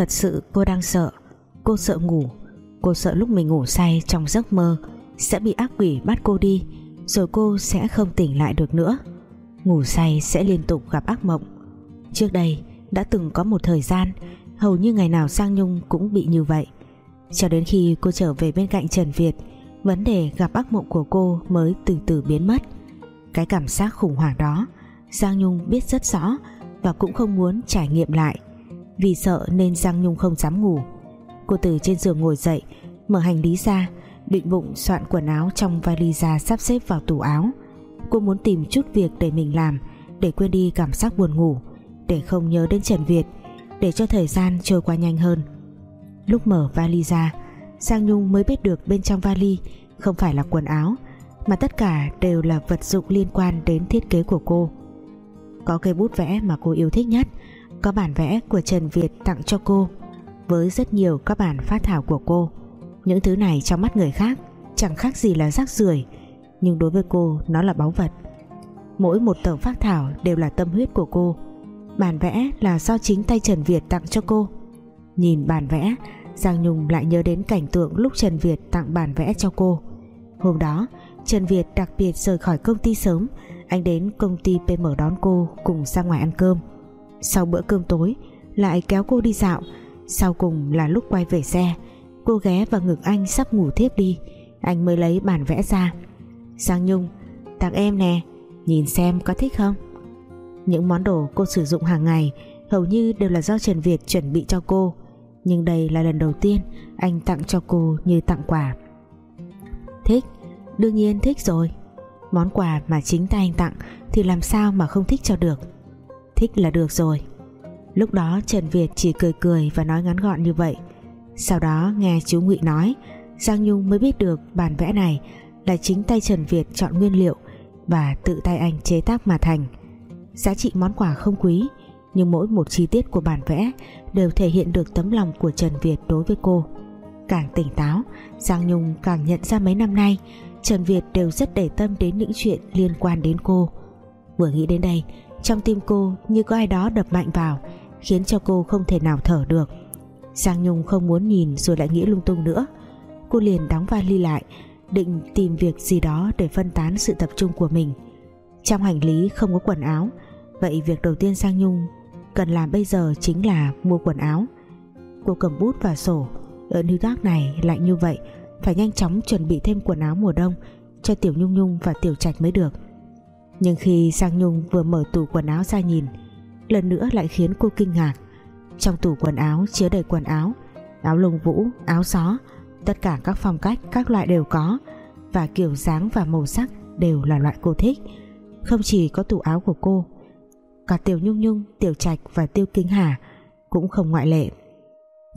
Thật sự cô đang sợ. Cô sợ ngủ. Cô sợ lúc mình ngủ say trong giấc mơ Sẽ bị ác quỷ bắt cô đi, Rồi cô sẽ không tỉnh lại được nữa. Ngủ say sẽ liên tục gặp ác mộng. Trước đây, đã từng có một thời gian, Hầu như ngày nào Sang Nhung cũng bị như vậy. Cho đến khi cô trở về bên cạnh Trần Việt, Vấn đề gặp ác mộng của cô mới từ từ biến mất. Cái cảm giác khủng hoảng đó Giang Nhung biết rất rõ Và cũng không muốn trải nghiệm lại. Vì sợ nên Giang Nhung không dám ngủ. Cô từ trên giường ngồi dậy, Mở hành lý ra, Định bụng soạn quần áo trong vali ra sắp xếp vào tủ áo. Cô muốn tìm chút việc để mình làm, Để quên đi cảm giác buồn ngủ, Để không nhớ đến Trần Việt, Để cho thời gian trôi qua nhanh hơn. Lúc mở vali ra, Giang Nhung mới biết được bên trong vali Không phải là quần áo, Mà tất cả đều là vật dụng liên quan đến thiết kế của cô. Có cây bút vẽ mà cô yêu thích nhất có bản vẽ của Trần Việt tặng cho cô, Với rất nhiều các bản phát thảo của cô. Những thứ này trong mắt người khác Chẳng khác gì là rác rưởi, Nhưng đối với cô, nó là báu vật. Mỗi một tờ phát thảo đều là tâm huyết của cô. Bản vẽ là do chính tay Trần Việt tặng cho cô. Nhìn bản vẽ, Giang Nhung lại nhớ đến cảnh tượng lúc Trần Việt tặng bản vẽ cho cô. Hôm đó, Trần Việt đặc biệt rời khỏi công ty sớm, Anh đến công ty PM đón cô Cùng ra ngoài ăn cơm. Sau bữa cơm tối, Lại kéo cô đi dạo. Sau cùng là lúc quay về xe, Cô ghé vào ngực anh sắp ngủ thiếp đi. Anh mới lấy bản vẽ ra. Giang Nhung, Tặng em nè, Nhìn xem có thích không? Những món đồ cô sử dụng hàng ngày Hầu như đều là do Trần Việt chuẩn bị cho cô. Nhưng đây là lần đầu tiên anh tặng cho cô như tặng quà. Thích, đương nhiên thích rồi. Món quà mà chính tay anh tặng thì làm sao mà không thích cho được? Thích là được rồi. Lúc đó Trần Việt chỉ cười cười và nói ngắn gọn như vậy. Sau đó nghe chú Ngụy nói, Giang Nhung mới biết được bản vẽ này là chính tay Trần Việt chọn nguyên liệu và tự tay anh chế tác mà thành. Giá trị món quà không quý, nhưng mỗi một chi tiết của bản vẽ đều thể hiện được tấm lòng của Trần Việt đối với cô. Càng tỉnh táo, Giang Nhung càng nhận ra mấy năm nay, Trần Việt đều rất để tâm đến những chuyện liên quan đến cô. Vừa nghĩ đến đây trong tim cô như có ai đó đập mạnh vào, khiến cho cô không thể nào thở được. Giang Nhung không muốn nhìn rồi lại nghĩ lung tung nữa. Cô liền đóng vali lại, định tìm việc gì đó để phân tán sự tập trung của mình. Trong hành lý không có quần áo, vậy việc đầu tiên Giang Nhung cần làm bây giờ chính là mua quần áo. Cô cầm bút và sổ, ở New York này lạnh như vậy, phải nhanh chóng chuẩn bị thêm quần áo mùa đông cho Tiểu Nhung Nhung và Tiểu Trạch mới được nhưng khi Giang Nhung vừa mở tủ quần áo ra nhìn lần nữa lại khiến cô kinh ngạc. Trong tủ quần áo chứa đầy quần áo áo lông vũ, áo gió tất cả các phong cách, các loại đều có và kiểu dáng và màu sắc đều là loại cô thích. Không chỉ có tủ áo của cô cả Tiểu Nhung Nhung, Tiểu Trạch và Tiêu Kính Hà cũng không ngoại lệ.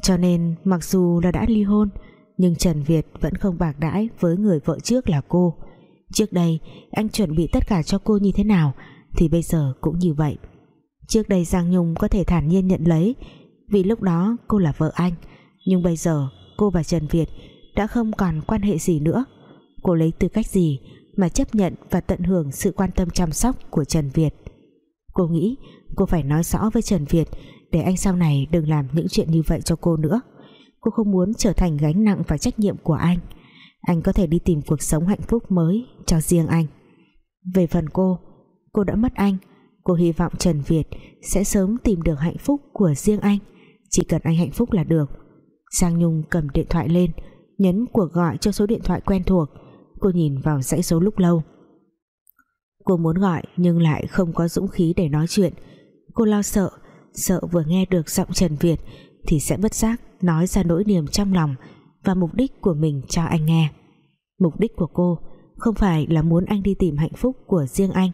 Cho nên mặc dù là đã ly hôn nhưng Trần Việt vẫn không bạc đãi với người vợ trước là cô trước đây, anh chuẩn bị tất cả cho cô như thế nào thì bây giờ cũng như vậy trước đây Giang Nhung có thể thản nhiên nhận lấy, vì lúc đó cô là vợ anh nhưng bây giờ cô và Trần Việt đã không còn quan hệ gì nữa cô lấy tư cách gì mà chấp nhận và tận hưởng sự quan tâm chăm sóc của Trần Việt Cô nghĩ cô phải nói rõ với Trần Việt để anh sau này đừng làm những chuyện như vậy cho cô nữa. Cô không muốn trở thành gánh nặng và trách nhiệm của anh. Anh có thể đi tìm cuộc sống hạnh phúc mới cho riêng anh. Về phần cô, cô đã mất anh. Cô hy vọng Trần Việt sẽ sớm tìm được hạnh phúc của riêng anh. Chỉ cần anh hạnh phúc là được. Giang Nhung cầm điện thoại lên, nhấn cuộc gọi cho số điện thoại quen thuộc. Cô nhìn vào dãy số lúc lâu Cô muốn gọi nhưng lại không có dũng khí để nói chuyện Cô lo sợ Sợ vừa nghe được giọng Trần Việt Thì sẽ bất giác nói ra nỗi niềm trong lòng Và mục đích của mình cho anh nghe Mục đích của cô Không phải là muốn anh đi tìm hạnh phúc của riêng anh,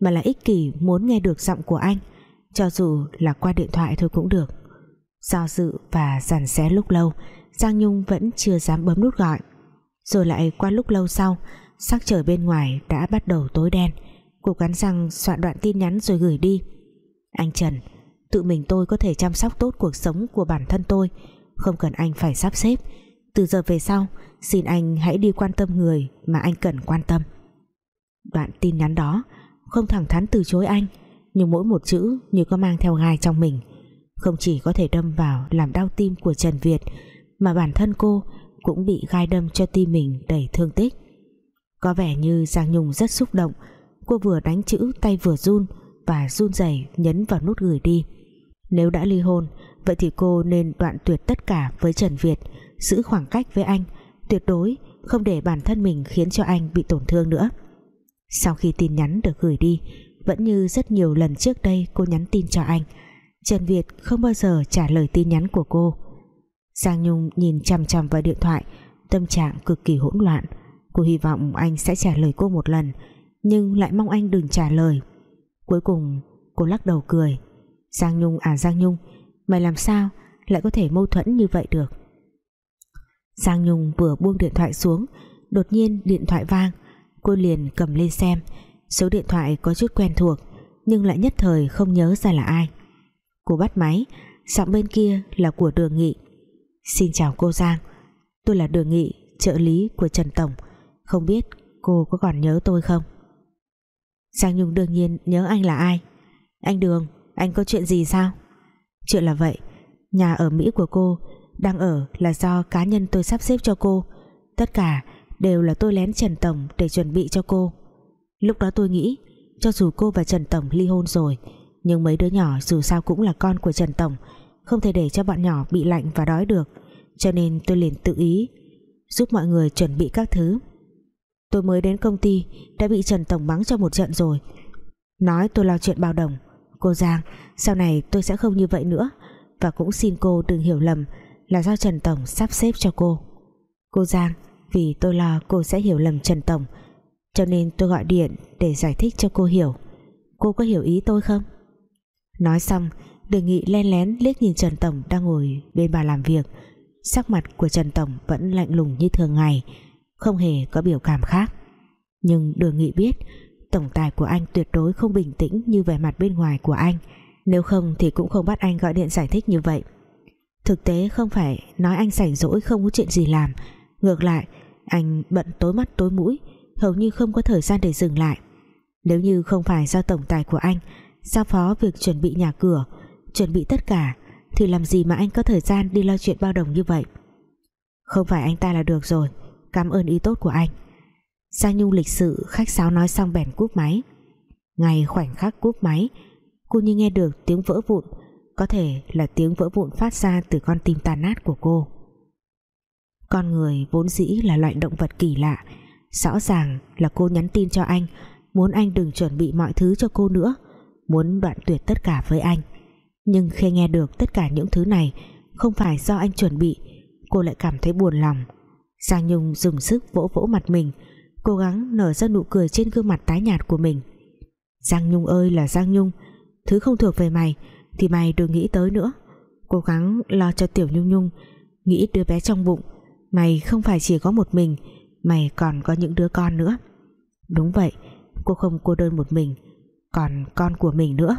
Mà là ích kỷ muốn nghe được giọng của anh, Cho dù là qua điện thoại thôi cũng được. Do dự và giàn xé lúc lâu, Giang Nhung vẫn chưa dám bấm nút gọi. Rồi lại qua lúc lâu sau, Sắc trời bên ngoài đã bắt đầu tối đen. Cô cắn răng soạn đoạn tin nhắn rồi gửi đi. Anh Trần, Tự mình tôi có thể chăm sóc tốt cuộc sống của bản thân tôi, Không cần anh phải sắp xếp. Từ giờ về sau, Xin anh hãy đi quan tâm người Mà anh cần quan tâm. Đoạn tin nhắn đó Không thẳng thắn từ chối anh, Nhưng mỗi một chữ như có mang theo gai trong mình. Không chỉ có thể đâm vào làm đau tim của Trần Việt, mà bản thân cô cũng bị gai đâm cho tim mình đầy thương tích. Có vẻ như Giang Nhung rất xúc động. Cô vừa đánh chữ, tay vừa run và run rẩy nhấn vào nút gửi đi. Nếu đã ly hôn, vậy thì cô nên đoạn tuyệt tất cả với Trần Việt giữ khoảng cách với anh, tuyệt đối không để bản thân mình khiến cho anh bị tổn thương nữa. Sau khi tin nhắn được gửi đi, vẫn như rất nhiều lần trước đây cô nhắn tin cho anh, Trần Việt không bao giờ trả lời tin nhắn của cô. Giang Nhung nhìn chằm chằm vào điện thoại, tâm trạng cực kỳ hỗn loạn. Cô hy vọng anh sẽ trả lời cô một lần, nhưng lại mong anh đừng trả lời. Cuối cùng, cô lắc đầu cười. Giang Nhung à Giang Nhung, mày làm sao lại có thể mâu thuẫn như vậy được? Giang Nhung vừa buông điện thoại xuống, đột nhiên điện thoại vang. Cô liền cầm lên xem, số điện thoại có chút quen thuộc, nhưng lại nhất thời không nhớ ra là ai. Cô bắt máy, giọng bên kia là của đường nghị. Xin chào cô Giang, tôi là đường nghị, trợ lý của Trần Tổng. Không biết cô có còn nhớ tôi không? Giang Nhung đương nhiên nhớ anh là ai. Anh Đường, anh có chuyện gì sao? Chuyện là vậy, nhà ở Mỹ của cô đang ở là do cá nhân tôi sắp xếp cho cô. Tất cả đều là tôi lén Trần Tổng để chuẩn bị cho cô. Lúc đó tôi nghĩ, cho dù cô và Trần Tổng ly hôn rồi, nhưng mấy đứa nhỏ dù sao cũng là con của Trần Tổng, không thể để cho bọn nhỏ bị lạnh và đói được. Cho nên tôi liền tự ý giúp mọi người chuẩn bị các thứ. Tôi mới đến công ty, đã bị Trần Tổng mắng cho một trận rồi. Nói tôi lo chuyện bao đồng. Cô Giang, sau này tôi sẽ không như vậy nữa. Và cũng xin cô đừng hiểu lầm là do Trần Tổng sắp xếp cho cô. Cô Giang, vì tôi lo cô sẽ hiểu lầm Trần Tổng, cho nên tôi gọi điện để giải thích cho cô hiểu. Cô có hiểu ý tôi không? Nói xong, đề nghị len lén liếc nhìn Trần Tổng đang ngồi bên bà làm việc. Sắc mặt của Trần Tổng vẫn lạnh lùng như thường ngày, không hề có biểu cảm khác. Nhưng đường nghị biết, tổng tài của anh tuyệt đối không bình tĩnh như vẻ mặt bên ngoài của anh. Nếu không thì cũng không bắt anh gọi điện giải thích như vậy thực tế không phải nói anh rảnh rỗi không có chuyện gì làm. Ngược lại, anh bận tối mắt tối mũi, hầu như không có thời gian để dừng lại. Nếu như không phải do tổng tài của anh, giao phó việc chuẩn bị nhà cửa, chuẩn bị tất cả, thì làm gì mà anh có thời gian đi lo chuyện bao đồng như vậy? Không phải anh ta là được rồi, cảm ơn ý tốt của anh. Giang Nhung lịch sự, khách sáo nói xong bèn cúp máy. Ngay khoảnh khắc cúp máy, cô như nghe được tiếng vỡ vụn có thể là tiếng vỡ vụn phát ra từ con tim tàn nát của cô. Con người vốn dĩ là loại động vật kỳ lạ. Rõ ràng là cô nhắn tin cho anh, muốn anh đừng chuẩn bị mọi thứ cho cô nữa, muốn đoạn tuyệt tất cả với anh. Nhưng khi nghe được tất cả những thứ này, không phải do anh chuẩn bị, cô lại cảm thấy buồn lòng. Giang Nhung dùng sức vỗ vỗ mặt mình, cố gắng nở ra nụ cười trên gương mặt tái nhạt của mình. Giang Nhung ơi là Giang Nhung, thứ không thuộc về mày thì mày đừng nghĩ tới nữa. Cố gắng lo cho Tiểu Nhung Nhung. Nghĩ đứa bé trong bụng, mày không phải chỉ có một mình, mày còn có những đứa con nữa. Đúng vậy, cô không cô đơn một mình, còn con của mình nữa.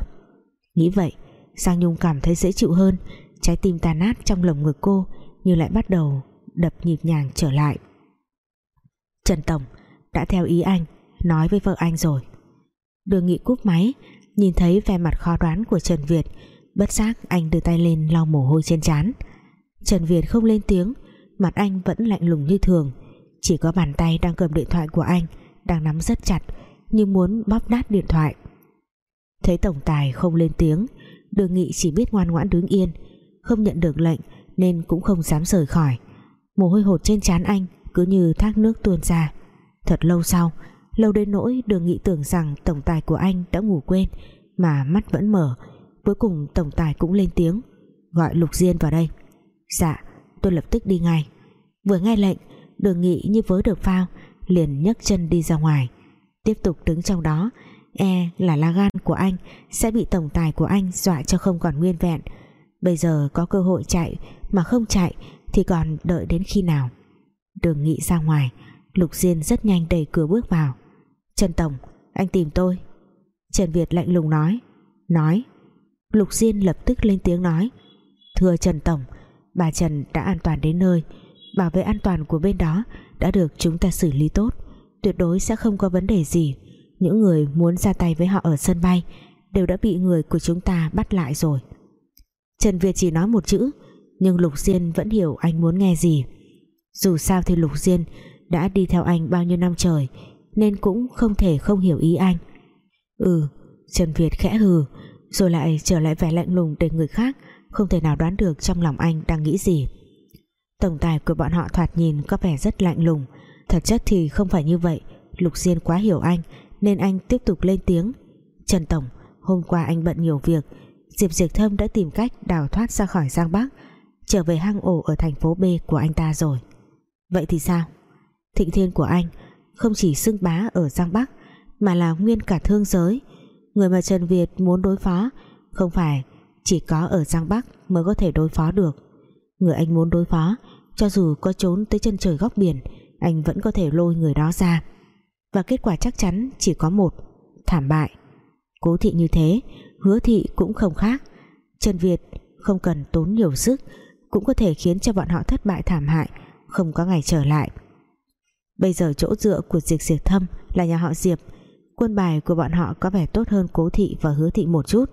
Nghĩ vậy Giang Nhung cảm thấy dễ chịu hơn. Trái tim tàn nát trong lồng ngực cô như lại bắt đầu đập nhịp nhàng trở lại. Trần Tổng đã theo ý anh, nói với vợ anh rồi. Đường nghị cúp máy, nhìn thấy vẻ mặt khó đoán của Trần Việt bất giác anh đưa tay lên lau mồ hôi trên trán. Trần Việt không lên tiếng, mặt anh vẫn lạnh lùng như thường. Chỉ có bàn tay đang cầm điện thoại của anh, đang nắm rất chặt, như muốn bóp nát điện thoại. Thấy tổng tài không lên tiếng, đường nghị chỉ biết ngoan ngoãn đứng yên, không nhận được lệnh nên cũng không dám rời khỏi. Mồ hôi hột trên trán anh cứ như thác nước tuôn ra. Thật lâu sau, lâu đến nỗi đường nghị tưởng rằng tổng tài của anh đã ngủ quên, mà mắt vẫn mở cuối cùng tổng tài cũng lên tiếng, gọi lục diên vào đây. Dạ tôi lập tức đi ngay. Vừa nghe lệnh đường nghị như vớ được phao, liền nhấc chân đi ra ngoài. Tiếp tục đứng trong đó e là la gan của anh sẽ bị tổng tài của anh dọa cho không còn nguyên vẹn. Bây giờ có cơ hội chạy, mà không chạy thì còn đợi đến khi nào? Đường nghị ra ngoài, lục diên rất nhanh đẩy cửa bước vào. Trần tổng, anh tìm tôi. Trần việt lạnh lùng nói nói lục diên lập tức lên tiếng nói, thưa trần tổng, bà trần đã an toàn đến nơi. Bảo vệ an toàn của bên đó đã được chúng ta xử lý tốt. Tuyệt đối sẽ không có vấn đề gì. Những người muốn ra tay với họ ở sân bay đều đã bị người của chúng ta bắt lại rồi. Trần Việt chỉ nói một chữ, nhưng Lục Diên vẫn hiểu anh muốn nghe gì. Dù sao thì Lục Diên đã đi theo anh bao nhiêu năm trời, nên cũng không thể không hiểu ý anh. Ừ Trần Việt khẽ hừ rồi lại trở lại vẻ lạnh lùng để người khác không thể nào đoán được trong lòng anh đang nghĩ gì. Tổng tài của bọn họ thoạt nhìn có vẻ rất lạnh lùng. Thật chất thì không phải như vậy. Lục Diên quá hiểu anh, nên anh tiếp tục lên tiếng. Trần Tổng, hôm qua anh bận nhiều việc. Diệp diệt Thâm đã tìm cách đào thoát ra khỏi Giang Bắc, trở về hang ổ ở thành phố B của anh ta rồi. Vậy thì sao? Thịnh thiên của anh không chỉ xưng bá ở Giang Bắc, mà là nguyên cả thương giới người mà Trần Việt muốn đối phó, không phải chỉ có ở Giang Bắc mới có thể đối phó được. Người anh muốn đối phó, cho dù có trốn tới chân trời góc biển, anh vẫn có thể lôi người đó ra. Và kết quả chắc chắn chỉ có một, thảm bại. Cố thị như thế, hứa thị cũng không khác. Trần Việt không cần tốn nhiều sức, cũng có thể khiến cho bọn họ thất bại thảm hại, không có ngày trở lại. Bây giờ chỗ dựa của diệt diệt thâm là nhà họ Diệp quân bài của bọn họ có vẻ tốt hơn cố thị và hứa thị một chút.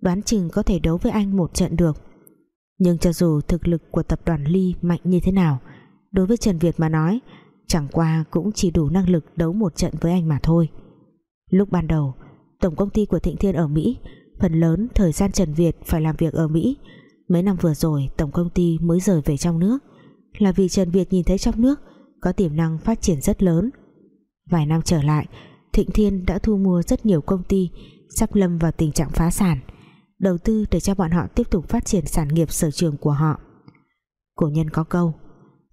Đoán chừng có thể đấu với anh một trận được. Nhưng cho dù thực lực của tập đoàn Ly mạnh như thế nào, đối với Trần Việt mà nói, chẳng qua cũng chỉ đủ năng lực đấu một trận với anh mà thôi. Lúc ban đầu, tổng công ty của Thịnh Thiên ở Mỹ, phần lớn thời gian Trần Việt phải làm việc ở Mỹ. Mấy năm vừa rồi, tổng công ty mới rời về trong nước. Là vì Trần Việt nhìn thấy trong nước có tiềm năng phát triển rất lớn. Vài năm trở lại Thịnh Thiên đã thu mua rất nhiều công ty, sắp lâm vào tình trạng phá sản, đầu tư để cho bọn họ tiếp tục phát triển sản nghiệp sở trường của họ. Cổ nhân có câu,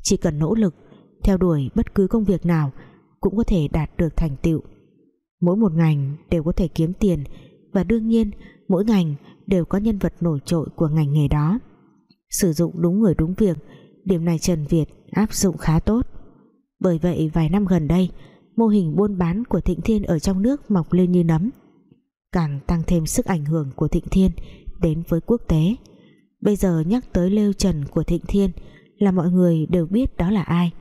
chỉ cần nỗ lực, theo đuổi bất cứ công việc nào cũng có thể đạt được thành tựu. Mỗi một ngành đều có thể kiếm tiền và đương nhiên mỗi ngành đều có nhân vật nổi trội của ngành nghề đó. Sử dụng đúng người đúng việc, điểm này Trần Việt áp dụng khá tốt. Bởi vậy vài năm gần đây mô hình buôn bán của Thịnh Thiên ở trong nước mọc lên như nấm. Càng tăng thêm sức ảnh hưởng của Thịnh Thiên đến với quốc tế. Bây giờ nhắc tới Lêu Trần của Thịnh Thiên là mọi người đều biết đó là ai.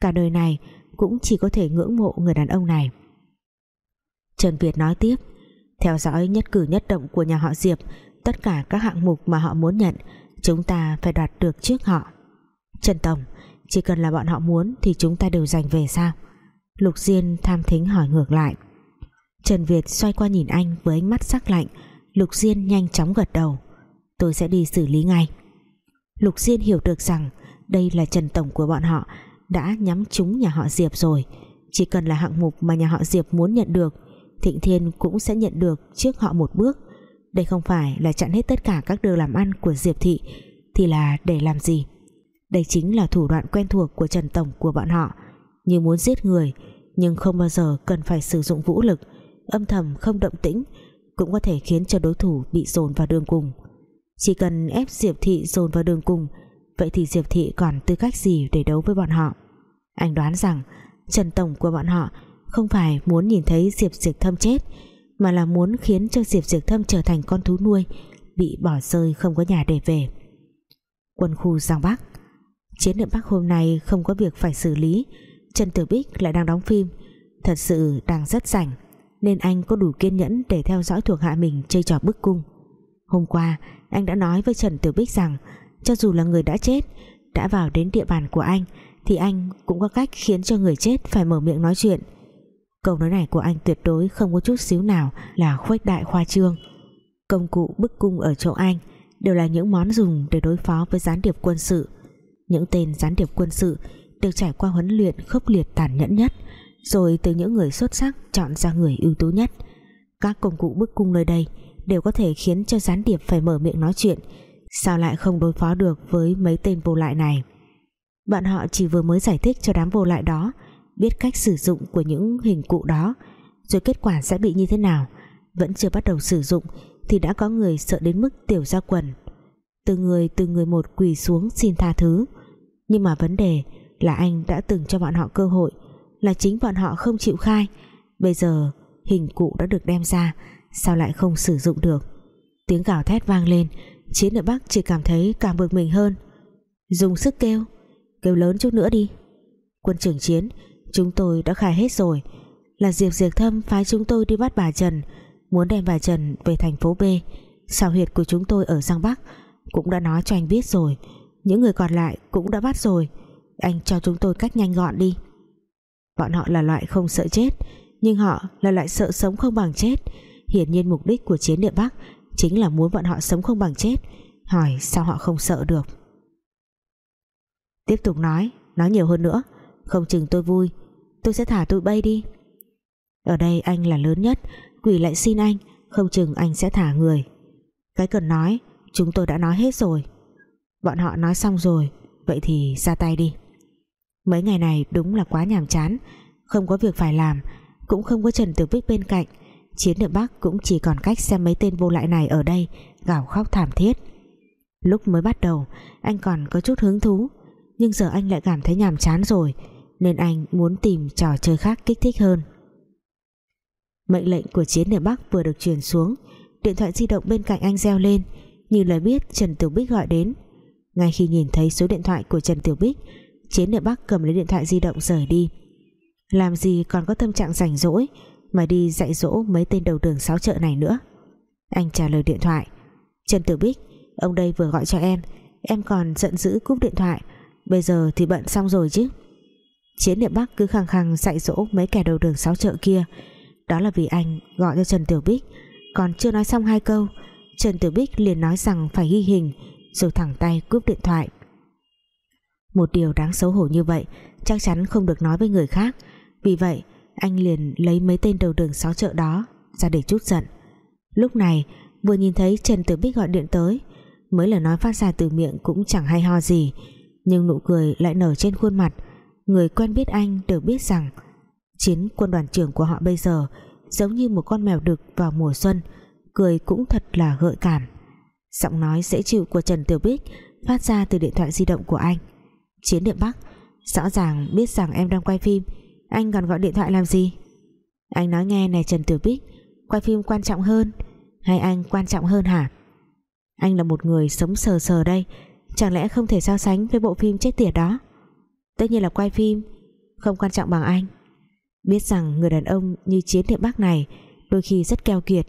Cả đời này cũng chỉ có thể ngưỡng mộ người đàn ông này. Trần Việt nói tiếp, theo dõi nhất cử nhất động của nhà họ Diệp, tất cả các hạng mục mà họ muốn nhận, chúng ta phải đoạt được trước họ. Trần Tổng, chỉ cần là bọn họ muốn thì chúng ta đều giành về sao? Lục Diên tham thính hỏi ngược lại. Trần Việt xoay qua nhìn anh với ánh mắt sắc lạnh. Lục Diên nhanh chóng gật đầu. Tôi sẽ đi xử lý ngay. Lục Diên hiểu được rằng đây là Trần Tổng của bọn họ, đã nhắm trúng nhà họ Diệp rồi. Chỉ cần là hạng mục mà nhà họ Diệp muốn nhận được, Thịnh Thiên cũng sẽ nhận được trước họ một bước. Đây không phải là chặn hết tất cả các đường làm ăn của Diệp Thị, thì là để làm gì? Đây chính là thủ đoạn quen thuộc của Trần Tổng của bọn họ như muốn giết người, nhưng không bao giờ cần phải sử dụng vũ lực. Âm thầm, không động tĩnh cũng có thể khiến cho đối thủ bị dồn vào đường cùng. Chỉ cần ép Diệp Thị dồn vào đường cùng, vậy thì Diệp Thị còn tư cách gì để đấu với bọn họ? Anh đoán rằng Trần Tổng của bọn họ không phải muốn nhìn thấy Diệp Diệp Thâm chết, mà là muốn khiến cho Diệp Diệp Thâm trở thành con thú nuôi, bị bỏ rơi không có nhà để về. Quân khu Giang Bắc, chiến đội Bắc hôm nay không có việc phải xử lý Trần Tử Bích lại đang đóng phim. Thật sự đang rất rảnh, nên anh có đủ kiên nhẫn để theo dõi thuộc hạ mình chơi trò bức cung. Hôm qua, anh đã nói với Trần Tử Bích rằng, cho dù là người đã chết, đã vào đến địa bàn của anh, thì anh cũng có cách khiến cho người chết phải mở miệng nói chuyện. Câu nói này của anh tuyệt đối không có chút xíu nào là khuếch đại khoa trương. Công cụ bức cung ở chỗ anh đều là những món dùng để đối phó với gián điệp quân sự. Những tên gián điệp quân sự được trải qua huấn luyện khốc liệt tàn nhẫn nhất, rồi từ những người xuất sắc chọn ra người ưu tú nhất. Các công cụ bức cung nơi đây đều có thể khiến cho gián điệp phải mở miệng nói chuyện, sao lại không đối phó được với mấy tên vô lại này? Bọn họ chỉ vừa mới giải thích cho đám vô lại đó biết cách sử dụng của những hình cụ đó, rồi kết quả sẽ bị như thế nào, vẫn chưa bắt đầu sử dụng thì đã có người sợ đến mức tiểu ra quần. Từ người từ người một quỳ xuống xin tha thứ. Nhưng mà vấn đề là anh đã từng cho bọn họ cơ hội, là chính bọn họ không chịu khai. Bây giờ, hình cụ đã được đem ra, sao lại không sử dụng được? Tiếng gào thét vang lên, chiến ở Bắc chỉ cảm thấy càng bực mình hơn. Dùng sức kêu kêu lớn chút nữa đi. Quân trưởng chiến, chúng tôi đã khai hết rồi. Là Diệp Diệp Thâm phái chúng tôi đi bắt bà Trần, muốn đem bà Trần về thành phố B. Sao huyệt của chúng tôi ở Giang Bắc Cũng đã nói cho anh biết rồi, Những người còn lại cũng đã bắt rồi. Anh cho chúng tôi cách nhanh gọn đi. Bọn họ là loại không sợ chết, Nhưng họ là loại sợ sống không bằng chết. Hiển nhiên mục đích của chiến địa Bắc Chính là muốn bọn họ sống không bằng chết. Hỏi sao họ không sợ được. Tiếp tục nói Nói nhiều hơn nữa. Không chừng tôi vui, Tôi sẽ thả tụi bay đi. Ở đây anh là lớn nhất, Quỷ lại xin anh, Không chừng anh sẽ thả người. Cái cần nói, Chúng tôi đã nói hết rồi. Bọn họ nói xong rồi, Vậy thì ra tay đi. Mấy ngày này đúng là quá nhàm chán. Không có việc phải làm, Cũng không có Trần Tử Bích bên cạnh. Chiến địa Bắc cũng chỉ còn cách xem mấy tên vô lại này ở đây, gào khóc thảm thiết. Lúc mới bắt đầu, Anh còn có chút hứng thú, Nhưng giờ anh lại cảm thấy nhàm chán rồi, Nên anh muốn tìm trò chơi khác kích thích hơn. Mệnh lệnh của chiến địa Bắc vừa được truyền xuống, Điện thoại di động bên cạnh anh reo lên, Như lời biết Trần Tiểu Bích gọi đến. Ngay khi nhìn thấy số điện thoại của Trần Tiểu Bích Chiến địa Bắc cầm lấy điện thoại di động rời đi. Làm gì còn có tâm trạng rảnh rỗi Mà đi dạy dỗ mấy tên đầu đường sáu chợ này nữa? Anh trả lời điện thoại. Trần Tử Bích, Ông đây vừa gọi cho em. Em còn giận dữ cúp điện thoại. Bây giờ thì bận xong rồi chứ. Chiến địa Bắc cứ khăng khăng dạy dỗ mấy kẻ đầu đường sáu chợ kia. Đó là vì anh gọi cho Trần Tiểu Bích. Còn chưa nói xong hai câu, Trần Tiểu Bích liền nói rằng phải ghi hình, Rồi thẳng tay cúp điện thoại. Một điều đáng xấu hổ như vậy Chắc chắn không được nói với người khác. Vì vậy, anh liền lấy mấy tên đầu đường sáu chợ đó Ra để chút giận. Lúc này, vừa nhìn thấy Trần Tử Bích gọi điện tới, mới lời nói phát ra từ miệng cũng chẳng hay ho gì, Nhưng nụ cười lại nở trên khuôn mặt. Người quen biết anh đều biết rằng Chiến quân đoàn trưởng của họ bây giờ Giống như một con mèo đực vào mùa xuân, Cười cũng thật là gợi cảm. Giọng nói dễ chịu của Trần Tiểu Bích Phát ra từ điện thoại di động của anh. Chiến điện Bắc. Rõ ràng biết rằng em đang quay phim, Anh còn gọi điện thoại làm gì? Anh nói nghe này Trần tử Bích, Quay phim quan trọng hơn, Hay anh quan trọng hơn hả? Anh là một người sống sờ sờ đây, Chẳng lẽ không thể so sánh với bộ phim chết tiệt đó? Tất nhiên là quay phim, Không quan trọng bằng anh. Biết rằng người đàn ông như chiến địa Bắc này Đôi khi rất keo kiệt,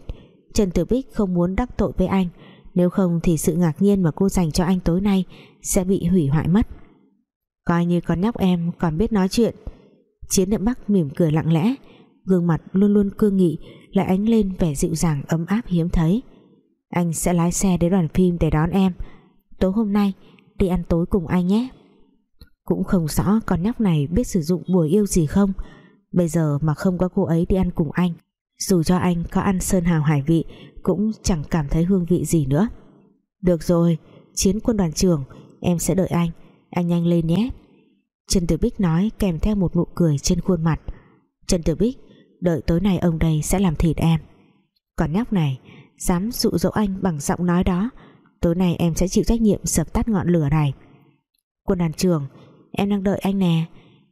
Trần Tử Bích không muốn đắc tội với anh, Nếu không thì sự ngạc nhiên mà cô dành cho anh tối nay Sẽ bị hủy hoại mất. Coi như con nhóc em còn biết nói chuyện. Chiến đệm Bắc mỉm cười lặng lẽ, Gương mặt luôn luôn cương nghị, Lại ánh lên vẻ dịu dàng, ấm áp, hiếm thấy. Anh sẽ lái xe đến đoàn phim để đón em. Tối hôm nay, đi ăn tối cùng anh nhé. Cũng không rõ con nhóc này biết sử dụng bùa yêu gì không. Bây giờ mà không có cô ấy đi ăn cùng anh, Dù cho anh có ăn sơn hào hải vị, Cũng chẳng cảm thấy hương vị gì nữa. Được rồi, Chiến quân đoàn trưởng, Em sẽ đợi anh. Anh nhanh lên nhé. Trần Tử Bích nói kèm theo một nụ cười trên khuôn mặt. Trần Tử Bích, Đợi tối nay ông đây sẽ làm thịt em. Còn nhóc này, dám dụ dỗ anh bằng giọng nói đó, tối nay em sẽ chịu trách nhiệm dập tắt ngọn lửa này. Quân đoàn trưởng, em đang đợi anh nè.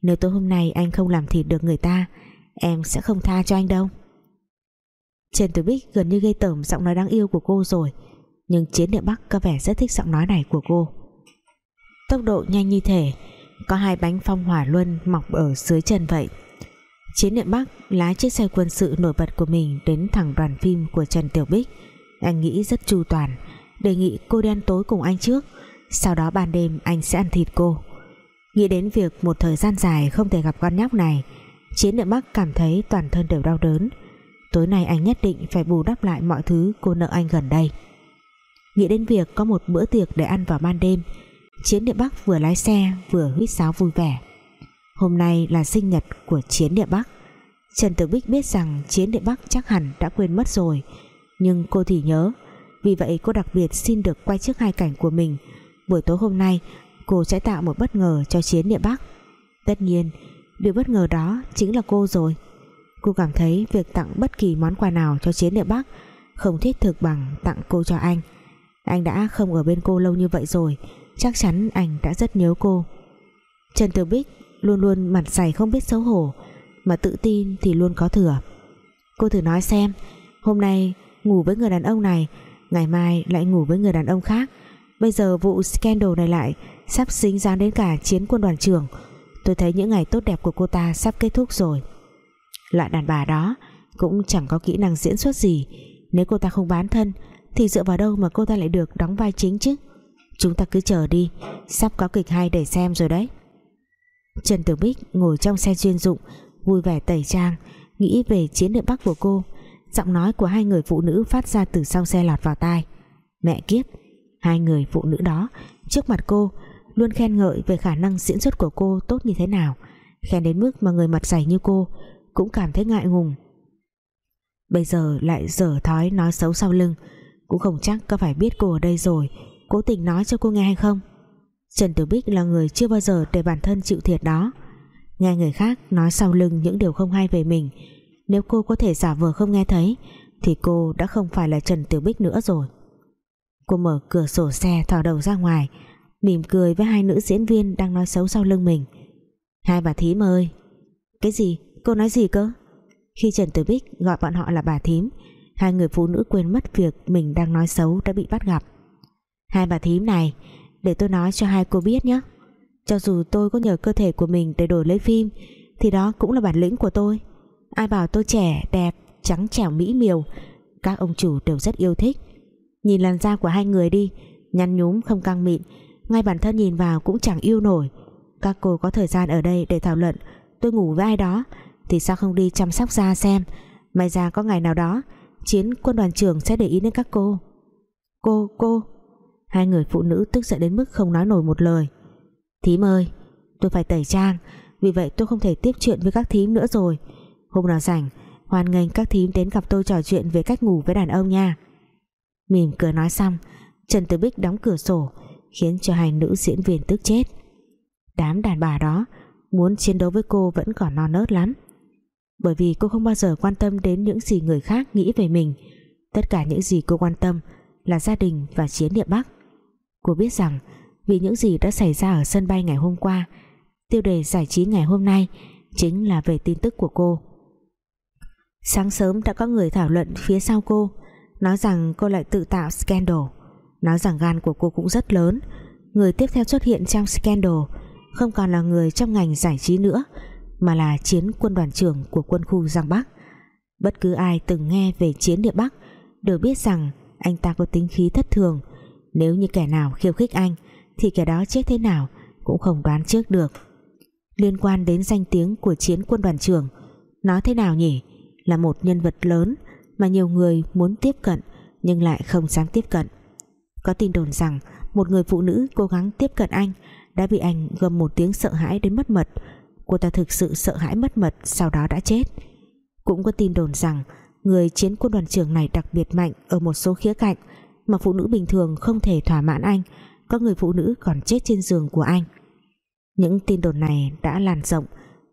Nếu tối hôm nay anh không làm thịt được người ta, em sẽ không tha cho anh đâu. Trần Tử Bích gần như gây tởm giọng nói đáng yêu của cô rồi, nhưng chiến địa Bắc có vẻ rất thích giọng nói này của cô tốc độ nhanh như thể, có hai bánh phong hỏa luân mọc ở dưới chân vậy. Chiến niệm Bắc lái chiếc xe quân sự nổi bật của mình đến thẳng đoàn phim của Trần Tiểu Bích. Anh nghĩ rất chu toàn, đề nghị cô đi ăn tối cùng anh trước, sau đó ban đêm anh sẽ ăn thịt cô. Nghĩ đến việc một thời gian dài không thể gặp con nhóc này, Chiến niệm Bắc cảm thấy toàn thân đều đau đớn. Tối nay anh nhất định phải bù đắp lại mọi thứ cô nợ anh gần đây. Nghĩ đến việc có một bữa tiệc để ăn vào ban đêm Chiến địa Bắc vừa lái xe, vừa huýt sáo vui vẻ. Hôm nay là sinh nhật của Chiến Địa Bắc. Trần Tử Bích biết rằng Chiến Địa Bắc chắc hẳn đã quên mất rồi, Nhưng cô thì nhớ. Vì vậy cô đặc biệt xin được quay trước hai cảnh của mình. Buổi tối hôm nay, Cô sẽ tạo một bất ngờ cho Chiến Địa Bắc. Tất nhiên, Điều bất ngờ đó chính là cô rồi. Cô cảm thấy việc tặng bất kỳ món quà nào cho Chiến Địa Bắc Không thiết thực bằng tặng cô cho anh. Anh đã không ở bên cô lâu như vậy rồi Chắc chắn anh đã rất nhớ cô. Trần Tử Bích luôn luôn mặt dày không biết xấu hổ, mà tự tin thì luôn có thừa. Cô thử nói xem, hôm nay ngủ với người đàn ông này, ngày mai lại ngủ với người đàn ông khác. Bây giờ vụ scandal này lại sắp dính dáng đến cả chiến quân đoàn trưởng. Tôi thấy những ngày tốt đẹp của cô ta sắp kết thúc rồi. Loại đàn bà đó cũng chẳng có kỹ năng diễn xuất gì. Nếu cô ta không bán thân, thì dựa vào đâu mà cô ta lại được đóng vai chính chứ? Chúng ta cứ chờ đi. Sắp có kịch hay để xem rồi đấy. Trần Tử Bích ngồi trong xe chuyên dụng, Vui vẻ tẩy trang, Nghĩ về chiến địa Bắc của cô. Giọng nói của hai người phụ nữ phát ra từ sau xe lọt vào tai. Mẹ kiếp, Hai người phụ nữ đó, Trước mặt cô, Luôn khen ngợi về khả năng diễn xuất của cô tốt như thế nào, Khen đến mức mà người mặt dày như cô Cũng cảm thấy ngại ngùng. Bây giờ lại dở thói nói xấu sau lưng, Cũng không chắc có phải biết cô ở đây rồi Cố tình nói cho cô nghe hay không? Trần Tử Bích là người chưa bao giờ để bản thân chịu thiệt đó. Nghe người khác nói sau lưng những điều không hay về mình, Nếu cô có thể giả vờ không nghe thấy, Thì cô đã không phải là Trần Tử Bích nữa rồi. Cô mở cửa sổ xe thò đầu ra ngoài, Mỉm cười với hai nữ diễn viên đang nói xấu sau lưng mình. Hai bà thím ơi! Cái gì? Cô nói gì cơ? Khi Trần Tử Bích gọi bọn họ là bà thím, Hai người phụ nữ quên mất việc mình đang nói xấu đã bị bắt gặp. Hai bà thím này Để tôi nói cho hai cô biết nhé. Cho dù tôi có nhờ cơ thể của mình để đổi lấy phim Thì đó cũng là bản lĩnh của tôi. Ai bảo tôi trẻ, đẹp, trắng trẻo mỹ miều Các ông chủ đều rất yêu thích. Nhìn làn da của hai người đi Nhăn nhúm không căng mịn Ngay bản thân nhìn vào cũng chẳng yêu nổi. Các cô có thời gian ở đây để thảo luận Tôi ngủ với ai đó Thì sao không đi chăm sóc da xem. May ra có ngày nào đó Chiến quân đoàn trưởng sẽ để ý đến các cô. Cô, cô. Hai người phụ nữ tức giận đến mức không nói nổi một lời. Thím ơi, Tôi phải tẩy trang, Vì vậy tôi không thể tiếp chuyện với các thím nữa rồi. Hôm nào rảnh, Hoan nghênh các thím đến gặp tôi trò chuyện về cách ngủ với đàn ông nha. Mỉm cười nói xong, Trần Tử Bích đóng cửa sổ, Khiến cho hai nữ diễn viên tức chết. Đám đàn bà đó Muốn chiến đấu với cô vẫn còn non nớt lắm. Bởi vì cô không bao giờ quan tâm đến những gì người khác nghĩ về mình. Tất cả những gì cô quan tâm Là gia đình và chiến địa Bắc. Cô biết rằng, Vì những gì đã xảy ra ở sân bay ngày hôm qua, Tiêu đề giải trí ngày hôm nay Chính là về tin tức của cô. Sáng sớm đã có người thảo luận phía sau cô, Nói rằng cô lại tự tạo scandal. Nói rằng gan của cô cũng rất lớn, Người tiếp theo xuất hiện trong scandal Không còn là người trong ngành giải trí nữa, Mà là chiến quân đoàn trưởng Của quân khu Giang Bắc. Bất cứ ai từng nghe về chiến địa Bắc Đều biết rằng anh ta có tính khí thất thường nếu như kẻ nào khiêu khích anh, Thì kẻ đó chết thế nào Cũng không đoán trước được. Liên quan đến danh tiếng của chiến quân đoàn trưởng, Nói thế nào nhỉ? Là một nhân vật lớn mà nhiều người muốn tiếp cận, nhưng lại không dám tiếp cận. Có tin đồn rằng một người phụ nữ cố gắng tiếp cận anh đã bị anh gầm một tiếng sợ hãi đến mất mật. Cô ta thực sự sợ hãi mất mật, sau đó đã chết. Cũng có tin đồn rằng người chiến quân đoàn trưởng này đặc biệt mạnh ở một số khía cạnh mà phụ nữ bình thường không thể thỏa mãn anh có người phụ nữ còn chết trên giường của anh. Những tin đồn này đã lan rộng,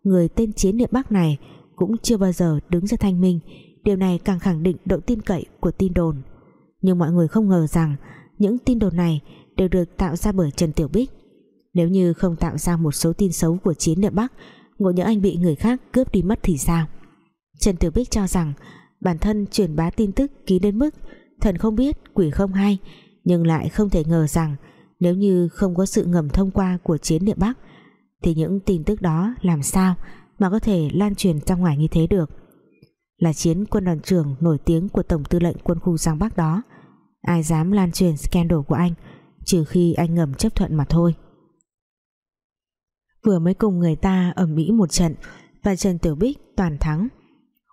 người tên chiến địa bắc này cũng chưa bao giờ đứng ra thanh minh, điều này càng khẳng định độ tin cậy của tin đồn. Nhưng mọi người không ngờ rằng những tin đồn này đều được tạo ra bởi Trần Tiểu Bích. Nếu như không tạo ra một số tin xấu của chiến địa Bắc, ngộ nhỡ anh bị người khác cướp đi mất thì sao? Trần Tiểu Bích cho rằng bản thân truyền bá tin tức ký đến mức thần không biết, quỷ không hay, nhưng lại không thể ngờ rằng nếu như không có sự ngầm thông qua của chiến địa Bắc, thì những tin tức đó làm sao mà có thể lan truyền ra ngoài như thế được? Là chiến quân đoàn trưởng nổi tiếng của Tổng tư lệnh quân khu Giang Bắc đó, ai dám lan truyền scandal của anh, trừ khi anh ngầm chấp thuận mà thôi? Vừa mới cùng người ta ẩm mỹ một trận, và Trần Tiểu Bích toàn thắng.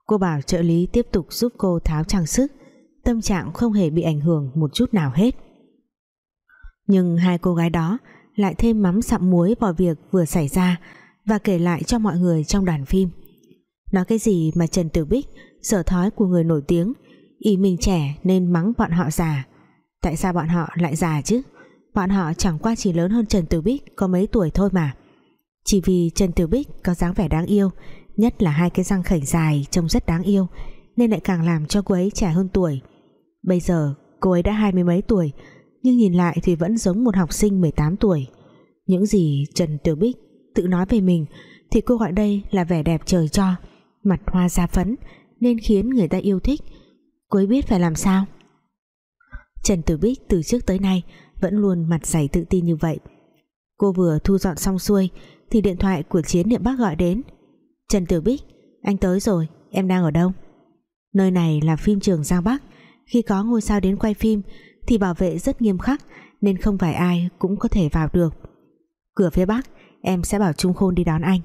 Cô bảo trợ lý tiếp tục giúp cô tháo trang sức tâm trạng không hề bị ảnh hưởng một chút nào hết. Nhưng hai cô gái đó lại thêm mắm sặm muối vào việc vừa xảy ra và kể lại cho mọi người trong đoàn phim. Nói cái gì mà Trần Tử Bích, Sở thói của người nổi tiếng, ý mình trẻ nên mắng bọn họ già? Tại sao bọn họ lại già chứ? Bọn họ chẳng qua chỉ lớn hơn Trần Tử Bích Có mấy tuổi thôi mà. Chỉ vì Trần Tử Bích có dáng vẻ đáng yêu, Nhất là hai cái răng khảnh dài Trông rất đáng yêu, Nên lại càng làm cho cô ấy trẻ hơn tuổi. Bây giờ, cô ấy đã hai mươi mấy tuổi, Nhưng nhìn lại thì vẫn giống một học sinh 18 tuổi. Những gì Trần tiểu Bích tự nói về mình Thì cô gọi đây là vẻ đẹp trời cho, mặt hoa da phấn, nên khiến người ta yêu thích. Cô ấy biết phải làm sao? Trần Tử Bích từ trước tới nay vẫn luôn mặt dày tự tin như vậy. Cô vừa thu dọn xong xuôi thì điện thoại của Chiến Niệm Bắc gọi đến. Trần Tử Bích, anh tới rồi, em đang ở đâu? Nơi này là phim trường Giang Bắc khi có ngôi sao đến quay phim thì bảo vệ rất nghiêm khắc nên không phải ai cũng có thể vào được. Cửa phía bắc, em sẽ bảo Trung Khôn đi đón anh.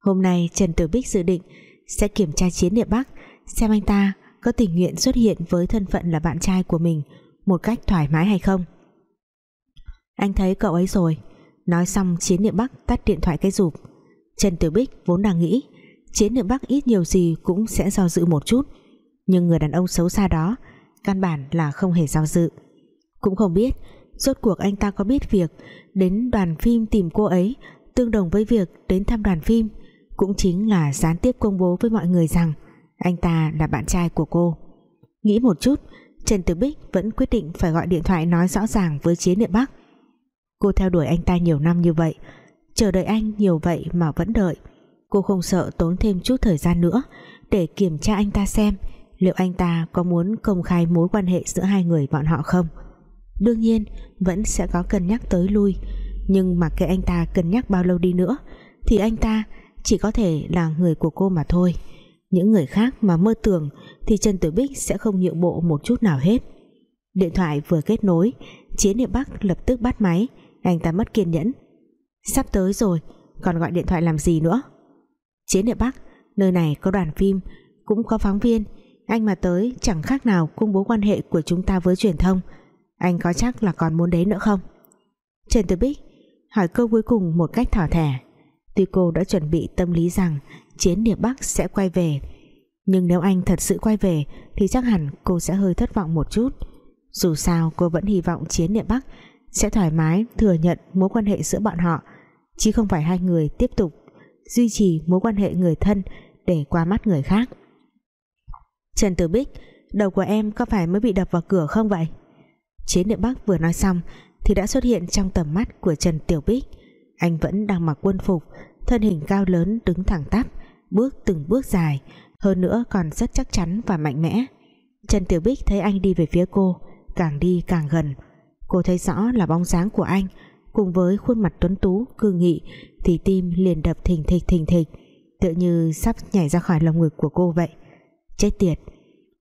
Hôm nay Trần Tử Bích dự định sẽ kiểm tra chiến địa bắc, xem anh ta có tình nguyện xuất hiện với thân phận là bạn trai của mình một cách thoải mái hay không. Anh thấy cậu ấy rồi. Nói xong, chiến địa bắc tắt điện thoại cái rụp. Trần Tử Bích vốn đang nghĩ chiến địa bắc ít nhiều gì cũng sẽ do dự một chút. Nhưng người đàn ông xấu xa đó căn bản là không hề do dự. Cũng không biết, rốt cuộc anh ta có biết việc đến đoàn phim tìm cô ấy tương đồng với việc đến thăm đoàn phim. Cũng chính là gián tiếp công bố với mọi người rằng anh ta là bạn trai của cô. Nghĩ một chút, Trần Tử Bích vẫn quyết định phải gọi điện thoại nói rõ ràng với Chiến Địa Bắc. Cô theo đuổi anh ta nhiều năm như vậy, chờ đợi anh nhiều vậy mà vẫn đợi. Cô không sợ tốn thêm chút thời gian nữa để kiểm tra anh ta xem liệu anh ta có muốn công khai mối quan hệ giữa hai người bọn họ không? Đương nhiên, vẫn sẽ có cân nhắc tới lui. Nhưng mặc kệ anh ta cân nhắc bao lâu đi nữa, thì anh ta chỉ có thể là người của cô mà thôi. Những người khác mà mơ tưởng thì Trần Tử Bích sẽ không nhượng bộ một chút nào hết. Điện thoại vừa kết nối, Chiến địa Bắc lập tức bắt máy. Anh ta mất kiên nhẫn. Sắp tới rồi, còn gọi điện thoại làm gì nữa? Chiến địa Bắc, nơi này có đoàn phim, cũng có phóng viên anh mà tới, chẳng khác nào công bố quan hệ của chúng ta với truyền thông. Anh có chắc là còn muốn đến nữa không? Trần Tử Bích, hỏi câu cuối cùng một cách thỏ thẻ. Tuy cô đã chuẩn bị tâm lý rằng chiến địa Bắc sẽ quay về, nhưng nếu anh thật sự quay về thì chắc hẳn cô sẽ hơi thất vọng một chút. Dù sao, cô vẫn hy vọng chiến địa Bắc sẽ thoải mái thừa nhận mối quan hệ giữa bọn họ, chứ không phải hai người tiếp tục duy trì mối quan hệ người thân để qua mắt người khác. Trần Tử Bích, đầu của em có phải mới bị đập vào cửa không vậy? Chiến địa Bắc vừa nói xong thì đã xuất hiện trong tầm mắt của Trần Tiểu Bích. Anh vẫn đang mặc quân phục, thân hình cao lớn đứng thẳng tắp, bước từng bước dài, hơn nữa còn rất chắc chắn và mạnh mẽ. Trần Tiểu Bích thấy anh đi về phía cô, càng đi càng gần. Cô thấy rõ là bóng dáng của anh, cùng với khuôn mặt tuấn tú cương nghị thì tim liền đập thình thịch thình thịch, tựa như sắp nhảy ra khỏi lồng ngực của cô vậy chết tiệt.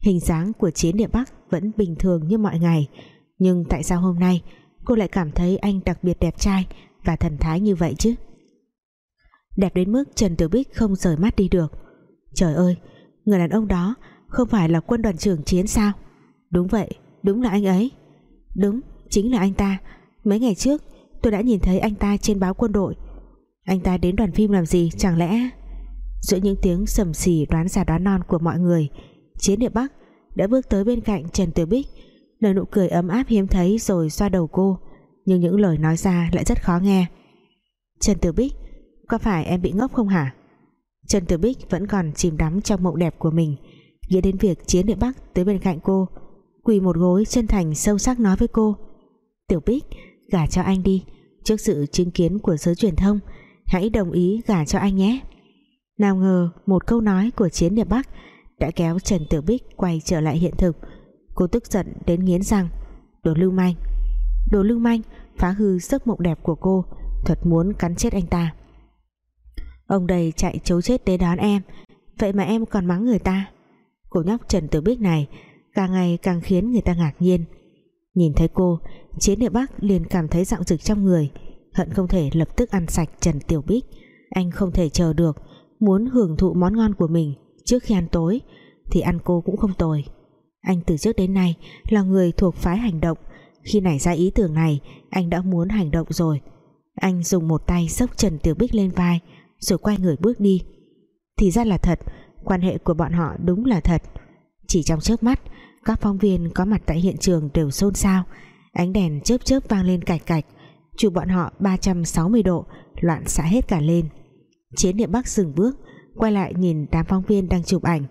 Hình dáng của chiến địa Bắc vẫn bình thường như mọi ngày. Nhưng tại sao hôm nay cô lại cảm thấy anh đặc biệt đẹp trai và thần thái như vậy chứ? Đẹp đến mức Trần Tiểu Bích không rời mắt đi được. Trời ơi, người đàn ông đó không phải là quân đoàn trưởng chiến sao? Đúng vậy, đúng là anh ấy. Đúng, chính là anh ta. Mấy ngày trước, tôi đã nhìn thấy anh ta trên báo quân đội. Anh ta đến đoàn phim làm gì chẳng lẽ? Giữa những tiếng sầm xì đoán giả đoán non của mọi người, chiến địa bắc đã bước tới bên cạnh trần tiểu bích. Nở nụ cười ấm áp hiếm thấy rồi xoa đầu cô, nhưng những lời nói ra lại rất khó nghe. Trần tiểu bích, có phải em bị ngốc không hả? Trần tiểu bích vẫn còn chìm đắm trong mộng đẹp của mình, nghĩ đến việc chiến địa bắc tới bên cạnh cô, quỳ một gối chân thành sâu sắc nói với cô, tiểu bích, gả cho anh đi, trước sự chứng kiến của giới truyền thông, hãy đồng ý gả cho anh nhé nào ngờ, một câu nói của chiến địa bắc đã kéo trần tiểu bích quay trở lại hiện thực. Cô tức giận đến nghiến răng. Đồ lưu manh, đồ lưu manh, phá hư giấc mộng đẹp của cô, thật muốn cắn chết anh ta. Ông đầy chạy chấu chết đến đón em, vậy mà em còn mắng người ta. Cô nhóc trần tiểu bích này càng ngày càng khiến người ta ngạc nhiên. Nhìn thấy cô, chiến địa bắc liền cảm thấy dạo rực trong người, hận không thể lập tức ăn sạch trần tiểu bích. Anh không thể chờ được muốn hưởng thụ món ngon của mình trước khi ăn tối, thì ăn cô cũng không tồi. Anh từ trước đến nay là người thuộc phái hành động. Khi nảy ra ý tưởng này, anh đã muốn hành động rồi. Anh dùng một tay xốc Trần Tiểu Bích lên vai, rồi quay người bước đi. Thì ra là thật, quan hệ của bọn họ đúng là thật. Chỉ trong chớp mắt, các phóng viên có mặt tại hiện trường đều xôn xao. Ánh đèn chớp chớp vang lên cạch cạch chụp bọn họ 360 độ, loạn xạ hết cả lên chiến niệm bắc dừng bước, quay lại nhìn đám phóng viên đang chụp ảnh.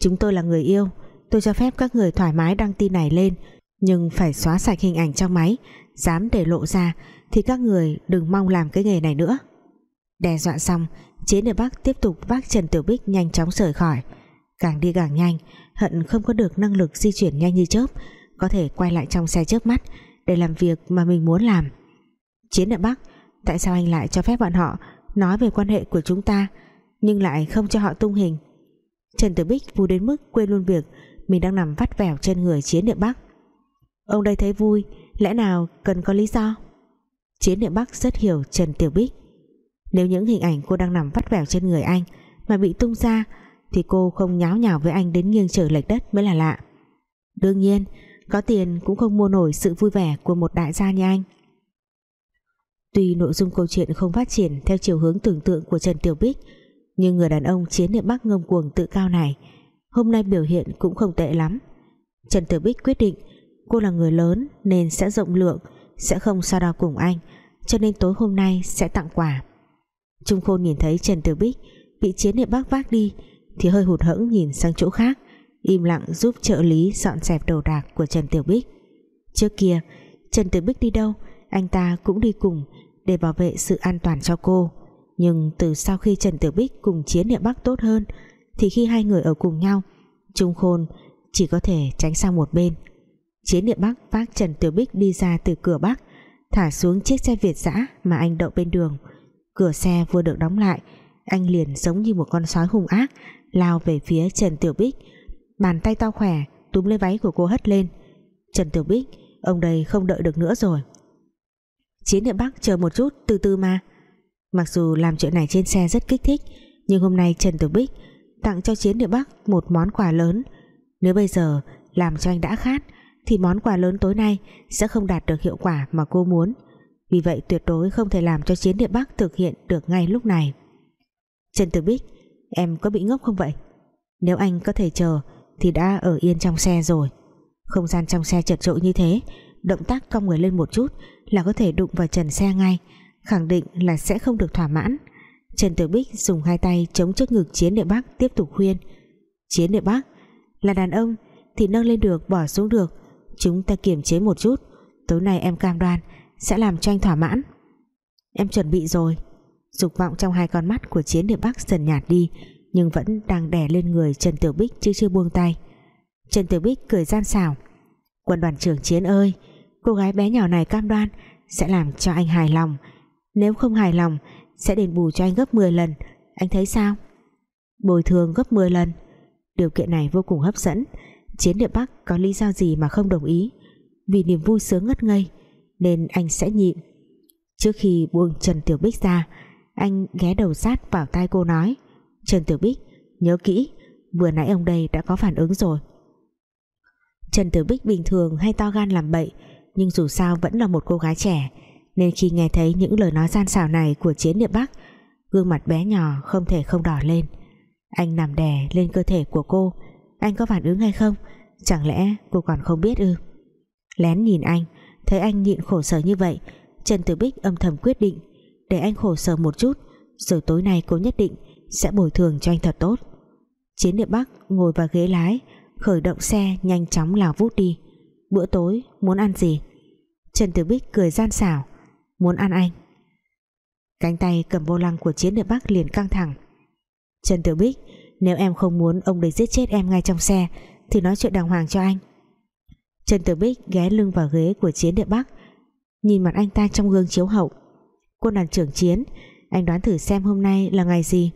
Chúng tôi là người yêu, tôi cho phép các người thoải mái đăng tin này lên, nhưng phải xóa sạch hình ảnh trong máy, dám để lộ ra thì các người đừng mong làm cái nghề này nữa. Đe dọa xong, chiến niệm bắc tiếp tục vác trần tiểu bích nhanh chóng rời khỏi. Càng đi càng nhanh, hận không có được năng lực di chuyển nhanh như chớp, có thể quay lại trong xe trước mắt để làm việc mà mình muốn làm. Chiến niệm bắc, tại sao anh lại cho phép bọn họ nói về quan hệ của chúng ta, nhưng lại không cho họ tung hình. Trần Tử Bích vui đến mức quên luôn việc mình đang nằm vắt vẻo trên người chiến địa Bắc. Ông đây thấy vui, lẽ nào cần có lý do? Chiến địa Bắc rất hiểu Trần Tiểu Bích. Nếu những hình ảnh cô đang nằm vắt vẻo trên người anh Mà bị tung ra, Thì cô không nháo nhào với anh đến nghiêng trời lệch đất mới là lạ. Đương nhiên, Có tiền cũng không mua nổi sự vui vẻ Của một đại gia như anh. Tuy nội dung câu chuyện không phát triển Theo chiều hướng tưởng tượng của Trần Tiểu Bích, Nhưng người đàn ông chiến địa Bắc ngông cuồng tự cao này, Hôm nay biểu hiện cũng không tệ lắm. Trần Tiểu Bích quyết định, Cô là người lớn nên sẽ rộng lượng, Sẽ không so đo cùng anh, Cho nên tối hôm nay sẽ tặng quà. Trung Khôn nhìn thấy Trần Tiểu Bích Bị chiến địa Bắc vác đi, Thì hơi hụt hẫng nhìn sang chỗ khác, Im lặng giúp trợ lý dọn dẹp đồ đạc Của Trần Tiểu Bích. Trước kia, Trần Tiểu Bích đi đâu, Anh ta cũng đi cùng để bảo vệ sự an toàn cho cô. Nhưng từ sau khi Trần Tiểu Bích cùng Chiến Địa Bắc tốt hơn, thì khi hai người ở cùng nhau, Trung Khôn chỉ có thể tránh sang một bên. Chiến Địa Bắc vác Trần Tiểu Bích đi ra từ cửa Bắc, thả xuống chiếc xe Việt dã mà anh đậu bên đường. Cửa xe vừa được đóng lại, anh liền giống như một con sói hung ác, lao về phía Trần Tiểu Bích. Bàn tay to khỏe, túm lấy váy của cô hất lên. Trần Tiểu Bích, ông đây không đợi được nữa rồi. Chiến địa Bắc chờ một chút, từ từ mà. Mặc dù làm chuyện này trên xe rất kích thích, Nhưng hôm nay Trần Tử Bích Tặng cho Chiến địa Bắc một món quà lớn. Nếu bây giờ làm cho anh đã khát, Thì món quà lớn tối nay Sẽ không đạt được hiệu quả mà cô muốn. Vì vậy tuyệt đối không thể làm cho Chiến địa Bắc Thực hiện được ngay lúc này. Trần Tử Bích, Em có bị ngốc không vậy? Nếu anh có thể chờ, Thì đã ở yên trong xe rồi. Không gian trong xe chật trội như thế, Động tác cong người lên một chút là có thể đụng vào trần xe ngay, khẳng định là sẽ không được thỏa mãn. Trần Tử Bích dùng hai tay chống trước ngực Chiến địa Bắc tiếp tục khuyên. Chiến địa Bắc, là đàn ông thì nâng lên được, bỏ xuống được. Chúng ta kiềm chế một chút, tối nay em cam đoan sẽ làm cho anh thỏa mãn. Em chuẩn bị rồi. Dục vọng trong hai con mắt của Chiến địa Bắc dần nhạt đi, nhưng vẫn đang đè lên người Trần Tiểu Bích chứ chưa buông tay. Trần Tiểu Bích cười gian xảo. Quân đoàn trưởng Chiến ơi cô gái bé nhỏ này cam đoan sẽ làm cho anh hài lòng. Nếu không hài lòng, sẽ đền bù cho anh gấp 10 lần. Anh thấy sao? Bồi thường gấp 10 lần. Điều kiện này vô cùng hấp dẫn. Chiến địa Bắc có lý do gì mà không đồng ý? Vì niềm vui sướng ngất ngây, nên anh sẽ nhịn. Trước khi buông Trần Tiểu Bích ra, anh ghé đầu sát vào tai cô nói, Trần Tiểu Bích, nhớ kỹ, vừa nãy ông đây đã có phản ứng rồi. Trần Tiểu Bích bình thường hay to gan làm bậy nhưng dù sao vẫn là một cô gái trẻ, nên khi nghe thấy những lời nói gian xảo này của chiến địa Bắc, gương mặt bé nhỏ không thể không đỏ lên. Anh nằm đè lên cơ thể của cô. Anh có phản ứng hay không? Chẳng lẽ cô còn không biết ư? Lén nhìn anh, thấy anh nhịn khổ sở như vậy, Trần Tử Bích âm thầm quyết định, để anh khổ sở một chút rồi tối nay cô nhất định sẽ bồi thường cho anh thật tốt. Chiến địa Bắc ngồi vào ghế lái, khởi động xe nhanh chóng lao vút đi. Bữa tối muốn ăn gì? Trần Tử Bích cười gian xảo. Muốn ăn anh. Cánh tay cầm vô lăng của chiến địa Bắc liền căng thẳng. Trần Tử Bích, Nếu em không muốn ông đấy giết chết em ngay trong xe, Thì nói chuyện đàng hoàng cho anh. Trần Tử Bích ghé lưng vào ghế của chiến địa Bắc, Nhìn mặt anh ta trong gương chiếu hậu. Quân đoàn trưởng chiến, Anh đoán thử xem hôm nay là ngày gì.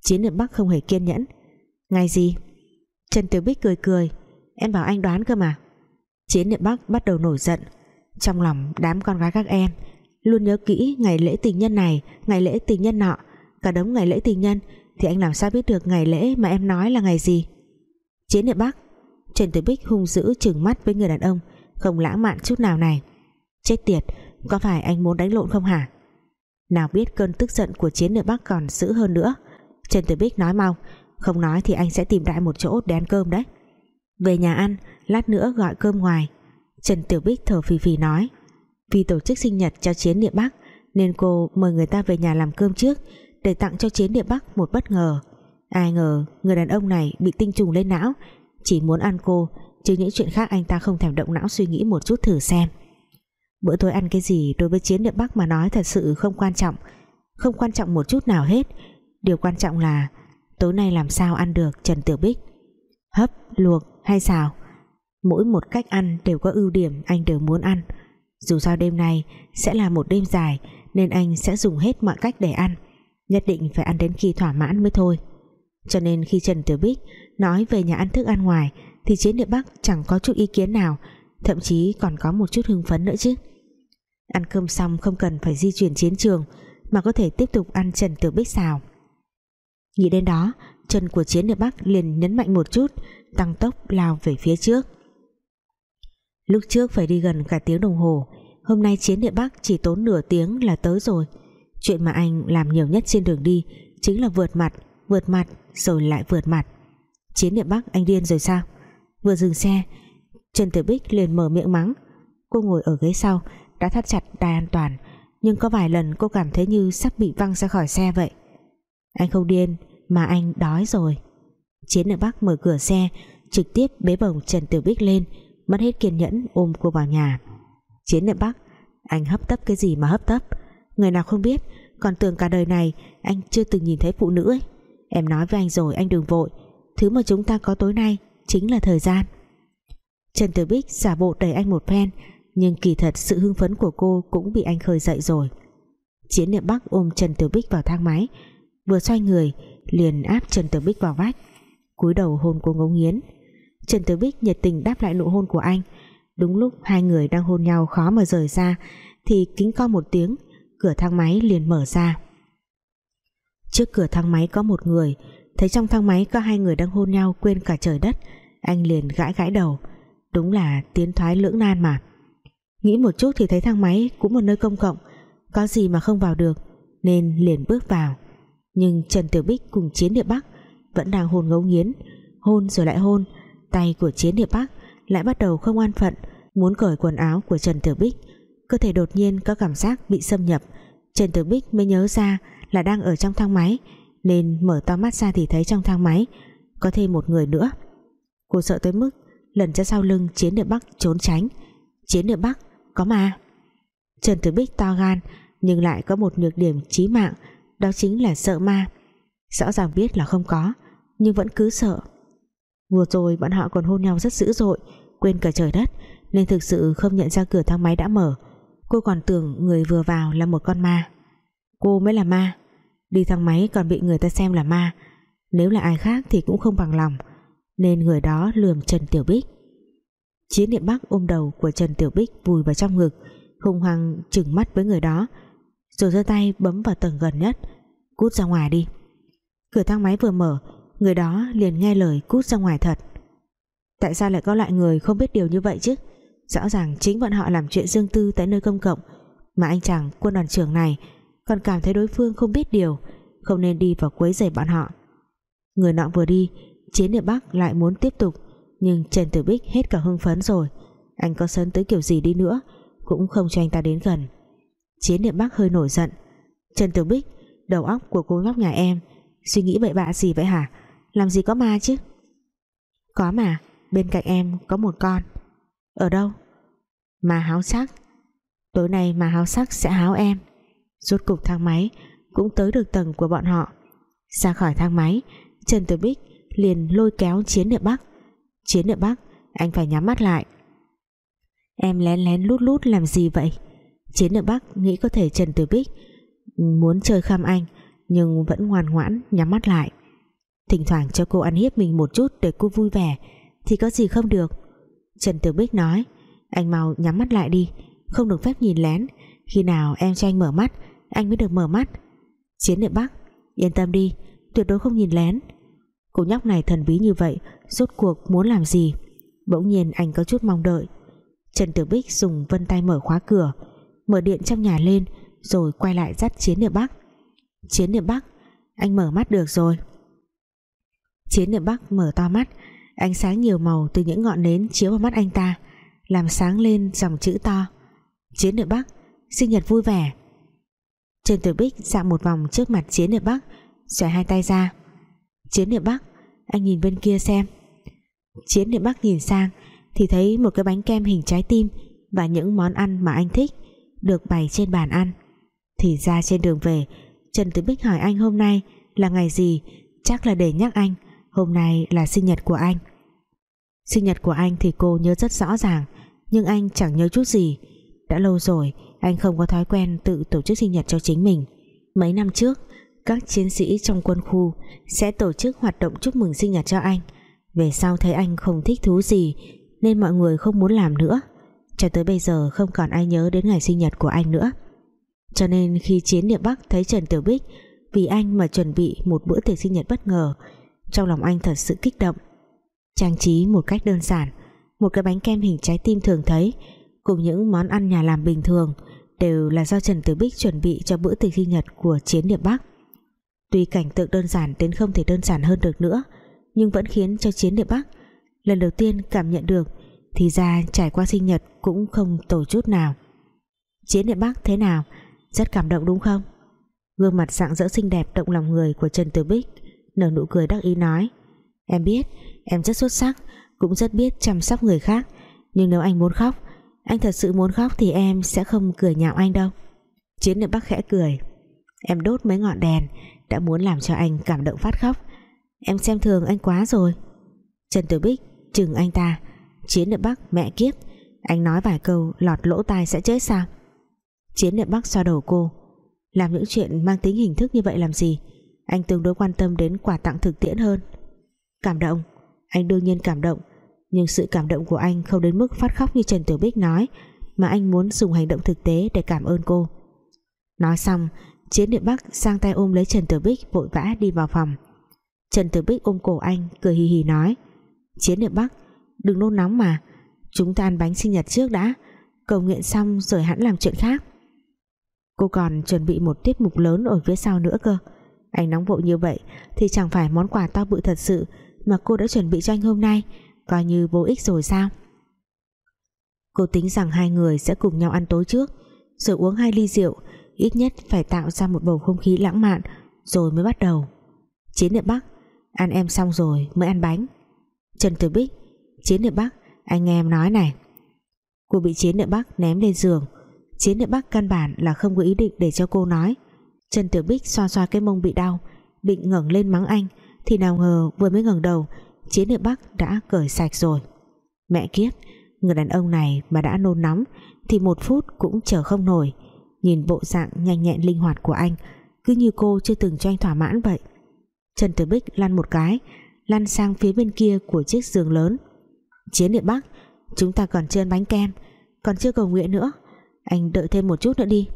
Chiến địa Bắc không hề kiên nhẫn. Ngày gì? Trần Tử Bích cười cười. Em bảo anh đoán cơ mà. Chiến địa Bắc bắt đầu nổi giận trong lòng đám con gái các em, luôn nhớ kỹ ngày lễ tình nhân này, ngày lễ tình nhân nọ. Cả đống ngày lễ tình nhân, thì anh làm sao biết được ngày lễ mà em nói là ngày gì? Chiến địa bắc, trần tử bích hung dữ chừng mắt với người đàn ông, không lãng mạn chút nào này. Chết tiệt, có phải anh muốn đánh lộn không hả? Nào biết cơn tức giận của chiến địa bắc còn dữ hơn nữa. Trần tử bích nói mau, không nói thì anh sẽ tìm đại một chỗ để ăn cơm đấy. Về nhà ăn, lát nữa gọi cơm ngoài. Trần Tiểu Bích thở phì phì nói. Vì tổ chức sinh nhật cho Chiến Địa Bắc nên cô mời người ta về nhà làm cơm trước để tặng cho Chiến Địa Bắc một bất ngờ. Ai ngờ người đàn ông này bị tinh trùng lên não chỉ muốn ăn cô chứ những chuyện khác anh ta không thèm động não suy nghĩ một chút thử xem. Bữa tối ăn cái gì đối với Chiến Địa Bắc mà nói thật sự không quan trọng không quan trọng một chút nào hết. Điều quan trọng là tối nay làm sao ăn được Trần Tiểu Bích? Hấp, luộc hay xào? Mỗi một cách ăn đều có ưu điểm anh đều muốn ăn. Dù sao đêm nay sẽ là một đêm dài nên anh sẽ dùng hết mọi cách để ăn. Nhất định phải ăn đến khi thỏa mãn mới thôi. Cho nên khi Trần Tiểu Bích nói về nhà ăn thức ăn ngoài thì Chiến Địa Bắc chẳng có chút ý kiến nào, thậm chí còn có một chút hưng phấn nữa chứ. Ăn cơm xong không cần phải di chuyển chiến trường mà có thể tiếp tục ăn Trần Tiểu Bích xào. Nghĩ đến đó, chân của chiến địa Bắc liền nhấn mạnh một chút, tăng tốc lao về phía trước lúc trước phải đi gần cả tiếng đồng hồ. Hôm nay chiến địa Bắc chỉ tốn nửa tiếng là tới rồi. Chuyện mà anh làm nhiều nhất trên đường đi chính là vượt mặt vượt mặt, rồi lại vượt mặt. Chiến địa Bắc, anh điên rồi sao? Vừa dừng xe, Trần Tử Bích liền mở miệng mắng. Cô ngồi ở ghế sau, đã thắt chặt đai an toàn, nhưng có vài lần cô cảm thấy như sắp bị văng ra khỏi xe vậy. Anh không điên, mà anh đói rồi. Chiến địa Bắc mở cửa xe, trực tiếp bế bổng Trần Tử Bích lên mất hết kiên nhẫn, ôm cô vào nhà. Chiến niệm Bắc anh hấp tấp cái gì mà hấp tấp? Người nào không biết, còn tưởng cả đời này anh chưa từng nhìn thấy phụ nữ ấy. Em nói với anh rồi, anh đừng vội. Thứ mà chúng ta có tối nay chính là thời gian. Trần Tử Bích giả bộ đẩy anh một phen, nhưng kỳ thật sự hưng phấn của cô cũng bị anh khơi dậy rồi. Chiến niệm Bắc ôm Trần Tử Bích vào thang máy, vừa xoay người liền áp Trần Tử Bích vào vách. Cúi đầu hôn cô ngấu nghiến. Trần Tử Bích nhiệt tình đáp lại nụ hôn của anh. Đúng lúc hai người đang hôn nhau khó mà rời ra thì kính co một tiếng, cửa thang máy liền mở ra. Trước cửa thang máy có một người, thấy trong thang máy có hai người đang hôn nhau quên cả trời đất, anh liền gãi gãi đầu. Đúng là tiến thoái lưỡng nan mà. Nghĩ một chút thì thấy thang máy cũng một nơi công cộng, có gì mà không vào được, nên liền bước vào. Nhưng Trần Tiểu Bích cùng Chiến Địa Bắc vẫn đang hôn ngấu nghiến, hôn rồi lại hôn tay của Chiến Địa Bắc lại bắt đầu không an phận, muốn cởi quần áo của Trần tử Bích. Cơ thể đột nhiên có cảm giác bị xâm nhập. Trần tử Bích mới nhớ ra là đang ở trong thang máy, nên mở to mắt ra thì thấy trong thang máy có thêm một người nữa. Cô sợ tới mức lần ra sau lưng Chiến Địa Bắc trốn tránh. Chiến Địa Bắc, có mà. Trần Tử Bích to gan, nhưng lại có một nhược điểm chí mạng, đó chính là sợ ma. Rõ ràng biết là không có, nhưng vẫn cứ sợ vừa rồi bọn họ còn hôn nhau rất dữ dội, quên cả trời đất, nên thực sự không nhận ra cửa thang máy đã mở. Cô còn tưởng người vừa vào là một con ma. Cô mới là ma. Đi thang máy còn bị người ta xem là ma. Nếu là ai khác thì cũng không bằng lòng, nên người đó lườm Trần Tiểu Bích. Chiến niệm Bắc ôm đầu của Trần Tiểu Bích vùi vào trong ngực, hung hăng chừng mắt với người đó, rồi giơ tay bấm vào tầng gần nhất, cút ra ngoài đi. Cửa thang máy vừa mở người đó liền nghe lời cút ra ngoài thật. Tại sao lại có loại người không biết điều như vậy chứ? Rõ ràng chính bọn họ làm chuyện riêng tư tại nơi công cộng. Mà anh chàng quân đoàn trưởng này còn cảm thấy đối phương không biết điều, không nên đi vào quấy rầy bọn họ. Người nọ vừa đi, chiến địa bắc lại muốn tiếp tục, nhưng Trần Tử Bích hết cả hưng phấn rồi. Anh có sớm tới kiểu gì đi nữa, cũng không cho anh ta đến gần. Chiến địa Bắc hơi nổi giận. Trần Tử Bích, đầu óc của cô nhóc nhà em, suy nghĩ bậy bạ gì vậy hả? Làm gì có ma chứ? Có mà, bên cạnh em có một con. Ở đâu? Mà háo sắc. Tối nay mà háo sắc sẽ háo em. Rốt cục thang máy cũng tới được tầng của bọn họ. Ra khỏi thang máy, Trần Tử Bích liền lôi kéo Chiến Địa Bắc. Chiến Địa Bắc, anh phải nhắm mắt lại. Em lén lén lút lút làm gì vậy? Chiến Địa Bắc nghĩ có thể Trần Tử Bích muốn chơi khăm anh, nhưng vẫn ngoan ngoãn nhắm mắt lại thỉnh thoảng cho cô ăn hiếp mình một chút để cô vui vẻ, thì có gì không được. Trần Tử Bích nói, anh mau nhắm mắt lại đi, không được phép nhìn lén. Khi nào em cho anh mở mắt, anh mới được mở mắt. Chiến Địa Bắc, yên tâm đi, tuyệt đối không nhìn lén. Cô nhóc này thần bí như vậy, rốt cuộc muốn làm gì? Bỗng nhiên anh có chút mong đợi. Trần Tử Bích dùng vân tay mở khóa cửa, mở điện trong nhà lên, rồi quay lại dắt Chiến Niệm Bắc. Chiến Niệm Bắc, anh mở mắt được rồi. Chiến Niệm Bắc mở to mắt. Ánh sáng nhiều màu từ những ngọn nến chiếu vào mắt anh ta, làm sáng lên dòng chữ to. Chiến Niệm Bắc, sinh nhật vui vẻ. Trần Tử Bích dạo một vòng trước mặt Chiến Niệm Bắc, xòe hai tay ra. Chiến Niệm Bắc, anh nhìn bên kia xem. Chiến Niệm Bắc nhìn sang thì thấy một cái bánh kem hình trái tim và những món ăn mà anh thích được bày trên bàn ăn. Thì ra trên đường về, Trần Tử Bích hỏi anh hôm nay là ngày gì, chắc là để nhắc anh hôm nay là sinh nhật của anh. Sinh nhật của anh thì cô nhớ rất rõ ràng, nhưng anh chẳng nhớ chút gì. Đã lâu rồi, anh không có thói quen tự tổ chức sinh nhật cho chính mình. Mấy năm trước, các chiến sĩ trong quân khu sẽ tổ chức hoạt động chúc mừng sinh nhật cho anh. Về sau thấy anh không thích thú gì, nên mọi người không muốn làm nữa. Cho tới bây giờ không còn ai nhớ đến ngày sinh nhật của anh nữa. Cho nên khi Chiến Địa Bắc thấy Trần Tiểu Bích vì anh mà chuẩn bị một bữa tiệc sinh nhật bất ngờ trong lòng anh thật sự kích động. Trang trí một cách đơn giản, một cái bánh kem hình trái tim thường thấy, cùng những món ăn nhà làm bình thường đều là do Trần Tử Bích chuẩn bị cho bữa tiệc sinh nhật của Chiến Điệp Bắc. Tuy cảnh tượng đơn giản đến không thể đơn giản hơn được nữa, nhưng vẫn khiến cho Chiến Điệp Bắc lần đầu tiên cảm nhận được thì ra trải qua sinh nhật cũng không tổ chút nào. Chiến Điệp Bắc thế nào? Rất cảm động đúng không? Gương mặt dạng dỡ xinh đẹp động lòng người của Trần Tử Bích nở nụ cười đắc ý nói. Em biết, em rất xuất sắc, cũng rất biết chăm sóc người khác. Nhưng nếu anh muốn khóc, anh thật sự muốn khóc thì em sẽ không cười nhạo anh đâu. Chiến được Bắc khẽ cười. Em đốt mấy ngọn đèn, Đã muốn làm cho anh cảm động phát khóc. Em xem thường anh quá rồi. Trần Tử Bích, chừng anh ta. Chiến được Bắc mẹ kiếp. Anh nói vài câu, lọt lỗ tai sẽ chết sao? Chiến được Bắc xoa đầu cô. Làm những chuyện mang tính hình thức như vậy làm gì? Anh tương đối quan tâm đến quà tặng thực tiễn hơn. Cảm động. Anh đương nhiên cảm động. Nhưng sự cảm động của anh không đến mức phát khóc như Trần Tiểu Bích nói, mà anh muốn dùng hành động thực tế để cảm ơn cô. Nói xong, Chiến Điện Bắc sang tay ôm lấy Trần Tiểu Bích vội vã đi vào phòng. Trần Tiểu Bích ôm cổ anh, cười hì hì nói, Chiến Điện Bắc, đừng nôn nóng mà. Chúng ta ăn bánh sinh nhật trước đã. Cầu nguyện xong rồi hẳn làm chuyện khác. Cô còn chuẩn bị một tiết mục lớn ở phía sau nữa cơ anh nóng vội như vậy thì chẳng phải món quà to bự thật sự mà cô đã chuẩn bị cho anh hôm nay, coi như vô ích rồi sao? Cô tính rằng hai người sẽ cùng nhau ăn tối trước, rồi uống hai ly rượu, ít nhất phải tạo ra một bầu không khí lãng mạn, rồi mới bắt đầu. Chiến địa bắc, ăn em xong rồi mới ăn bánh. Trần tử bích, chiến địa bắc, anh nghe em nói này. Cô bị chiến địa bắc ném lên giường. Chiến địa bắc căn bản là không có ý định để cho cô nói trần tử bích xoa xoa cái mông bị đau, định ngẩng lên mắng anh, thì nào ngờ vừa mới ngẩng đầu, chiến địa Bắc đã cởi sạch rồi. Mẹ kiếp, người đàn ông này mà đã nôn nóng, thì một phút cũng chờ không nổi. Nhìn bộ dạng nhanh nhẹn linh hoạt của anh, cứ như cô chưa từng cho anh thỏa mãn vậy. Trần Tử Bích lăn một cái, lăn sang phía bên kia của chiếc giường lớn. Chiến địa Bắc, chúng ta còn chưa ăn bánh kem, còn chưa cầu nguyện nữa. Anh đợi thêm một chút nữa đi.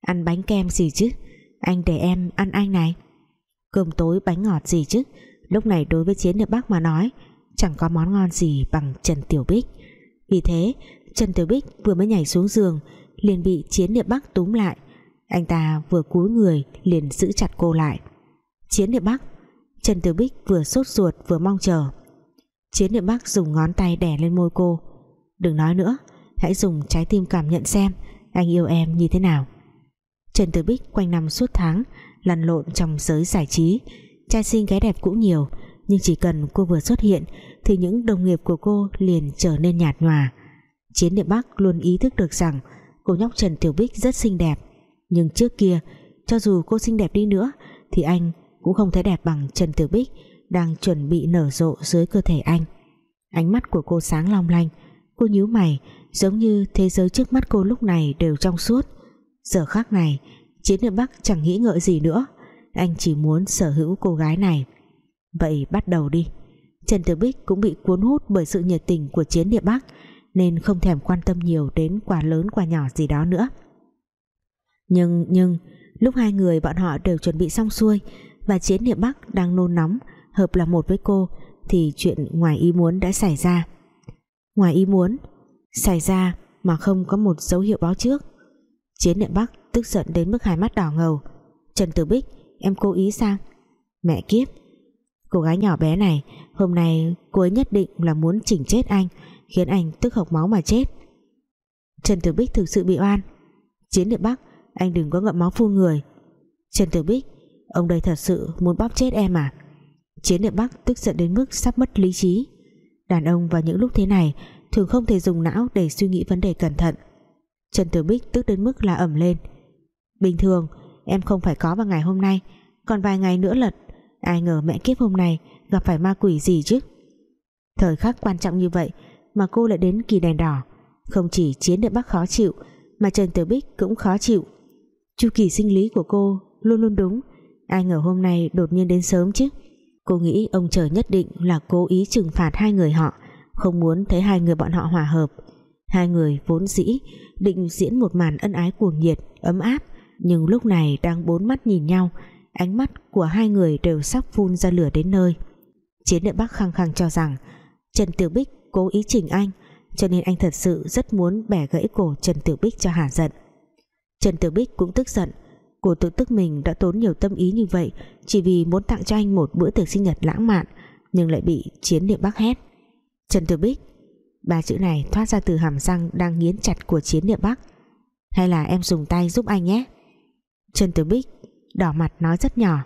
Ăn bánh kem gì chứ? Anh để em ăn anh này. Cơm tối, bánh ngọt gì chứ? Lúc này đối với chiến địa Bắc mà nói, chẳng có món ngon gì bằng Trần Tiểu Bích. Vì thế, Trần Tiểu Bích vừa mới nhảy xuống giường, liền bị chiến địa Bắc túm lại. Anh ta vừa cúi người liền giữ chặt cô lại. Chiến địa Bắc Trần Tiểu Bích vừa sốt ruột vừa mong chờ. Chiến địa Bắc dùng ngón tay đè lên môi cô. Đừng nói nữa, hãy dùng trái tim cảm nhận xem anh yêu em như thế nào. Trần Tử Bích quanh năm suốt tháng lăn lộn trong giới giải trí. Trai xinh gái đẹp cũng nhiều, nhưng chỉ cần cô vừa xuất hiện thì những đồng nghiệp của cô liền trở nên nhạt nhòa. Chiến địa Bắc luôn ý thức được rằng cô nhóc Trần Tiểu Bích rất xinh đẹp. Nhưng trước kia, cho dù cô xinh đẹp đi nữa, thì anh cũng không thấy đẹp bằng Trần Tiểu Bích đang chuẩn bị nở rộ dưới cơ thể anh. Ánh mắt của cô sáng long lanh, cô nhíu mày, giống như thế giới trước mắt cô lúc này đều trong suốt giờ khác này, chiến địa Bắc chẳng nghĩ ngợi gì nữa. Anh chỉ muốn sở hữu cô gái này. Vậy bắt đầu đi. Trần Tử Bích cũng bị cuốn hút bởi sự nhiệt tình của chiến địa Bắc, nên không thèm quan tâm nhiều đến quà lớn quà nhỏ gì đó nữa. Nhưng nhưng, lúc hai người bọn họ đều chuẩn bị xong xuôi và chiến địa Bắc đang nôn nóng, hợp là một với cô, thì chuyện ngoài ý muốn đã xảy ra. Ngoài ý muốn, xảy ra mà không có một dấu hiệu báo trước chiến địa Bắc tức giận đến mức hai mắt đỏ ngầu. Trần Tử Bích, em cố ý sao? Mẹ kiếp, cô gái nhỏ bé này, hôm nay cô ấy nhất định là muốn chỉnh chết anh, khiến anh tức hộc máu mà chết. Trần Tử Bích thực sự bị oan. Chiến địa Bắc, anh đừng có ngậm máu phun người. Trần Tử Bích, ông đây thật sự muốn bóp chết em à? Chiến địa Bắc tức giận đến mức sắp mất lý trí. Đàn ông vào những lúc thế này thường không thể dùng não để suy nghĩ vấn đề cẩn thận. Trần Tử Bích tức đến mức là ẩm lên. Bình thường, em không phải có vào ngày hôm nay, còn vài ngày nữa lận, ai ngờ mẹ kiếp hôm nay gặp phải ma quỷ gì chứ? Thời khắc quan trọng như vậy mà cô lại đến kỳ đèn đỏ, không chỉ chiến địa bắc khó chịu, mà trần tử bích cũng khó chịu. Chu kỳ sinh lý của cô luôn luôn đúng, ai ngờ hôm nay đột nhiên đến sớm chứ? Cô nghĩ ông trời nhất định là cố ý trừng phạt hai người họ, không muốn thấy hai người bọn họ hòa hợp hai người vốn dĩ định diễn một màn ân ái cuồng nhiệt, ấm áp, nhưng lúc này đang bốn mắt nhìn nhau, ánh mắt của hai người đều sắp phun ra lửa đến nơi. Chiến địa bắc khăng khăng cho rằng, Trần Tiểu Bích cố ý chỉnh anh, cho nên anh thật sự rất muốn bẻ gãy cổ Trần Tiểu Bích cho hả giận. Trần Tiểu Bích cũng tức giận, cô tự tức mình đã tốn nhiều tâm ý như vậy, chỉ vì muốn tặng cho anh một bữa tiệc sinh nhật lãng mạn, nhưng lại bị chiến địa bắc hét. Trần Tiểu Bích ba chữ này thoát ra từ hàm răng đang nghiến chặt của chiến địa bắc. Hay là em dùng tay giúp anh nhé. Trần tử Bích đỏ mặt nói rất nhỏ.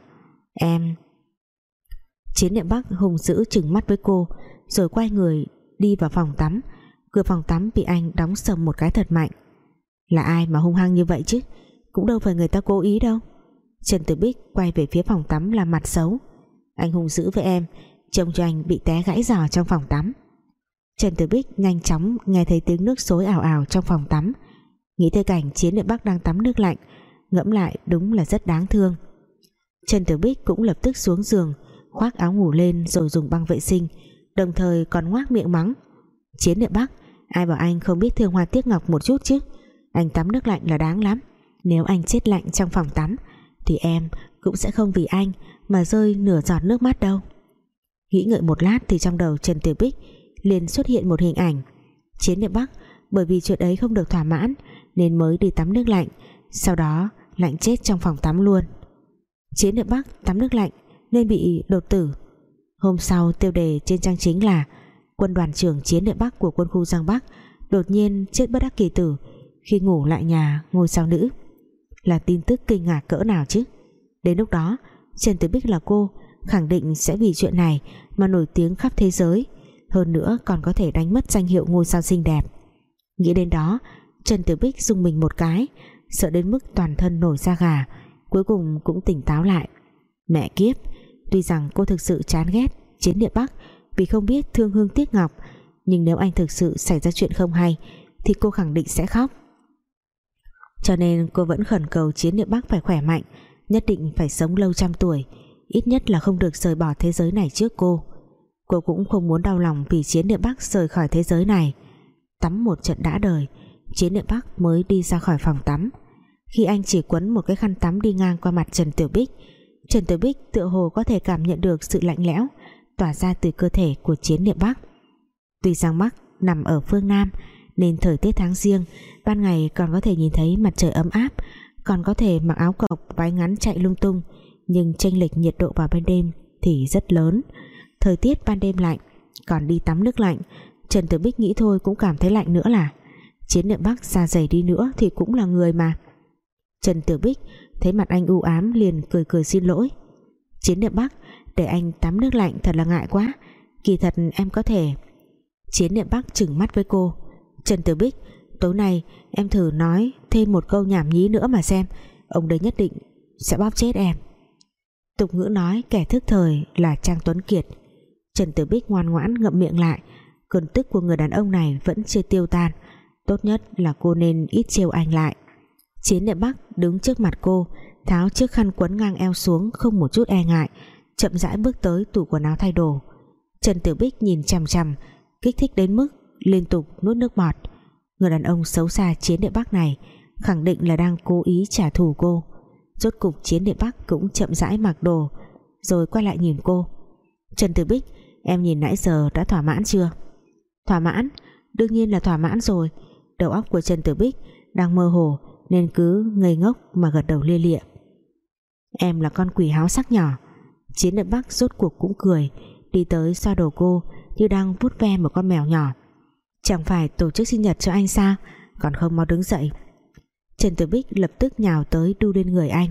Em chiến địa bắc hùng dữ chừng mắt với cô, rồi quay người đi vào phòng tắm. Cửa phòng tắm bị anh đóng sầm một cái thật mạnh. Là ai mà hung hăng như vậy chứ? Cũng đâu phải người ta cố ý đâu. Trần Tử Bích quay về phía phòng tắm là mặt xấu. Anh hung dữ với em, trông cho anh bị té gãy giò trong phòng tắm. Trần Tử Bích nhanh chóng nghe thấy tiếng nước xối ảo ảo trong phòng tắm. Nghĩ tới cảnh chiến địa bắc đang tắm nước lạnh, ngẫm lại đúng là rất đáng thương. Trần Tử Bích cũng lập tức xuống giường, khoác áo ngủ lên rồi dùng băng vệ sinh, đồng thời còn ngoác miệng mắng. Chiến địa bắc, ai bảo anh không biết thương hoa tiếc ngọc một chút chứ? Anh tắm nước lạnh là đáng lắm. Nếu anh chết lạnh trong phòng tắm, thì em cũng sẽ không vì anh mà rơi nửa giọt nước mắt đâu. Nghĩ ngợi một lát thì trong đầu Trần Tử Bích liền xuất hiện một hình ảnh. Chiến địa bắc, bởi vì chuyện ấy không được thỏa mãn, nên mới đi tắm nước lạnh, sau đó lạnh chết trong phòng tắm luôn. Chiến địa bắc tắm nước lạnh nên bị đột tử. Hôm sau, tiêu đề trên trang chính là quân đoàn trưởng chiến địa bắc của quân khu Giang Bắc đột nhiên chết bất đắc kỳ tử khi ngủ lại nhà ngôi sao nữ. Là tin tức kinh ngạc cỡ nào chứ? Đến lúc đó, Trần Tử Bích là cô khẳng định sẽ vì chuyện này mà nổi tiếng khắp thế giới hơn nữa còn có thể đánh mất danh hiệu ngôi sao xinh đẹp. Nghĩ đến đó, Trần Tử Bích rung mình một cái, sợ đến mức toàn thân nổi da gà, cuối cùng cũng tỉnh táo lại. Mẹ kiếp, tuy rằng cô thực sự chán ghét chiến địa Bắc vì không biết thương hương tiếc ngọc, nhưng nếu anh thực sự xảy ra chuyện không hay, thì cô khẳng định sẽ khóc. Cho nên cô vẫn khẩn cầu chiến địa Bắc phải khỏe mạnh, nhất định phải sống lâu trăm tuổi, ít nhất là không được rời bỏ thế giới này trước cô cô cũng không muốn đau lòng vì chiến địa Bắc rời khỏi thế giới này. Tắm một trận đã đời, chiến địa Bắc mới đi ra khỏi phòng tắm. Khi anh chỉ quấn một cái khăn tắm đi ngang qua mặt Trần Tiểu Bích, Trần Tiểu Bích tựa hồ có thể cảm nhận được sự lạnh lẽo tỏa ra từ cơ thể của chiến địa Bắc. Tuy Giang Bắc nằm ở phương Nam, nên thời tiết tháng riêng, ban ngày còn có thể nhìn thấy mặt trời ấm áp, còn có thể mặc áo cộc váy ngắn chạy lung tung, nhưng chênh lệch nhiệt độ vào ban đêm thì rất lớn thời tiết ban đêm lạnh, còn đi tắm nước lạnh. Trần Tử Bích nghĩ thôi cũng cảm thấy lạnh nữa là. Chiến niệm Bắc xa dày đi nữa thì cũng là người mà. Trần Tử Bích thấy mặt anh u ám liền cười cười xin lỗi. Chiến niệm Bắc, để anh tắm nước lạnh thật là ngại quá. Kỳ thật em có thể. Chiến niệm Bắc chừng mắt với cô. Trần Tử Bích, tối nay em thử nói thêm một câu nhảm nhí nữa mà xem. Ông đấy nhất định sẽ bóp chết em. Tục ngữ nói kẻ thức thời là Trang Tuấn Kiệt. Trần Tử Bích ngoan ngoãn ngậm miệng lại. Cơn tức của người đàn ông này vẫn chưa tiêu tan. Tốt nhất là cô nên ít trêu anh lại. Chiến đệ bắc đứng trước mặt cô, tháo chiếc khăn quấn ngang eo xuống không một chút e ngại, chậm rãi bước tới tủ quần áo thay đồ. Trần Tử Bích nhìn chằm chằm, kích thích đến mức liên tục nuốt nước bọt. Người đàn ông xấu xa chiến đệ bắc này khẳng định là đang cố ý trả thù cô. Rốt cục chiến đệ bắc cũng chậm rãi mặc đồ, rồi quay lại nhìn cô. Trần Tử Bích em nhìn nãy giờ đã thỏa mãn chưa? Thỏa mãn? Đương nhiên là thỏa mãn rồi. Đầu óc của Trần Tử Bích đang mơ hồ nên cứ ngây ngốc mà gật đầu lia lịa. Em là con quỷ háo sắc nhỏ. Chiến đệ bắc rốt cuộc cũng cười, đi tới xoa đầu cô như đang vuốt ve một con mèo nhỏ. Chẳng phải tổ chức sinh nhật cho anh sao? Còn không mau đứng dậy. Trần Tử Bích lập tức nhào tới đu lên người anh.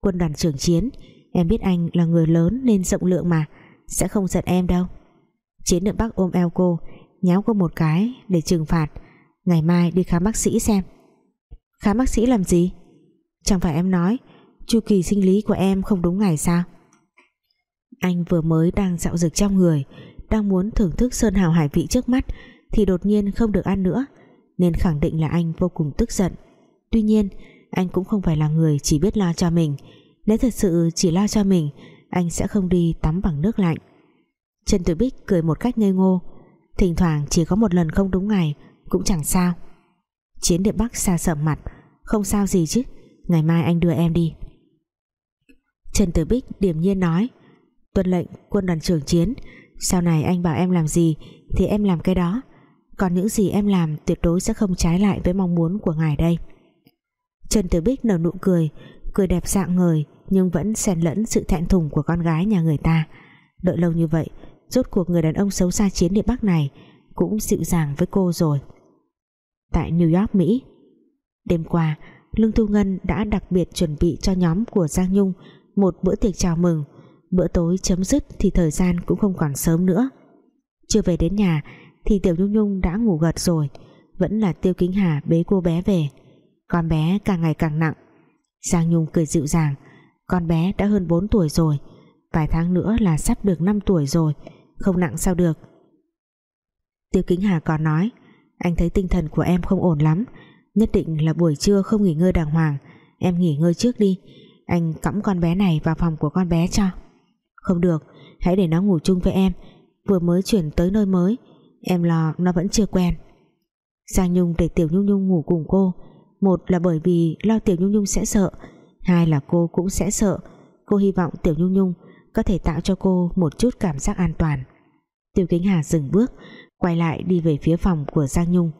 Quân đoàn trưởng chiến, em biết anh là người lớn nên rộng lượng mà sẽ không giận em đâu. Chiến được bác ôm eo cô, nhéo cô một cái để trừng phạt. Ngày mai đi khám bác sĩ xem. Khám bác sĩ làm gì? Chẳng phải em nói, chu kỳ sinh lý của em không đúng ngày sao? Anh vừa mới đang dạo dực trong người, đang muốn thưởng thức sơn hào hải vị trước mắt, thì đột nhiên không được ăn nữa, nên khẳng định là anh vô cùng tức giận. Tuy nhiên, anh cũng không phải là người chỉ biết lo cho mình. Nếu thật sự chỉ lo cho mình anh sẽ không đi tắm bằng nước lạnh. Trần Tử Bích cười một cách ngây ngô. Thỉnh thoảng chỉ có một lần không đúng ngày, cũng chẳng sao. Chiến địa bắc xa sầm mặt, không sao gì chứ, ngày mai anh đưa em đi. Trần Tử Bích điềm nhiên nói, tuân lệnh quân đoàn trưởng chiến, sau này anh bảo em làm gì thì em làm cái đó, còn những gì em làm tuyệt đối sẽ không trái lại với mong muốn của ngài đây. Trần Tử Bích nở nụ cười cười đẹp dạng người nhưng vẫn xen lẫn sự thẹn thùng của con gái nhà người ta. Đợi lâu như vậy, rốt cuộc người đàn ông xấu xa chiến địa Bắc này cũng dịu dàng với cô rồi. Tại New York, Mỹ, đêm qua, Lương Thu Ngân đã đặc biệt chuẩn bị cho nhóm của Giang Nhung một bữa tiệc chào mừng. Bữa tối chấm dứt thì thời gian cũng không còn sớm nữa. Chưa về đến nhà thì Tiểu Nhung Nhung đã ngủ gật rồi, vẫn là Tiêu Kính Hà bế cô bé về. Con bé càng ngày càng nặng. Giang Nhung cười dịu dàng con bé đã hơn 4 tuổi rồi. Vài tháng nữa là sắp được 5 tuổi rồi. Không nặng sao được. Tiêu Kính Hà còn nói, anh thấy tinh thần của em không ổn lắm. Nhất định là buổi trưa không nghỉ ngơi đàng hoàng. Em nghỉ ngơi trước đi. Anh cõng con bé này vào phòng của con bé cho. Không được. Hãy để nó ngủ chung với em. Vừa mới chuyển tới nơi mới. Em lo nó vẫn chưa quen. Giang Nhung để Tiểu Nhung Nhung ngủ cùng cô. Một là bởi vì lo Tiểu Nhung Nhung sẽ sợ hai là cô cũng sẽ sợ. Cô hy vọng Tiểu Nhung Nhung có thể tạo cho cô một chút cảm giác an toàn. Tiêu Kính Hà dừng bước, quay lại đi về phía phòng của Giang Nhung.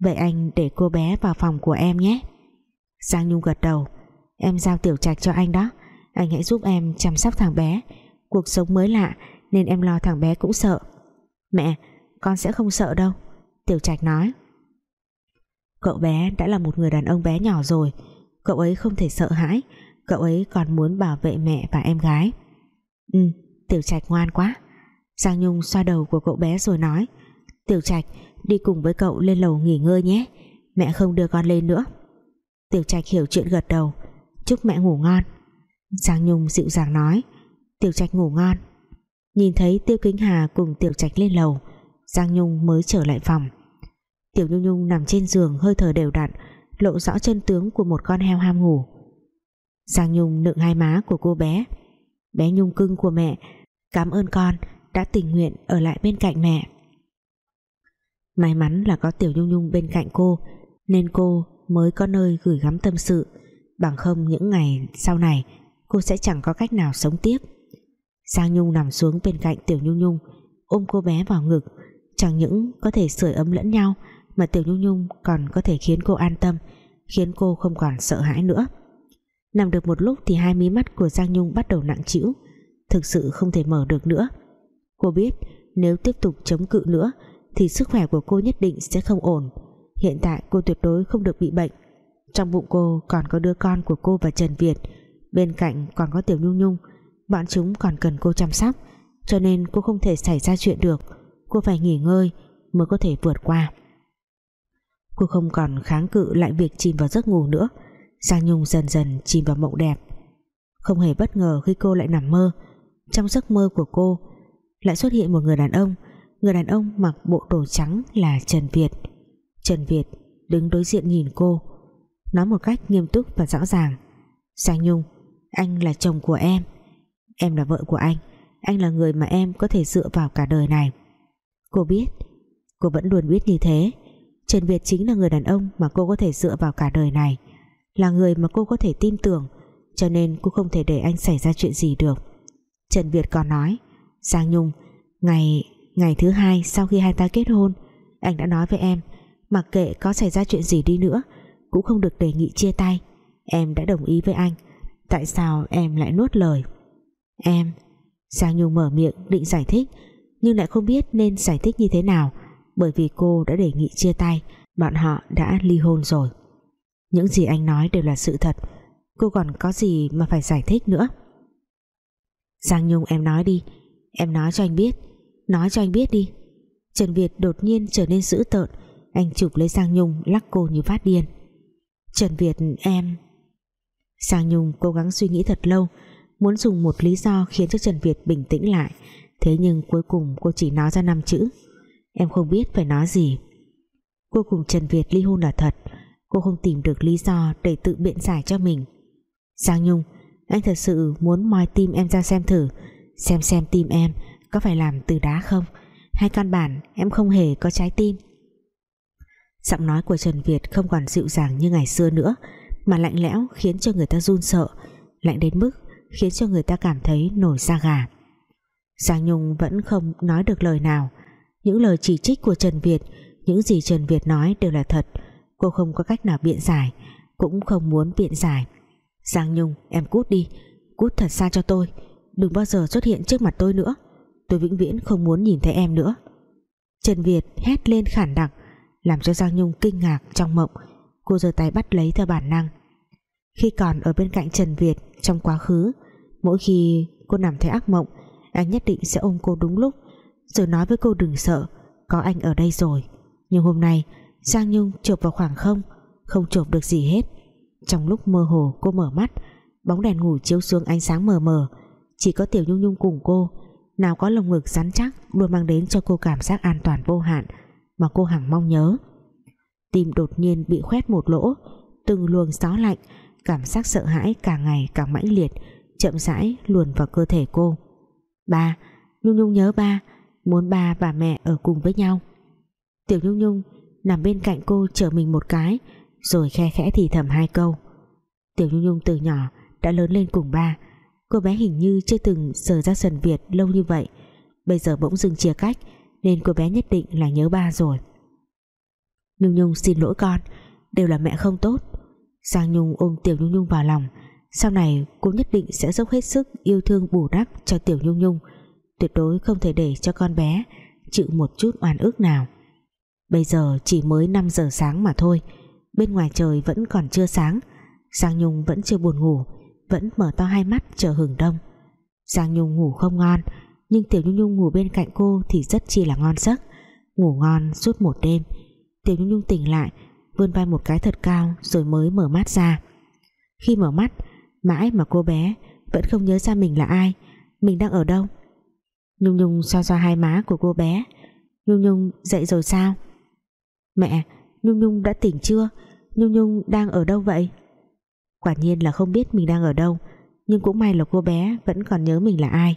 Vậy anh để cô bé vào phòng của em nhé. Giang Nhung gật đầu. Em giao tiểu trạch cho anh đó. Anh hãy giúp em chăm sóc thằng bé. Cuộc sống mới lạ, nên em lo thằng bé cũng sợ. Mẹ, con sẽ không sợ đâu, tiểu trạch nói. Cậu bé đã là một người đàn ông bé nhỏ rồi cậu ấy không thể sợ hãi. Cậu ấy còn muốn bảo vệ mẹ và em gái. Ừ tiểu trạch ngoan quá. Giang Nhung xoa đầu của cậu bé rồi nói, Tiểu Trạch, đi cùng với cậu lên lầu nghỉ ngơi nhé. Mẹ không đưa con lên nữa. Tiểu Trạch hiểu chuyện gật đầu. Chúc mẹ ngủ ngon. Giang Nhung dịu dàng nói, Tiểu Trạch ngủ ngon. Nhìn thấy Tiêu Kính Hà cùng Tiểu Trạch lên lầu, Giang Nhung mới trở lại phòng. Tiểu Nhung Nhung nằm trên giường, hơi thở đều đặn lộ rõ chân tướng của một con heo ham ngủ. Giang Nhung nựng hai má của cô bé. Bé Nhung cưng của mẹ, cảm ơn con, đã tình nguyện ở lại bên cạnh mẹ. May mắn là có Tiểu Nhung Nhung bên cạnh cô, nên cô mới có nơi gửi gắm tâm sự. Bằng không, những ngày sau này, cô sẽ chẳng có cách nào sống tiếp. Giang Nhung nằm xuống bên cạnh Tiểu Nhung Nhung, ôm cô bé vào ngực, chẳng những có thể sưởi ấm lẫn nhau mà Tiểu Nhung Nhung còn có thể khiến cô an tâm, khiến cô không còn sợ hãi nữa. Nằm được một lúc thì hai mí mắt của Giang Nhung bắt đầu nặng trĩu, thực sự không thể mở được nữa. Cô biết nếu tiếp tục chống cự nữa thì sức khỏe của cô nhất định sẽ không ổn. Hiện tại cô tuyệt đối không được bị bệnh. Trong bụng cô còn có đứa con của cô và Trần Việt, bên cạnh còn có Tiểu Nhung Nhung. Bọn chúng còn cần cô chăm sóc, cho nên cô không thể xảy ra chuyện được. Cô phải nghỉ ngơi mới có thể vượt qua cô không còn kháng cự lại việc chìm vào giấc ngủ nữa. Giang Nhung dần dần chìm vào mộng đẹp. Không hề bất ngờ khi cô lại nằm mơ. Trong giấc mơ của cô, lại xuất hiện một người đàn ông. Người đàn ông mặc bộ đồ trắng là Trần Việt. Trần Việt đứng đối diện nhìn cô, nói một cách nghiêm túc và rõ ràng. Giang Nhung, anh là chồng của em. Em là vợ của anh. Anh là người mà em có thể dựa vào cả đời này. Cô biết, cô vẫn luôn biết như thế. Trần Việt chính là người đàn ông mà cô có thể dựa vào cả đời này, là người mà cô có thể tin tưởng, cho nên cô không thể để anh xảy ra chuyện gì được. Trần Việt còn nói, Giang Nhung, ngày ngày thứ hai sau khi hai ta kết hôn, anh đã nói với em, mặc kệ có xảy ra chuyện gì đi nữa, cũng không được đề nghị chia tay. Em đã đồng ý với anh, tại sao em lại nuốt lời? Em, Giang Nhung mở miệng định giải thích, nhưng lại không biết nên giải thích như thế nào bởi vì cô đã đề nghị chia tay, bọn họ đã ly hôn rồi. Những gì anh nói đều là sự thật. Cô còn có gì mà phải giải thích nữa? Giang Nhung, em nói đi. Em nói cho anh biết. Nói cho anh biết đi. Trần Việt đột nhiên trở nên dữ tợn. Anh chụp lấy Giang Nhung, lắc cô như phát điên. Trần Việt, em Giang Nhung cố gắng suy nghĩ thật lâu, muốn dùng một lý do khiến cho Trần Việt bình tĩnh lại. Thế nhưng cuối cùng cô chỉ nói ra năm chữ em không biết phải nói gì. Cô cùng Trần Việt ly hôn là thật. Cô không tìm được lý do để tự biện giải cho mình. Giang Nhung, anh thật sự muốn moi tim em ra xem thử. Xem xem tim em có phải làm từ đá không? Hay căn bản em không hề có trái tim? Giọng nói của Trần Việt không còn dịu dàng như ngày xưa nữa, mà lạnh lẽo khiến cho người ta run sợ, lạnh đến mức khiến cho người ta cảm thấy nổi da gà. Giang Nhung vẫn không nói được lời nào những lời chỉ trích của Trần Việt, những gì Trần Việt nói đều là thật. Cô không có cách nào biện giải, cũng không muốn biện giải. Giang Nhung, em cút đi, cút thật xa cho tôi, đừng bao giờ xuất hiện trước mặt tôi nữa. Tôi vĩnh viễn không muốn nhìn thấy em nữa. Trần Việt hét lên khản đặc, làm cho Giang Nhung kinh ngạc trong mộng. Cô giơ tay bắt lấy theo bản năng. Khi còn ở bên cạnh Trần Việt trong quá khứ, mỗi khi cô nằm thấy ác mộng, anh nhất định sẽ ôm cô đúng lúc rồi nói với cô đừng sợ, có anh ở đây rồi. Nhưng hôm nay, Giang Nhung chộp vào khoảng không không chộp được gì hết. Trong lúc mơ hồ, cô mở mắt, bóng đèn ngủ chiếu xuống ánh sáng mờ mờ. Chỉ có Tiểu Nhung Nhung cùng cô, nào có lồng ngực rắn chắc, luôn mang đến cho cô cảm giác an toàn vô hạn, mà cô hằng mong nhớ. Tim đột nhiên bị khoét một lỗ, từng luồng gió lạnh, cảm giác sợ hãi càng ngày càng mãnh liệt, chậm rãi luồn vào cơ thể cô. Ba, Nhung Nhung nhớ ba muốn ba và mẹ ở cùng với nhau. Tiểu Nhung Nhung nằm bên cạnh cô chờ mình một cái, rồi khe khẽ thì thầm hai câu. Tiểu Nhung Nhung từ nhỏ đã lớn lên cùng ba. Cô bé hình như chưa từng rời ra sân Việt lâu như vậy. Bây giờ bỗng dưng chia cách, nên cô bé nhất định là nhớ ba rồi. Nhung Nhung xin lỗi con, đều là mẹ không tốt. Giang Nhung ôm Tiểu Nhung Nhung vào lòng, sau này cô nhất định sẽ dốc hết sức yêu thương bù đắp cho Tiểu Nhung Nhung tuyệt đối không thể để cho con bé chịu một chút oan ức nào. Bây giờ chỉ mới 5 giờ sáng mà thôi, bên ngoài trời vẫn còn chưa sáng. Giang Nhung vẫn chưa buồn ngủ, vẫn mở to hai mắt chờ hừng đông. Giang Nhung ngủ không ngon, nhưng Tiểu Nhung Nhung ngủ bên cạnh cô thì rất chi là ngon giấc. Ngủ ngon suốt một đêm. Tiểu Nhung Nhung tỉnh lại, vươn vai một cái thật cao rồi mới mở mắt ra. Khi mở mắt, mãi mà cô bé vẫn không nhớ ra mình là ai, mình đang ở đâu. Nhung Nhung xoa xoa hai má của cô bé. Nhung Nhung dậy rồi sao? Mẹ, Nhung Nhung đã tỉnh chưa? Nhung Nhung đang ở đâu vậy? Quả nhiên là không biết mình đang ở đâu, Nhưng cũng may là cô bé vẫn còn nhớ mình là ai.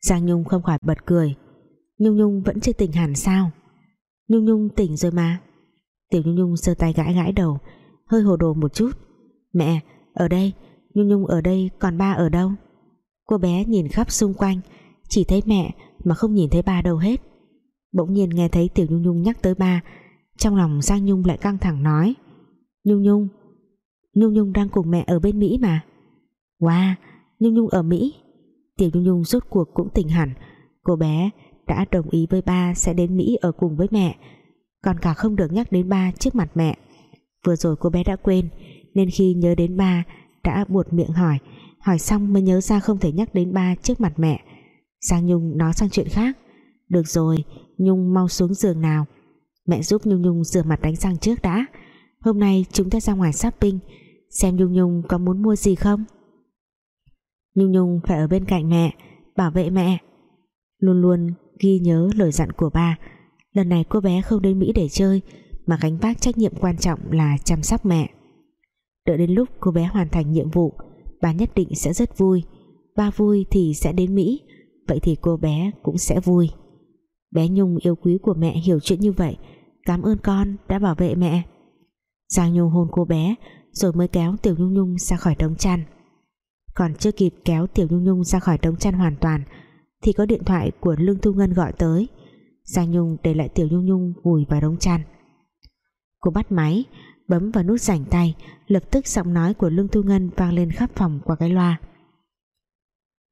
Giang Nhung không khỏi bật cười. Nhung Nhung vẫn chưa tỉnh hẳn sao? Nhung Nhung tỉnh rồi mà. Tiểu Nhung Nhung sơ tay gãi gãi đầu, Hơi hồ đồ một chút. Mẹ, ở đây. Nhung Nhung ở đây, còn ba ở đâu? Cô bé nhìn khắp xung quanh, Chỉ thấy mẹ mà không nhìn thấy ba đâu hết. Bỗng nhiên nghe thấy Tiểu Nhung Nhung nhắc tới ba, Trong lòng Giang Nhung lại căng thẳng nói, Nhung Nhung Nhung Nhung đang cùng mẹ ở bên Mỹ mà. Wow, Nhung Nhung ở Mỹ? Tiểu Nhung Nhung rốt cuộc cũng tỉnh hẳn. Cô bé đã đồng ý với ba sẽ đến Mỹ ở cùng với mẹ, Còn cả không được nhắc đến ba trước mặt mẹ. Vừa rồi cô bé đã quên, Nên khi nhớ đến ba Đã buột miệng hỏi Hỏi xong mới nhớ ra không thể nhắc đến ba trước mặt mẹ. Giang Nhung nói sang chuyện khác. Được rồi, Nhung mau xuống giường nào. Mẹ giúp Nhung Nhung rửa mặt đánh răng trước đã. Hôm nay chúng ta ra ngoài shopping. Xem Nhung Nhung có muốn mua gì không? Nhung Nhung phải ở bên cạnh mẹ, Bảo vệ mẹ. Luôn luôn ghi nhớ lời dặn của ba. Lần này cô bé không đến Mỹ để chơi, Mà gánh vác trách nhiệm quan trọng là chăm sóc mẹ. Đợi đến lúc cô bé hoàn thành nhiệm vụ Ba nhất định sẽ rất vui. Ba vui thì sẽ đến Mỹ. Vậy thì cô bé cũng sẽ vui. Bé Nhung yêu quý của mẹ hiểu chuyện như vậy. Cảm ơn con đã bảo vệ mẹ. Giang Nhung hôn cô bé, Rồi mới kéo Tiểu Nhung Nhung ra khỏi đống chăn. Còn chưa kịp kéo Tiểu Nhung Nhung ra khỏi đống chăn hoàn toàn, Thì có điện thoại của Lương Thu Ngân gọi tới. Giang Nhung để lại Tiểu Nhung Nhung vùi vào đống chăn. Cô bắt máy Bấm vào nút rảnh tay, Lập tức giọng nói của Lương Thu Ngân vang lên khắp phòng qua cái loa.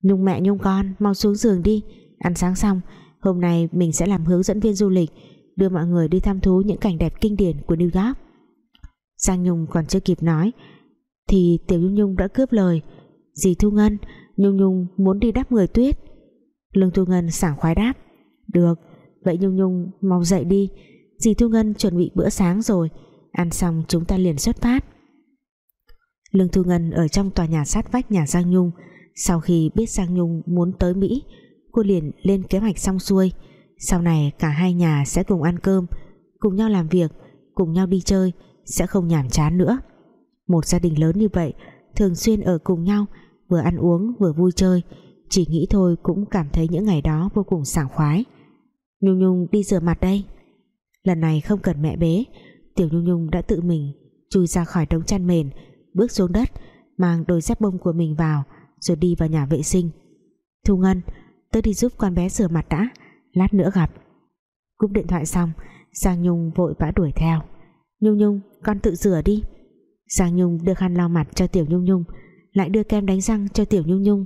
Nhung mẹ, Nhung con, Mau xuống giường đi. Ăn sáng xong, Hôm nay mình sẽ làm hướng dẫn viên du lịch, Đưa mọi người đi thăm thú những cảnh đẹp kinh điển của New York. Giang Nhung còn chưa kịp nói, Thì Tiểu Nhung Nhung đã cướp lời. Dì Thu Ngân, Nhung Nhung muốn đi đắp người tuyết. Lương Thu Ngân sảng khoái đáp, Được, Vậy Nhung Nhung mau dậy đi. Dì Thu Ngân chuẩn bị bữa sáng rồi Ăn xong chúng ta liền xuất phát. Lương Thu Ngân ở trong tòa nhà sát vách nhà Giang Nhung. Sau khi biết Giang Nhung muốn tới Mỹ, Cô liền lên kế hoạch xong xuôi. Sau này cả hai nhà sẽ cùng ăn cơm, Cùng nhau làm việc, Cùng nhau đi chơi, Sẽ không nhàm chán nữa. Một gia đình lớn như vậy Thường xuyên ở cùng nhau, Vừa ăn uống vừa vui chơi, Chỉ nghĩ thôi cũng cảm thấy những ngày đó vô cùng sảng khoái. Nhung Nhung đi rửa mặt đây. Lần này không cần mẹ bế Tiểu Nhung Nhung đã tự mình chui ra khỏi đống chăn mền, bước xuống đất, mang đôi dép bông của mình vào, rồi đi vào nhà vệ sinh. Thu Ngân tôi đi giúp con bé rửa mặt đã, lát nữa gặp. Cúp điện thoại xong, Giang Nhung vội vã đuổi theo. Nhung Nhung, con tự rửa đi. Giang Nhung đưa khăn lau mặt cho Tiểu Nhung Nhung, lại đưa kem đánh răng cho Tiểu Nhung Nhung.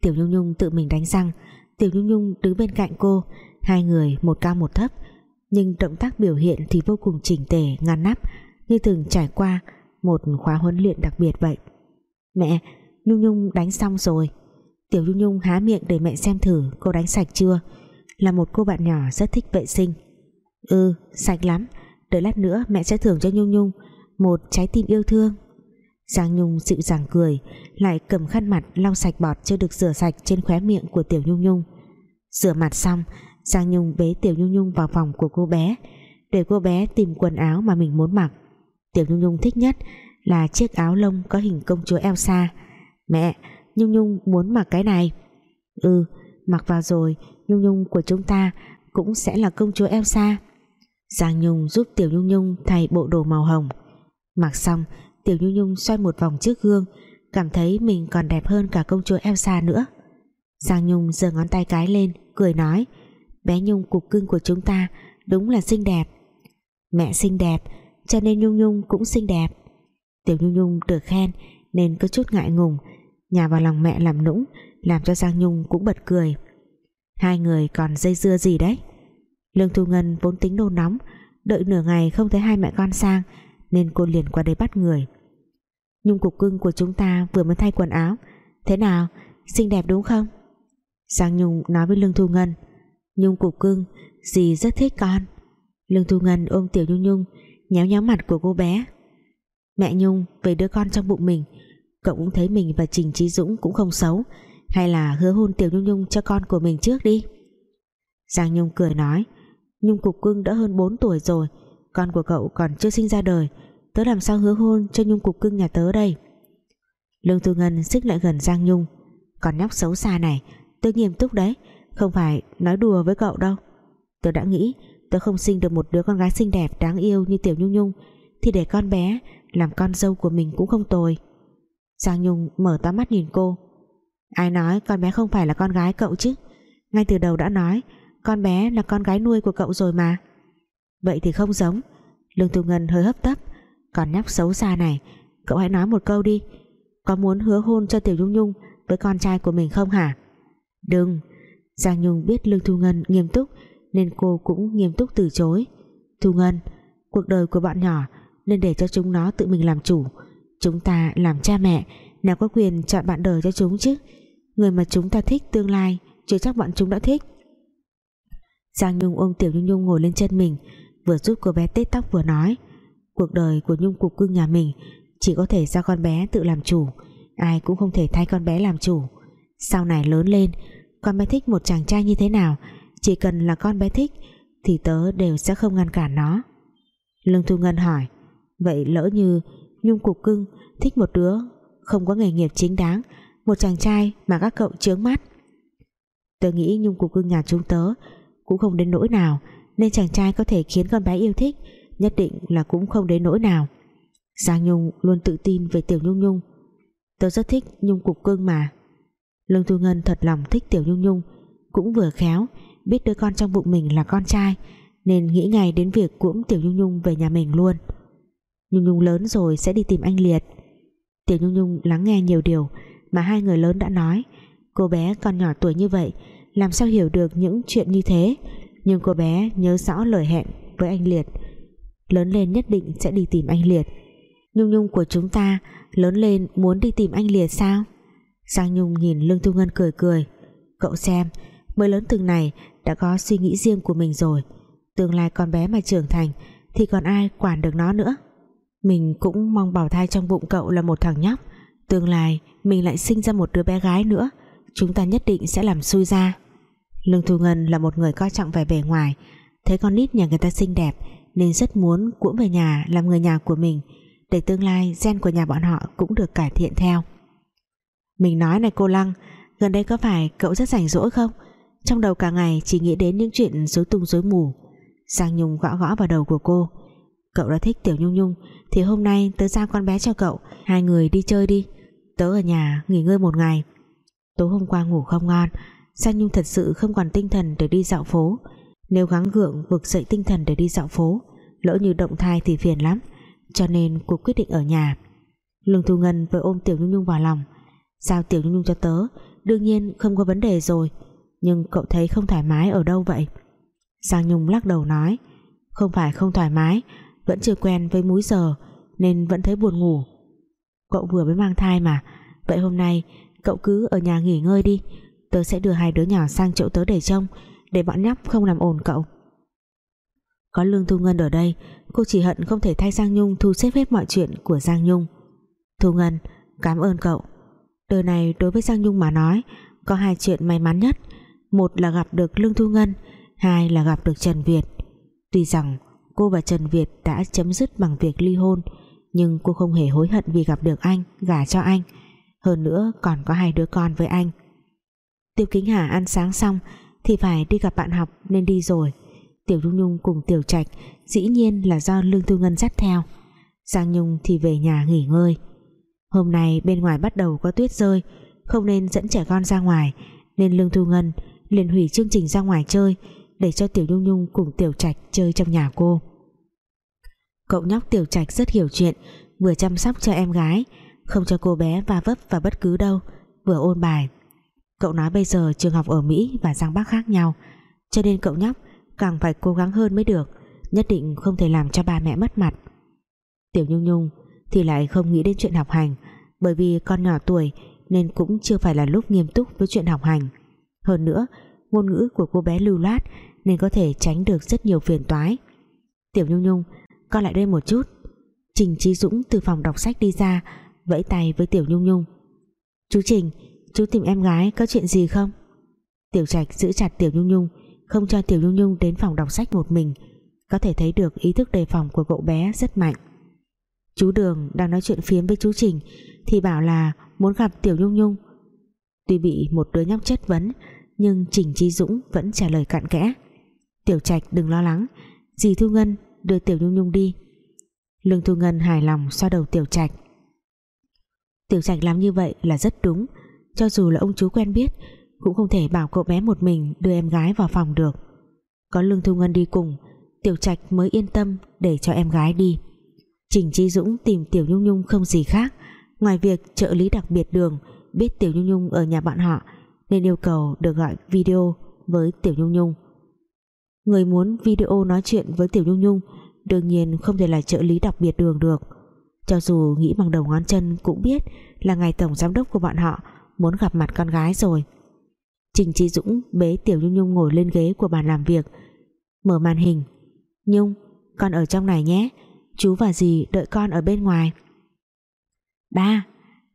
Tiểu Nhung Nhung tự mình đánh răng, Tiểu Nhung Nhung đứng bên cạnh cô, hai người một cao một thấp nhưng động tác biểu hiện thì vô cùng chỉnh tề, ngăn nắp, như từng trải qua một khóa huấn luyện đặc biệt vậy. Mẹ, Nhung Nhung đánh xong rồi. Tiểu Nhung Nhung há miệng để mẹ xem thử cô đánh sạch chưa? Là một cô bạn nhỏ rất thích vệ sinh. Ừ sạch lắm. Đợi lát nữa mẹ sẽ thưởng cho Nhung Nhung một trái tim yêu thương. Giang Nhung dịu dàng cười, lại cầm khăn mặt lau sạch bọt chưa được rửa sạch trên khóe miệng của Tiểu Nhung Nhung. Rửa mặt xong Giang Nhung bế Tiểu Nhung Nhung vào phòng của cô bé, để cô bé tìm quần áo mà mình muốn mặc. Tiểu Nhung Nhung thích nhất là chiếc áo lông có hình công chúa Elsa. Mẹ, Nhung Nhung muốn mặc cái này. Ừ mặc vào rồi, Nhung Nhung của chúng ta cũng sẽ là công chúa Elsa. Giang Nhung giúp Tiểu Nhung Nhung thay bộ đồ màu hồng. Mặc xong, Tiểu Nhung Nhung xoay một vòng trước gương, cảm thấy mình còn đẹp hơn cả công chúa Elsa nữa. Giang Nhung giơ ngón tay cái lên, cười nói bé Nhung cục cưng của chúng ta, đúng là xinh đẹp. Mẹ xinh đẹp, cho nên Nhung Nhung cũng xinh đẹp. Tiểu Nhung Nhung được khen, nên có chút ngại ngùng. Nhà vào lòng mẹ làm nũng, làm cho Giang Nhung cũng bật cười. Hai người còn dây dưa gì đấy? Lương Thu Ngân vốn tính nôn nóng, đợi nửa ngày không thấy hai mẹ con sang, nên cô liền qua đây bắt người. Nhung cục cưng của chúng ta vừa mới thay quần áo. Thế nào, xinh đẹp đúng không? Giang Nhung nói với Lương Thu Ngân. Nhung cục cưng dì rất thích con. Lương Thu Ngân ôm Tiểu Nhung Nhung, nhéo nhéo mặt của cô bé. Mẹ Nhung về đứa con trong bụng mình. Cậu cũng thấy mình và Trình Trí Dũng cũng không xấu, hay là hứa hôn Tiểu Nhung Nhung cho con của mình trước đi. Giang Nhung cười nói, Nhung cục cưng đã hơn 4 tuổi rồi, con của cậu còn chưa sinh ra đời, tớ làm sao hứa hôn cho Nhung cục cưng nhà tớ đây? Lương Thu Ngân xích lại gần Giang Nhung còn nhóc xấu xa này, tớ nghiêm túc đấy không phải, nói đùa với cậu đâu. Tớ đã nghĩ, tớ không sinh được một đứa con gái xinh đẹp, đáng yêu như Tiểu Nhung Nhung. Thì để con bé, làm con dâu của mình cũng không tồi. Giang Nhung mở to mắt nhìn cô. Ai nói con bé không phải là con gái cậu chứ? Ngay từ đầu đã nói, Con bé là con gái nuôi của cậu rồi mà. Vậy thì không giống. Lương Thu Ngân hơi hấp tấp. Còn nhóc xấu xa này, Cậu hãy nói một câu đi. Có muốn hứa hôn cho Tiểu Nhung Nhung Với con trai của mình không hả? Đừng Giang Nhung biết Lương Thu Ngân nghiêm túc, nên cô cũng nghiêm túc từ chối. Thu Ngân, cuộc đời của bọn nhỏ nên để cho chúng nó tự mình làm chủ. Chúng ta làm cha mẹ, nào có quyền chọn bạn đời cho chúng chứ. Người mà chúng ta thích tương lai, chưa chắc bọn chúng đã thích. Giang Nhung ôm Tiểu Nhung Nhung ngồi lên chân mình, vừa giúp cô bé tết tóc vừa nói, cuộc đời của Nhung cục cưng nhà mình chỉ có thể do con bé tự làm chủ, ai cũng không thể thay con bé làm chủ. Sau này lớn lên con bé thích một chàng trai như thế nào? Chỉ cần là con bé thích, thì tớ đều sẽ không ngăn cản nó. Lương Thu Ngân hỏi, vậy lỡ như Nhung Cục Cưng, thích một đứa không có nghề nghiệp chính đáng, một chàng trai mà các cậu chướng mắt. Tớ nghĩ Nhung Cục Cưng nhà chúng tớ cũng không đến nỗi nào, nên chàng trai có thể khiến con bé yêu thích, nhất định là cũng không đến nỗi nào. Giang Nhung luôn tự tin về Tiểu Nhung Nhung. Tớ rất thích Nhung Cục Cưng mà. Lương Thu Ngân thật lòng thích Tiểu Nhung Nhung. Cũng vừa khéo, biết đứa con trong bụng mình là con trai, nên nghĩ ngay đến việc cuỗm Tiểu Nhung Nhung về nhà mình luôn. Nhung Nhung lớn rồi sẽ đi tìm anh Liệt. Tiểu Nhung Nhung lắng nghe nhiều điều mà hai người lớn đã nói. Cô bé còn nhỏ tuổi như vậy, làm sao hiểu được những chuyện như thế? Nhưng cô bé nhớ rõ lời hẹn với anh Liệt. Lớn lên nhất định sẽ đi tìm anh Liệt. Nhung Nhung của chúng ta lớn lên muốn đi tìm anh Liệt sao? Giang Nhung nhìn Lương Thu Ngân cười cười. Cậu xem, Mới lớn từng này đã có suy nghĩ riêng của mình rồi. Tương lai con bé mà trưởng thành Thì còn ai quản được nó nữa? Mình cũng mong bảo thai trong bụng cậu là một thằng nhóc. Tương lai Mình lại sinh ra một đứa bé gái nữa. Chúng ta nhất định sẽ làm xui ra. Lương Thu Ngân là một người coi trọng vẻ bề ngoài. Thấy con nít nhà người ta xinh đẹp Nên rất muốn cũng về nhà làm người nhà của mình Để tương lai gen của nhà bọn họ cũng được cải thiện theo mình nói này cô Lăng, Gần đây có phải cậu rất rảnh rỗi không? Trong đầu cả ngày chỉ nghĩ đến những chuyện rối tung rối mù. Giang Nhung gõ gõ vào đầu của cô. Cậu đã thích Tiểu Nhung Nhung, Thì hôm nay tớ giao con bé cho cậu. Hai người đi chơi đi. Tớ ở nhà, nghỉ ngơi một ngày. Tối hôm qua ngủ không ngon, Giang Nhung thật sự không còn tinh thần để đi dạo phố. Nếu gắng gượng, vực dậy tinh thần để đi dạo phố, Lỡ như động thai thì phiền lắm. Cho nên cô quyết định ở nhà. Lương Thu Ngân vừa ôm Tiểu Nhung Nhung vào lòng. Giao Tiểu Nhung Nhung cho tớ. Đương nhiên không có vấn đề rồi, Nhưng cậu thấy không thoải mái ở đâu vậy? Giang Nhung lắc đầu nói, Không phải không thoải mái, Vẫn chưa quen với múi giờ, Nên vẫn thấy buồn ngủ. Cậu vừa mới mang thai mà, Vậy hôm nay cậu cứ ở nhà nghỉ ngơi đi, Tớ sẽ đưa hai đứa nhỏ sang chỗ tớ để trông, Để bọn nhóc không làm ồn cậu. Có Lương Thu Ngân ở đây, Cô chỉ hận không thể thay Giang Nhung Thu xếp hết mọi chuyện của Giang Nhung. Thu Ngân, cảm ơn cậu. Đời này đối với Giang Nhung mà nói, Có hai chuyện may mắn nhất. Một là gặp được Lương Thu Ngân, Hai là gặp được Trần Việt. Tuy rằng cô và Trần Việt đã chấm dứt bằng việc ly hôn, Nhưng cô không hề hối hận vì gặp được anh, Gả cho anh. Hơn nữa còn có hai đứa con với anh. Tiêu Kính Hà ăn sáng xong Thì phải đi gặp bạn học nên đi rồi. Tiểu Nhung Nhung cùng Tiểu Trạch Dĩ nhiên là do Lương Thu Ngân dắt theo. Giang Nhung thì về nhà nghỉ ngơi. Hôm nay bên ngoài bắt đầu có tuyết rơi, Không nên dẫn trẻ con ra ngoài. Nên Lương Thu Ngân, liền hủy chương trình ra ngoài chơi, Để cho Tiểu Nhung Nhung cùng Tiểu Trạch chơi trong nhà cô. Cậu nhóc Tiểu Trạch rất hiểu chuyện, Vừa chăm sóc cho em gái, Không cho cô bé va vấp vào bất cứ đâu, Vừa ôn bài. Cậu nói bây giờ trường học ở Mỹ và Giang Bắc khác nhau, Cho nên cậu nhóc càng phải cố gắng hơn mới được, Nhất định không thể làm cho ba mẹ mất mặt. Tiểu Nhung Nhung thì lại không nghĩ đến chuyện học hành bởi vì con nhỏ tuổi nên cũng chưa phải là lúc nghiêm túc với chuyện học hành. Hơn nữa, ngôn ngữ của cô bé lưu loát nên có thể tránh được rất nhiều phiền toái. Tiểu Nhung Nhung, con lại đây một chút. Trình Trí Dũng từ phòng đọc sách đi ra, vẫy tay với Tiểu Nhung Nhung. Chú Trình, chú tìm em gái có chuyện gì không? Tiểu Trạch giữ chặt Tiểu Nhung Nhung, không cho Tiểu Nhung Nhung đến phòng đọc sách một mình. Có thể thấy được ý thức đề phòng của cậu bé rất mạnh. Chú Đường đang nói chuyện phiếm với chú Trình Thì bảo là muốn gặp Tiểu Nhung Nhung. Tuy bị một đứa nhóc chất vấn, Nhưng Trình chi Dũng vẫn trả lời cặn kẽ. Tiểu Trạch đừng lo lắng, Dì Thu Ngân đưa Tiểu Nhung Nhung đi. Lương Thu Ngân hài lòng xoa đầu Tiểu Trạch. Tiểu Trạch làm như vậy là rất đúng, Cho dù là ông chú quen biết, Cũng không thể bảo cậu bé một mình đưa em gái vào phòng được. Có Lương Thu Ngân đi cùng, Tiểu Trạch mới yên tâm để cho em gái đi. Trình Chi Dũng tìm Tiểu Nhung Nhung không gì khác. Ngoài việc trợ lý đặc biệt đường biết Tiểu Nhung Nhung ở nhà bạn họ, nên yêu cầu được gọi video với Tiểu Nhung Nhung. Người muốn video nói chuyện với Tiểu Nhung Nhung đương nhiên không thể là trợ lý đặc biệt đường được. Cho dù nghĩ bằng đầu ngón chân cũng biết là ngày tổng giám đốc của bọn họ muốn gặp mặt con gái rồi. Trình Chi Dũng bế Tiểu Nhung Nhung ngồi lên ghế của bàn làm việc, mở màn hình. Nhung, con ở trong này nhé chú và dì đợi con ở bên ngoài. Ba,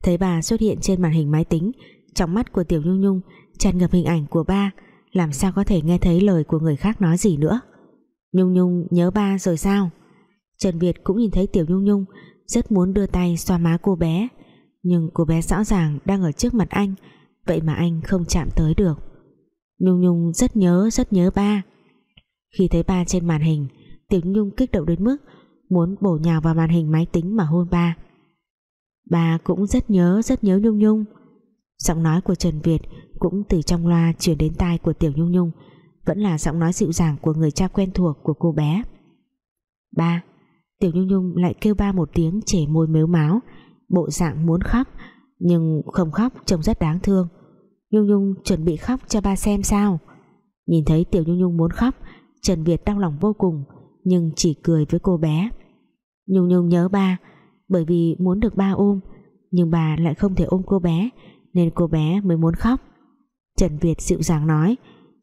thấy bà xuất hiện trên màn hình máy tính, trong mắt của tiểu nhung nhung tràn ngập hình ảnh của ba, làm sao có thể nghe thấy lời của người khác nói gì nữa? Nhung nhung nhớ ba rồi sao? Trần việt cũng nhìn thấy tiểu nhung nhung rất muốn đưa tay xoa má cô bé, nhưng cô bé rõ ràng đang ở trước mặt anh, vậy mà anh không chạm tới được. Nhung nhung rất nhớ rất nhớ ba. Khi thấy ba trên màn hình, tiểu nhung nhung kích động đến mức muốn bổ nhào vào màn hình máy tính mà hôn ba. Ba cũng rất nhớ rất nhớ Nhung Nhung. Giọng nói của Trần Việt cũng từ trong loa truyền đến tai của Tiểu Nhung Nhung, vẫn là giọng nói dịu dàng của người cha quen thuộc của cô bé. Ba, Tiểu Nhung Nhung lại kêu ba một tiếng chảy môi mếu máo, bộ dạng muốn khóc, nhưng không khóc trông rất đáng thương. Nhung Nhung chuẩn bị khóc cho ba xem sao. Nhìn thấy Tiểu Nhung Nhung muốn khóc, Trần Việt đau lòng vô cùng, nhưng chỉ cười với cô bé. Nhung Nhung nhớ ba, bởi vì muốn được ba ôm, nhưng bà lại không thể ôm cô bé, nên cô bé mới muốn khóc. Trần Việt dịu dàng nói,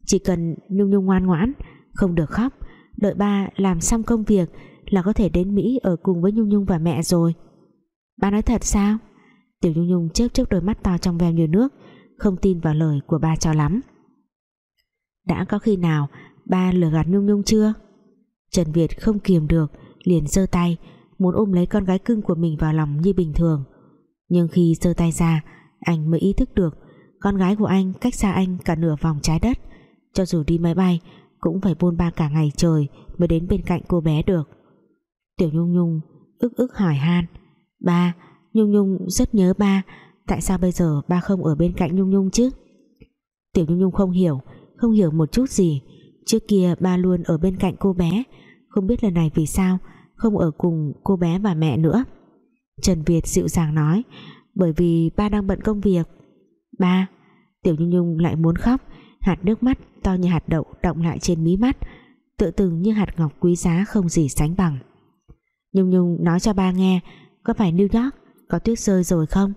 chỉ cần Nhung Nhung ngoan ngoãn, không được khóc, đợi ba làm xong công việc là có thể đến Mỹ ở cùng với Nhung Nhung và mẹ rồi. Ba nói thật sao? Tiểu Nhung Nhung chớp chớp đôi mắt to trong veo như nước, không tin vào lời của ba cho lắm. Đã có khi nào ba lừa gạt Nhung Nhung chưa? Trần Việt không kiềm được, liền giơ tay muốn ôm lấy con gái cưng của mình vào lòng như bình thường. Nhưng khi giơ tay ra, anh mới ý thức được con gái của anh cách xa anh cả nửa vòng trái đất. Cho dù đi máy bay, cũng phải bôn ba cả ngày trời mới đến bên cạnh cô bé được. Tiểu Nhung Nhung ức ức hỏi han, ba, Nhung Nhung rất nhớ ba, tại sao bây giờ ba không ở bên cạnh Nhung Nhung chứ? Tiểu Nhung Nhung không hiểu không hiểu một chút gì. Trước kia ba luôn ở bên cạnh cô bé, không biết lần này vì sao không ở cùng cô bé và mẹ nữa. Trần Việt dịu dàng nói, bởi vì ba đang bận công việc. Ba, Tiểu Nhung Nhung lại muốn khóc, hạt nước mắt to như hạt đậu động lại trên mí mắt tự từng như hạt ngọc quý giá không gì sánh bằng. Nhung Nhung nói cho ba nghe, có phải New York có tuyết rơi rồi không?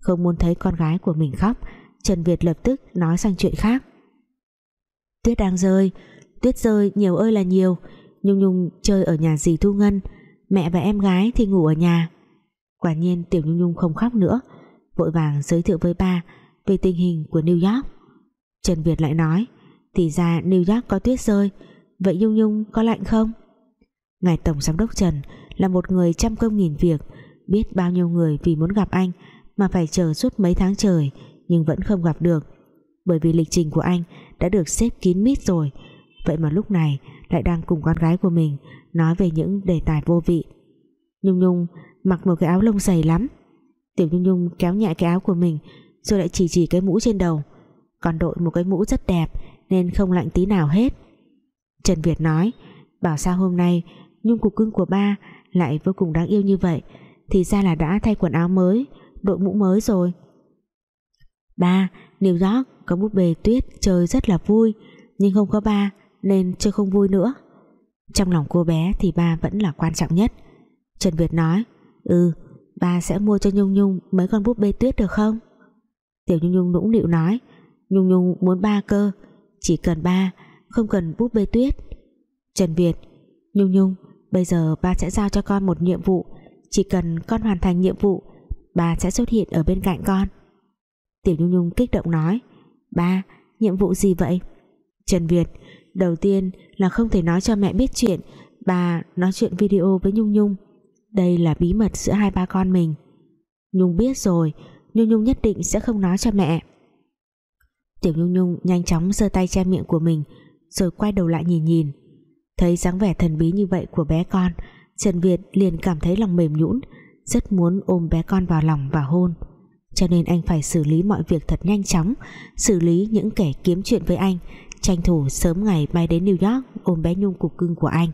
Không muốn thấy con gái của mình khóc, Trần Việt lập tức nói sang chuyện khác. Tuyết đang rơi, tuyết rơi nhiều ơi là nhiều Nhung Nhung chơi ở nhà dì Thu Ngân, mẹ và em gái thì ngủ ở nhà. Quả nhiên Tiểu Nhung Nhung không khóc nữa, vội vàng giới thiệu với ba về tình hình của New York. Trần Việt lại nói, thì ra New York có tuyết rơi, vậy Nhung Nhung có lạnh không? Ngài Tổng Giám đốc Trần là một người trăm công nghìn việc, biết bao nhiêu người vì muốn gặp anh mà phải chờ suốt mấy tháng trời nhưng vẫn không gặp được. Bởi vì lịch trình của anh đã được xếp kín mít rồi, vậy mà lúc này lại đang cùng con gái của mình nói về những đề tài vô vị. Nhung Nhung mặc một cái áo lông dày lắm. Tiểu Nhung Nhung kéo nhẹ cái áo của mình rồi lại chỉ chỉ cái mũ trên đầu. Còn đội một cái mũ rất đẹp nên không lạnh tí nào hết. Trần Việt nói, bảo sao hôm nay Nhung cục cưng của ba lại vô cùng đáng yêu như vậy, thì ra là đã thay quần áo mới, đội mũ mới rồi. Ba, New York có búp bê tuyết chơi rất là vui, nhưng không có ba nên chưa không vui nữa. Trong lòng cô bé thì ba vẫn là quan trọng nhất. Trần Việt nói ừ ba sẽ mua cho Nhung Nhung mấy con búp bê tuyết được không? Tiểu Nhung Nhung nũng nịu nói, Nhung Nhung muốn ba cơ, chỉ cần ba, không cần búp bê tuyết. Trần Việt, Nhung Nhung, bây giờ ba sẽ giao cho con một nhiệm vụ, chỉ cần con hoàn thành nhiệm vụ, ba sẽ xuất hiện ở bên cạnh con. Tiểu Nhung Nhung kích động nói, ba, nhiệm vụ gì vậy? Trần Việt đầu tiên là không thể nói cho mẹ biết chuyện, bà nói chuyện video với Nhung Nhung. Đây là bí mật giữa hai ba con mình. Nhung biết rồi, Nhung Nhung nhất định sẽ không nói cho mẹ. Tiểu Nhung Nhung nhanh chóng giơ tay che miệng của mình, rồi quay đầu lại nhìn nhìn. Thấy dáng vẻ thần bí như vậy của bé con, Trần Việt liền cảm thấy lòng mềm nhũn, rất muốn ôm bé con vào lòng và hôn. Cho nên anh phải xử lý mọi việc thật nhanh chóng, xử lý những kẻ kiếm chuyện với anh tranh thủ sớm ngày bay đến New York ôm bé Nhung cục cưng của anh.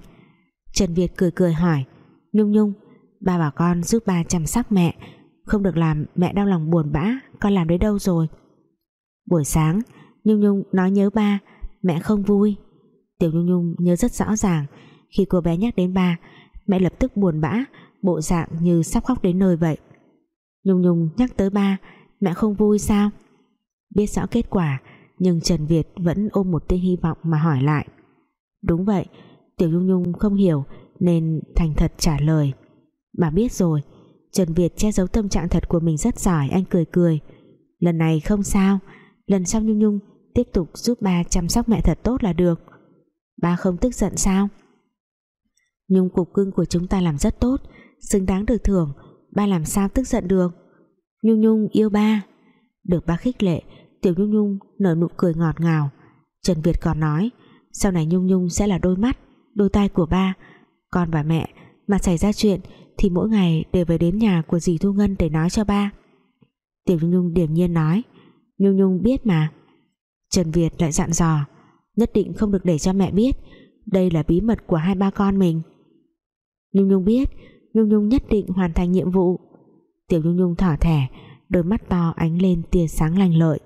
Trần Việt cười cười hỏi, Nhung Nhung, ba bảo con giúp ba chăm sóc mẹ, không được làm mẹ đau lòng buồn bã, con làm đấy đâu rồi? Buổi sáng, Nhung Nhung nói nhớ ba, mẹ không vui. Tiểu Nhung Nhung nhớ rất rõ ràng, khi cô bé nhắc đến ba, mẹ lập tức buồn bã, bộ dạng như sắp khóc đến nơi vậy. Nhung Nhung nhắc tới ba, mẹ không vui sao? Biết rõ kết quả nhưng Trần Việt vẫn ôm một tia hy vọng mà hỏi lại. Đúng vậy, Tiểu Nhung Nhung không hiểu nên thành thật trả lời. Bà biết rồi, Trần Việt che giấu tâm trạng thật của mình rất giỏi, anh cười cười. Lần này không sao, lần sau Nhung Nhung tiếp tục giúp ba chăm sóc mẹ thật tốt là được. Ba không tức giận sao? Nhung cục cưng của chúng ta làm rất tốt, xứng đáng được thưởng, ba làm sao tức giận được? Nhung Nhung yêu ba. Được ba khích lệ Tiểu Nhung Nhung nở nụ cười ngọt ngào. Trần Việt còn nói, sau này Nhung Nhung sẽ là đôi mắt, đôi tai của ba, con và mẹ. Mà xảy ra chuyện thì mỗi ngày đều phải đến nhà của dì Thu Ngân để nói cho ba. Tiểu Nhung Nhung điểm nhiên nói, Nhung Nhung biết mà. Trần Việt lại dặn dò, nhất định không được để cho mẹ biết, đây là bí mật của hai ba con mình. Nhung Nhung biết, Nhung Nhung nhất định hoàn thành nhiệm vụ. Tiểu Nhung Nhung thỏ thẻ, đôi mắt to ánh lên tia sáng lành lợi.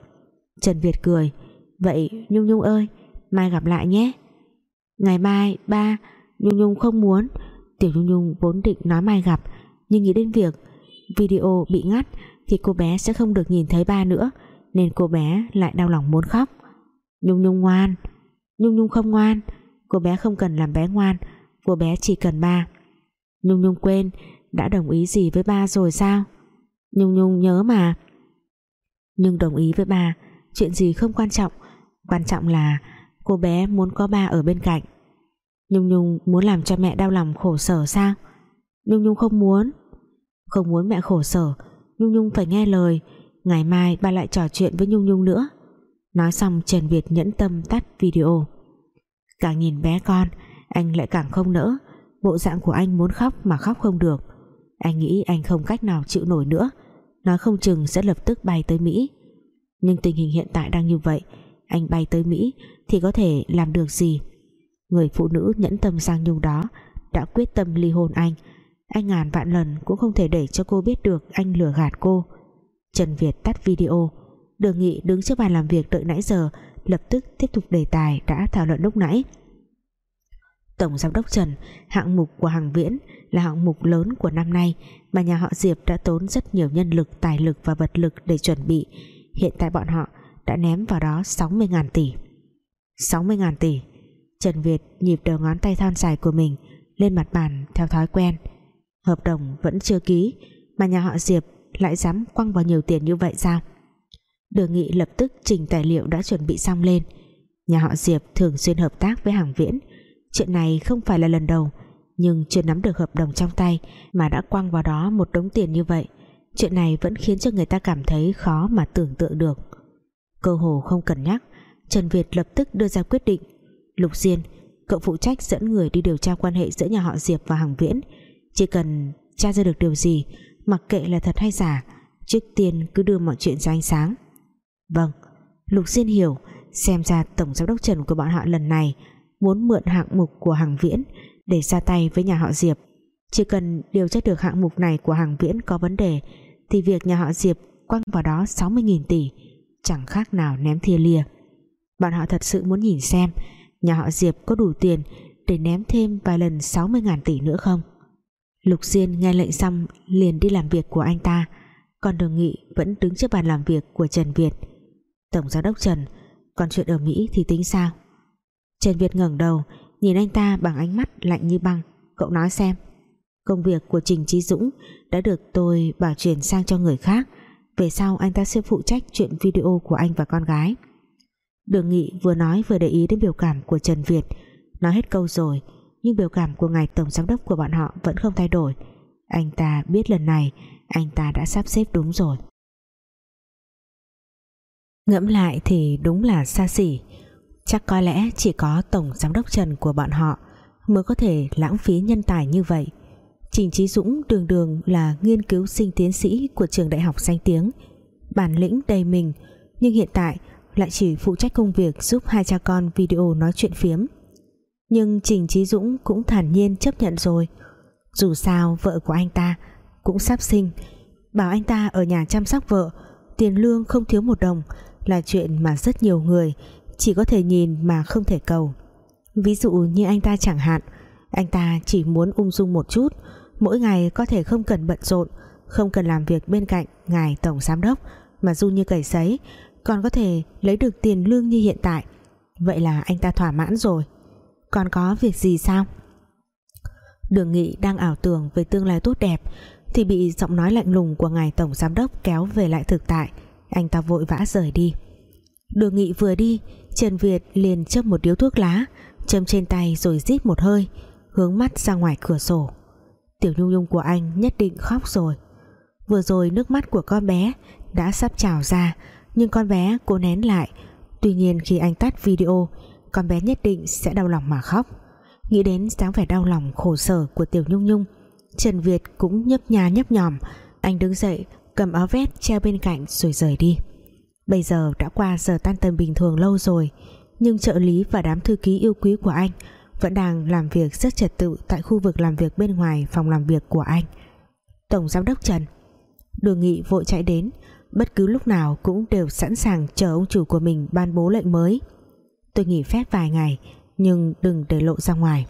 Trần Việt cười. Vậy, Nhung Nhung ơi, mai gặp lại nhé. Ngày mai, ba, Nhung Nhung không muốn. Tiểu Nhung Nhung vốn định nói mai gặp, nhưng nghĩ đến việc video bị ngắt thì cô bé sẽ không được nhìn thấy ba nữa, nên cô bé lại đau lòng muốn khóc. Nhung Nhung ngoan. Nhung Nhung không ngoan. Cô bé không cần làm bé ngoan. Cô bé chỉ cần ba. Nhung Nhung quên, đã đồng ý gì với ba rồi sao? Nhung Nhung nhớ mà. Nhưng đồng ý với ba chuyện gì không quan trọng. Quan trọng là cô bé muốn có ba ở bên cạnh. Nhung Nhung muốn làm cho mẹ đau lòng khổ sở sao? Nhung Nhung không muốn. Không muốn mẹ khổ sở. Nhung Nhung phải nghe lời. Ngày mai ba lại trò chuyện với Nhung Nhung nữa. Nói xong, Trần Việt nhẫn tâm tắt video. Càng nhìn bé con, anh lại càng không nỡ. Bộ dạng của anh muốn khóc mà khóc không được. Anh nghĩ anh không cách nào chịu nổi nữa. Nói không chừng sẽ lập tức bay tới Mỹ nhưng tình hình hiện tại đang như vậy, anh bay tới Mỹ thì có thể làm được gì? Người phụ nữ nhẫn tâm sang nhung đó đã quyết tâm ly hôn anh. Anh ngàn vạn lần cũng không thể để cho cô biết được anh lừa gạt cô. Trần Việt tắt video Đường Nghị đứng trước bàn làm việc đợi nãy giờ, lập tức tiếp tục đề tài đã thảo luận lúc nãy. Tổng Giám đốc Trần, hạng mục của Hàng Viễn là hạng mục lớn của năm nay mà nhà họ Diệp đã tốn rất nhiều nhân lực, tài lực và vật lực để chuẩn bị hiện tại bọn họ đã ném vào đó 60.000 tỷ. 60.000 tỷ. Trần Việt nhịp đầu ngón tay thon dài của mình lên mặt bàn theo thói quen. Hợp đồng vẫn chưa ký, mà nhà họ Diệp lại dám quăng vào nhiều tiền như vậy sao? Đường Nghị lập tức trình tài liệu đã chuẩn bị xong lên. Nhà họ Diệp thường xuyên hợp tác với hàng viễn. Chuyện này không phải là lần đầu, nhưng chưa nắm được hợp đồng trong tay mà đã quăng vào đó một đống tiền như vậy chuyện này vẫn khiến cho người ta cảm thấy khó mà tưởng tượng được. Cơ hồ không cần nhắc, Trần Việt lập tức đưa ra quyết định. Lục Diên, cậu phụ trách dẫn người đi điều tra quan hệ giữa nhà họ Diệp và Hàng Viễn. Chỉ cần tra ra được điều gì, mặc kệ là thật hay giả, trước tiên cứ đưa mọi chuyện ra ánh sáng. Vâng Lục Diên hiểu, xem ra tổng giám đốc Trần của bọn họ lần này muốn mượn hạng mục của Hàng Viễn để ra tay với nhà họ Diệp chỉ cần điều tra được hạng mục này của Hàng Viễn có vấn đề, thì việc nhà họ Diệp quăng vào đó 60.000 tỷ, chẳng khác nào ném thia lìa bọn họ thật sự muốn nhìn xem nhà họ Diệp có đủ tiền để ném thêm vài lần 60.000 tỷ nữa không? Lục Diên nghe lệnh xong liền đi làm việc của anh ta, còn Đường Nghị vẫn đứng trước bàn làm việc của Trần Việt. Tổng giám đốc Trần, còn chuyện ở Mỹ thì tính sao? Trần Việt ngẩng đầu, nhìn anh ta bằng ánh mắt lạnh như băng, cậu nói xem công việc của Trình Trí Dũng đã được tôi bảo chuyển sang cho người khác. Về sau anh ta sẽ phụ trách chuyện video của anh và con gái. Đường Nghị vừa nói vừa để ý đến biểu cảm của Trần Việt. Nói hết câu rồi, nhưng biểu cảm của ngài tổng giám đốc của bọn họ vẫn không thay đổi. Anh ta biết lần này, anh ta đã sắp xếp đúng rồi. Ngẫm lại thì đúng là xa xỉ. Chắc có lẽ chỉ có tổng giám đốc Trần của bọn họ mới có thể lãng phí nhân tài như vậy. Trình Trí Dũng đường đường là nghiên cứu sinh tiến sĩ của trường đại học danh tiếng. Bản lĩnh đầy mình, nhưng hiện tại lại chỉ phụ trách công việc giúp hai cha con video nói chuyện phiếm. Nhưng Trình Trí Dũng cũng thản nhiên chấp nhận rồi. Dù sao vợ của anh ta cũng sắp sinh. Bảo anh ta ở nhà chăm sóc vợ, tiền lương không thiếu một đồng là chuyện mà rất nhiều người chỉ có thể nhìn mà không thể cầu. Ví dụ như anh ta chẳng hạn anh ta chỉ muốn ung dung một chút. Mỗi ngày có thể không cần bận rộn, không cần làm việc bên cạnh ngài tổng giám đốc, mà du như cầy sấy, còn có thể lấy được tiền lương như hiện tại. Vậy là anh ta thỏa mãn rồi. Còn có việc gì sao? Đường nghị đang ảo tưởng về tương lai tốt đẹp, thì bị giọng nói lạnh lùng của ngài tổng giám đốc kéo về lại thực tại. Anh ta vội vã rời đi. Đường nghị vừa đi, Trần Việt liền châm một điếu thuốc lá, châm trên tay rồi rít một hơi hướng mắt ra ngoài cửa sổ. Tiểu nhung nhung của anh nhất định khóc rồi. Vừa rồi nước mắt của con bé đã sắp trào ra, nhưng con bé cố nén lại. Tuy nhiên khi anh tắt video, con bé nhất định sẽ đau lòng mà khóc. Nghĩ đến dáng vẻ đau lòng khổ sở của tiểu nhung nhung, Trần Việt cũng nhấp nhà nhấp nhòm. Anh đứng dậy, cầm áo vest treo bên cạnh rồi rời đi. Bây giờ đã qua giờ tan tầm bình thường lâu rồi, nhưng trợ lý và đám thư ký yêu quý của anh vẫn đang làm việc rất trật tự tại khu vực làm việc bên ngoài phòng làm việc của anh. Tổng Giám đốc Trần, Đường Nghị vội chạy đến, bất cứ lúc nào cũng đều sẵn sàng chờ ông chủ của mình ban bố lệnh mới. Tôi nghỉ phép vài ngày, nhưng đừng để lộ ra ngoài.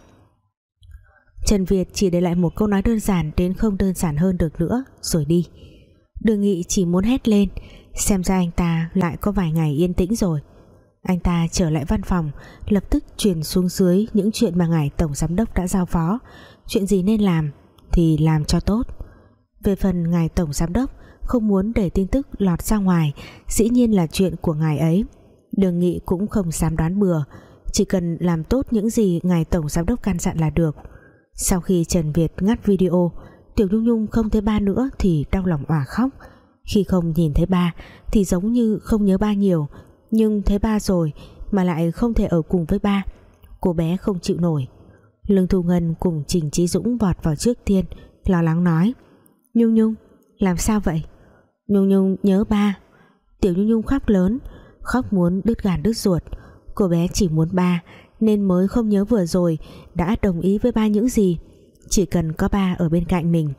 Trần Việt chỉ để lại một câu nói đơn giản đến không đơn giản hơn được nữa, rồi đi. Đường Nghị chỉ muốn hét lên, xem ra anh ta lại có vài ngày yên tĩnh rồi anh ta trở lại văn phòng, lập tức truyền xuống dưới những chuyện mà ngài tổng giám đốc đã giao phó. Chuyện gì nên làm thì làm cho tốt. Về phần ngài tổng giám đốc, không muốn để tin tức lọt ra ngoài, dĩ nhiên là chuyện của ngài ấy. Đường nghị cũng không dám đoán bừa, chỉ cần làm tốt những gì ngài tổng giám đốc can dặn là được. Sau khi Trần Việt ngắt video, Tiểu Nhung Nhung không thấy ba nữa thì đau lòng òa khóc. Khi không nhìn thấy ba thì giống như không nhớ ba nhiều nhưng thấy ba rồi mà lại không thể ở cùng với ba. Cô bé không chịu nổi. Lương Thu Ngân cùng Trình Trí Dũng vọt vào trước tiên, lo lắng nói, Nhung Nhung, làm sao vậy? Nhung Nhung nhớ ba. Tiểu Nhung Nhung khóc lớn, khóc muốn đứt gàn đứt ruột. Cô bé chỉ muốn ba, nên mới không nhớ vừa rồi đã đồng ý với ba những gì. Chỉ cần có ba ở bên cạnh mình.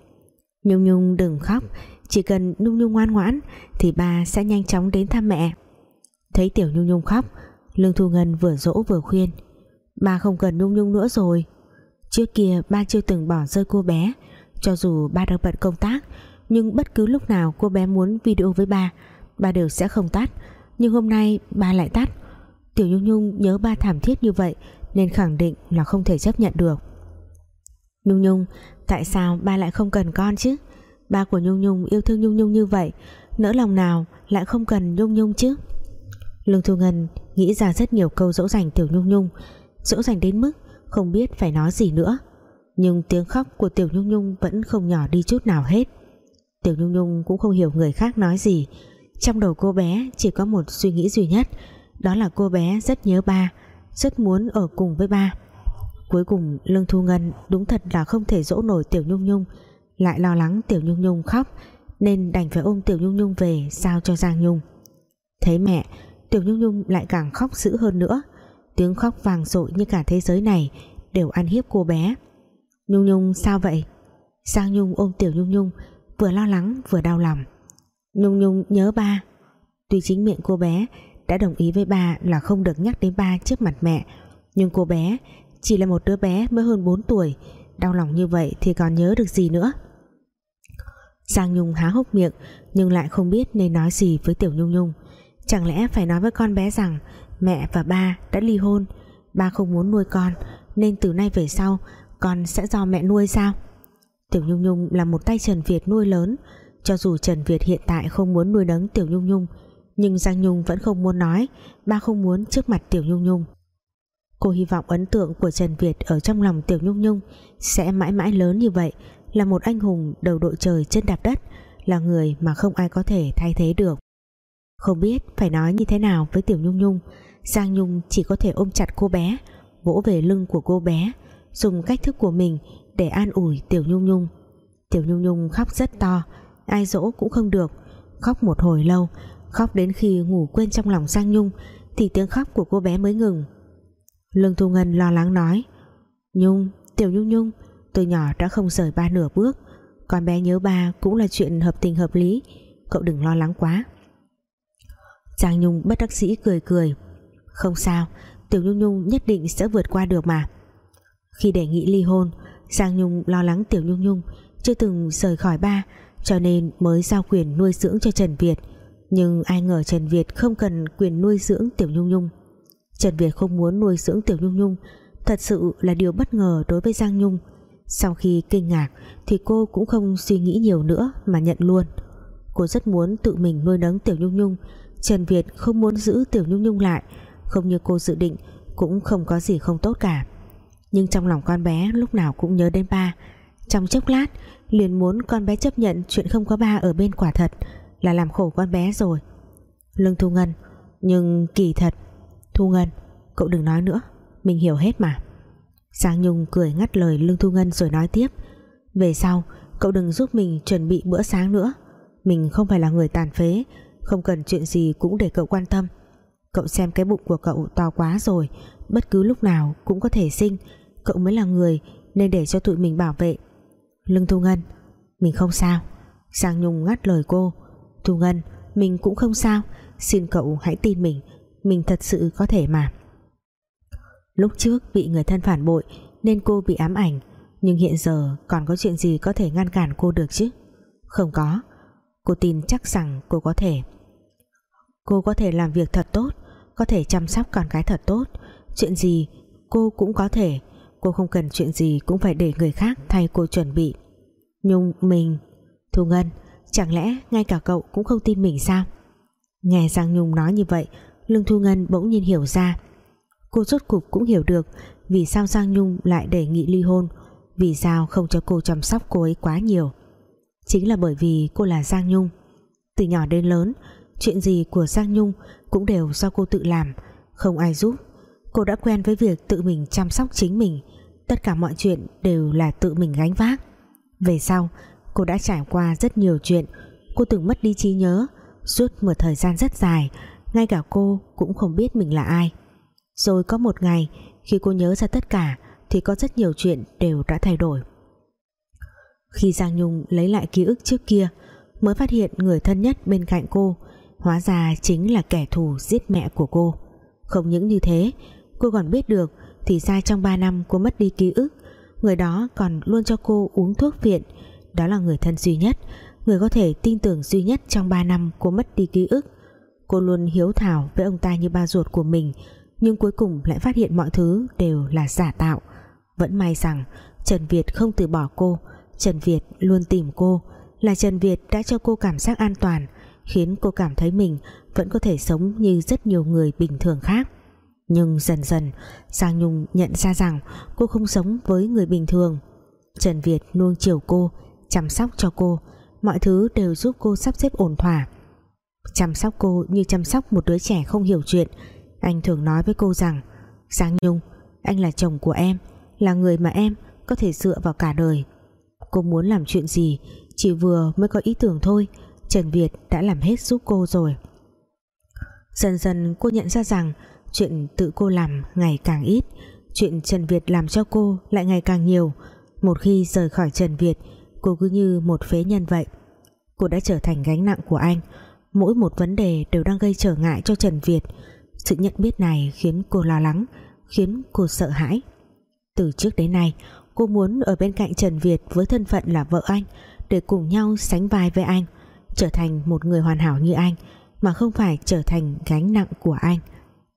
Nhung Nhung đừng khóc, chỉ cần Nhung Nhung ngoan ngoãn thì ba sẽ nhanh chóng đến thăm mẹ thấy Tiểu Nhung Nhung khóc, Lương Thu Ngân vừa dỗ vừa khuyên, ba không cần Nhung Nhung nữa rồi. Trước kia ba chưa từng bỏ rơi cô bé, cho dù ba đang bận công tác, nhưng bất cứ lúc nào cô bé muốn video với ba ba đều sẽ không tắt. Nhưng hôm nay ba lại tắt. Tiểu Nhung Nhung nhớ ba thảm thiết như vậy nên khẳng định là không thể chấp nhận được. Nhung Nhung, tại sao ba lại không cần con chứ? Ba của Nhung Nhung yêu thương Nhung Nhung như vậy, nỡ lòng nào lại không cần Nhung Nhung chứ? Lương Thu Ngân nghĩ ra rất nhiều câu dỗ dành Tiểu Nhung Nhung, dỗ dành đến mức không biết phải nói gì nữa. Nhưng tiếng khóc của Tiểu Nhung Nhung vẫn không nhỏ đi chút nào hết. Tiểu Nhung Nhung cũng không hiểu người khác nói gì. Trong đầu cô bé chỉ có một suy nghĩ duy nhất, đó là cô bé rất nhớ ba, rất muốn ở cùng với ba. Cuối cùng, Lương Thu Ngân đúng thật là không thể dỗ nổi Tiểu Nhung Nhung, lại lo lắng Tiểu Nhung Nhung khóc, nên đành phải ôm Tiểu Nhung Nhung về sao cho Giang Nhung. Thấy mẹ Tiểu Nhung Nhung lại càng khóc dữ hơn nữa. Tiếng khóc vàng dội như cả thế giới này đều ăn hiếp cô bé. Nhung Nhung, sao vậy? Giang Nhung ôm Tiểu Nhung Nhung, vừa lo lắng vừa đau lòng. Nhung Nhung, nhớ ba. Tuy chính miệng cô bé đã đồng ý với ba là không được nhắc đến ba trước mặt mẹ, nhưng cô bé chỉ là một đứa bé mới hơn 4 tuổi, đau lòng như vậy thì còn nhớ được gì nữa? Giang Nhung há hốc miệng nhưng lại không biết nên nói gì với Tiểu Nhung Nhung chẳng lẽ phải nói với con bé rằng mẹ và ba đã ly hôn, ba không muốn nuôi con, nên từ nay về sau con sẽ do mẹ nuôi sao? Tiểu Nhung Nhung là một tay Trần Việt nuôi lớn. Cho dù Trần Việt hiện tại không muốn nuôi nấng Tiểu Nhung Nhung, nhưng Giang Nhung vẫn không muốn nói, ba không muốn trước mặt Tiểu Nhung Nhung. Cô hy vọng ấn tượng của Trần Việt ở trong lòng Tiểu Nhung Nhung sẽ mãi mãi lớn như vậy, là một anh hùng đầu đội trời chân đạp đất, là người mà không ai có thể thay thế được không biết phải nói như thế nào với Tiểu Nhung Nhung. Giang Nhung chỉ có thể ôm chặt cô bé vỗ về lưng của cô bé dùng cách thức của mình để an ủi Tiểu Nhung Nhung. Tiểu Nhung Nhung khóc rất to ai dỗ cũng không được. Khóc một hồi lâu khóc đến khi ngủ quên trong lòng Giang Nhung thì tiếng khóc của cô bé mới ngừng. Lương Thu Ngân lo lắng nói Nhung, Tiểu Nhung Nhung từ nhỏ đã không rời ba nửa bước. Con bé nhớ ba cũng là chuyện hợp tình hợp lý cậu đừng lo lắng quá. Giang Nhung bất đắc dĩ cười cười. Không sao, Tiểu Nhung Nhung nhất định sẽ vượt qua được mà. Khi đề nghị ly hôn Giang Nhung lo lắng Tiểu Nhung Nhung chưa từng rời khỏi ba, cho nên mới giao quyền nuôi dưỡng cho Trần Việt. Nhưng ai ngờ Trần Việt không cần quyền nuôi dưỡng Tiểu Nhung Nhung. Trần Việt không muốn nuôi dưỡng Tiểu Nhung Nhung, thật sự là điều bất ngờ đối với Giang Nhung. Sau khi kinh ngạc thì cô cũng không suy nghĩ nhiều nữa mà nhận luôn. Cô rất muốn tự mình nuôi nấng Tiểu Nhung Nhung Trần Việt không muốn giữ Tiểu Nhung Nhung lại, không như cô dự định, cũng không có gì không tốt cả. Nhưng trong lòng con bé lúc nào cũng nhớ đến ba. Trong chốc lát, liền muốn con bé chấp nhận chuyện không có ba ở bên quả thật là làm khổ con bé rồi. Lương Thu Ngân, nhưng kỳ thật, Thu Ngân, cậu đừng nói nữa, mình hiểu hết mà. Giang Nhung cười ngắt lời Lương Thu Ngân rồi nói tiếp, về sau, cậu đừng giúp mình chuẩn bị bữa sáng nữa. Mình không phải là người tàn phế không cần chuyện gì cũng để cậu quan tâm. Cậu xem cái bụng của cậu to quá rồi, bất cứ lúc nào cũng có thể sinh. Cậu mới là người nên để cho tụi mình bảo vệ. Lưng Thu Ngân, mình không sao. Giang Nhung ngắt lời cô. Thu Ngân, mình cũng không sao. Xin cậu hãy tin mình mình thật sự có thể mà. Lúc trước bị người thân phản bội nên cô bị ám ảnh, nhưng hiện giờ còn có chuyện gì có thể ngăn cản cô được chứ? Không có. Cô tin chắc rằng cô có thể cô có thể làm việc thật tốt, có thể chăm sóc con cái thật tốt. Chuyện gì cô cũng có thể, cô không cần chuyện gì cũng phải để người khác thay cô chuẩn bị. Nhung, mình, Thu Ngân, chẳng lẽ ngay cả cậu cũng không tin mình sao? Nghe Giang Nhung nói như vậy Lương Thu Ngân bỗng nhiên hiểu ra. Cô rốt cục cũng hiểu được vì sao Giang Nhung lại đề nghị ly hôn, vì sao không cho cô chăm sóc cô ấy quá nhiều. Chính là bởi vì cô là Giang Nhung. Từ nhỏ đến lớn chuyện gì của Giang Nhung cũng đều do cô tự làm, không ai giúp. Cô đã quen với việc tự mình chăm sóc chính mình. Tất cả mọi chuyện đều là tự mình gánh vác. Về sau, cô đã trải qua rất nhiều chuyện. Cô từng mất đi trí nhớ, suốt một thời gian rất dài, ngay cả cô cũng không biết mình là ai. Rồi có một ngày, khi cô nhớ ra tất cả, thì có rất nhiều chuyện đều đã thay đổi. Khi Giang Nhung lấy lại ký ức trước kia, mới phát hiện người thân nhất bên cạnh cô hóa ra chính là kẻ thù giết mẹ của cô. Không những như thế, cô còn biết được thì ra trong 3 năm cô mất đi ký ức, người đó còn luôn cho cô uống thuốc viện. Đó là người thân duy nhất, người có thể tin tưởng duy nhất trong 3 năm cô mất đi ký ức. Cô luôn hiếu thảo với ông ta như ba ruột của mình, nhưng cuối cùng lại phát hiện mọi thứ đều là giả tạo. Vẫn may rằng, Trần Việt không từ bỏ cô. Trần Việt luôn tìm cô, là Trần Việt đã cho cô cảm giác an toàn khiến cô cảm thấy mình vẫn có thể sống như rất nhiều người bình thường khác. Nhưng dần dần, Giang Nhung nhận ra rằng cô không sống với người bình thường. Trần Việt nuông chiều cô, chăm sóc cho cô, mọi thứ đều giúp cô sắp xếp ổn thỏa. Chăm sóc cô như chăm sóc một đứa trẻ không hiểu chuyện. Anh thường nói với cô rằng, Giang Nhung, anh là chồng của em, là người mà em có thể dựa vào cả đời. Cô muốn làm chuyện gì, chỉ vừa mới có ý tưởng thôi Trần Việt đã làm hết giúp cô rồi. Dần dần cô nhận ra rằng chuyện tự cô làm ngày càng ít, chuyện Trần Việt làm cho cô lại ngày càng nhiều. Một khi rời khỏi Trần Việt, cô cứ như một phế nhân vậy. Cô đã trở thành gánh nặng của anh. Mỗi một vấn đề đều đang gây trở ngại cho Trần Việt. Sự nhận biết này khiến cô lo lắng, khiến cô sợ hãi. Từ trước đến nay, cô muốn ở bên cạnh Trần Việt với thân phận là vợ anh, để cùng nhau sánh vai với anh trở thành một người hoàn hảo như anh, mà không phải trở thành gánh nặng của anh.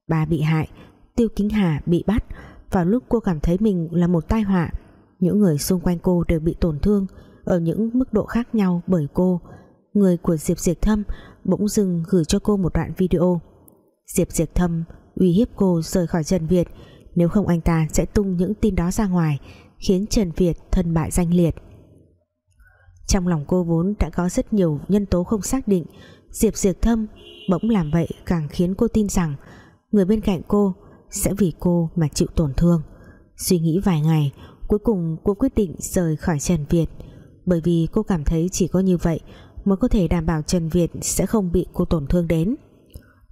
Bà bị hại, Tiêu Kính Hà bị bắt. Vào lúc cô cảm thấy mình là một tai họa, những người xung quanh cô đều bị tổn thương ở những mức độ khác nhau bởi cô. Người của Diệp diệt Thâm bỗng dưng gửi cho cô một đoạn video. Diệp diệt Thâm uy hiếp cô rời khỏi Trần Việt, nếu không anh ta sẽ tung những tin đó ra ngoài, khiến Trần Việt thân bại danh liệt trong lòng cô vốn đã có rất nhiều nhân tố không xác định, Diệp Diệp Thâm bỗng làm vậy càng khiến cô tin rằng người bên cạnh cô sẽ vì cô mà chịu tổn thương. Suy nghĩ vài ngày, cuối cùng cô quyết định rời khỏi Trần Việt. Bởi vì cô cảm thấy chỉ có như vậy mới có thể đảm bảo Trần Việt sẽ không bị cô tổn thương đến.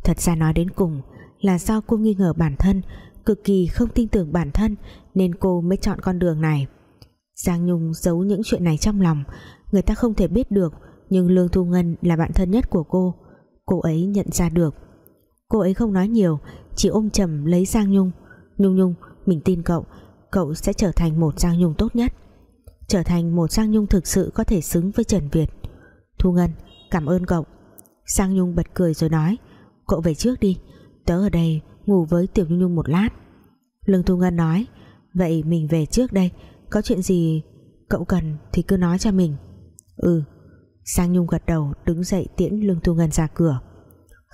Thật ra nói đến cùng là do cô nghi ngờ bản thân, cực kỳ không tin tưởng bản thân nên cô mới chọn con đường này. Giang Nhung giấu những chuyện này trong lòng người ta không thể biết được, nhưng Lương Thu Ngân là bạn thân nhất của cô. Cô ấy nhận ra được. Cô ấy không nói nhiều, chỉ ôm chầm lấy Giang Nhung. Nhung Nhung, mình tin cậu. Cậu sẽ trở thành một Giang Nhung tốt nhất. Trở thành một Giang Nhung thực sự có thể xứng với Trần Việt. Thu Ngân, cảm ơn cậu. Giang Nhung bật cười rồi nói, cậu về trước đi. Tớ ở đây ngủ với Tiểu Nhung Nhung một lát. Lương Thu Ngân nói, vậy mình về trước đây. Có chuyện gì cậu cần thì cứ nói cho mình ừ. Giang Nhung gật đầu, đứng dậy tiễn Lương Thu Ngân ra cửa.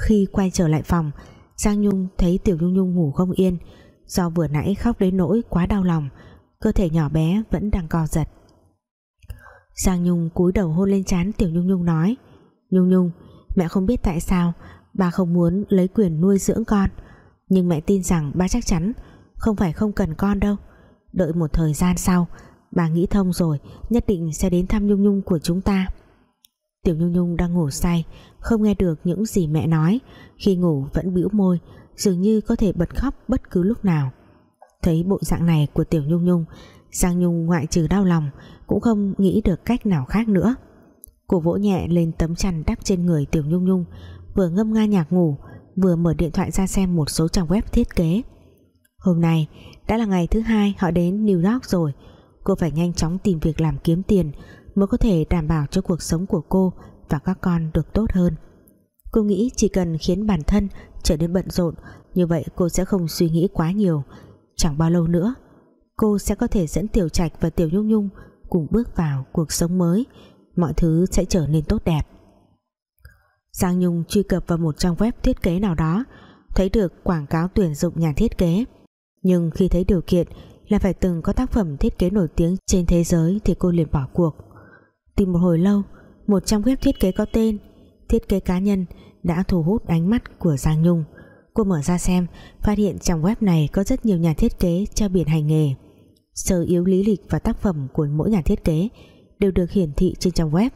Khi quay trở lại phòng, Giang Nhung thấy Tiểu Nhung Nhung ngủ không yên. Do vừa nãy khóc đến nỗi quá đau lòng, cơ thể nhỏ bé vẫn đang co giật. Giang Nhung cúi đầu hôn lên trán Tiểu Nhung Nhung nói, Nhung Nhung, mẹ không biết tại sao bà không muốn lấy quyền nuôi dưỡng con. Nhưng mẹ tin rằng ba chắc chắn không phải không cần con đâu. Đợi một thời gian sau bà nghĩ thông rồi, nhất định sẽ đến thăm Nhung Nhung của chúng ta. Tiểu Nhung Nhung đang ngủ say, không nghe được những gì mẹ nói. Khi ngủ vẫn bĩu môi, dường như có thể bật khóc bất cứ lúc nào. Thấy bộ dạng này của Tiểu Nhung Nhung, Giang Nhung ngoại trừ đau lòng, cũng không nghĩ được cách nào khác nữa. Cô vỗ nhẹ lên tấm chăn đắp trên người Tiểu Nhung Nhung, vừa ngâm nga nhạc ngủ, vừa mở điện thoại ra xem một số trang web thiết kế. Hôm nay, đã là ngày thứ hai họ đến New York rồi cô phải nhanh chóng tìm việc làm kiếm tiền mới có thể đảm bảo cho cuộc sống của cô và các con được tốt hơn. Cô nghĩ chỉ cần khiến bản thân trở nên bận rộn, như vậy cô sẽ không suy nghĩ quá nhiều. Chẳng bao lâu nữa, cô sẽ có thể dẫn Tiểu Trạch và Tiểu Nhung Nhung cùng bước vào cuộc sống mới. Mọi thứ sẽ trở nên tốt đẹp. Giang Nhung truy cập vào một trang web thiết kế nào đó, thấy được quảng cáo tuyển dụng nhà thiết kế. Nhưng khi thấy điều kiện là phải từng có tác phẩm thiết kế nổi tiếng trên thế giới thì cô liền bỏ cuộc. Tìm một hồi lâu, một trang web thiết kế có tên, thiết kế cá nhân đã thu hút ánh mắt của Giang Nhung. Cô mở ra xem, phát hiện trong web này có rất nhiều nhà thiết kế cho biển hành nghề. Sơ yếu lý lịch và tác phẩm của mỗi nhà thiết kế đều được hiển thị trên trang web,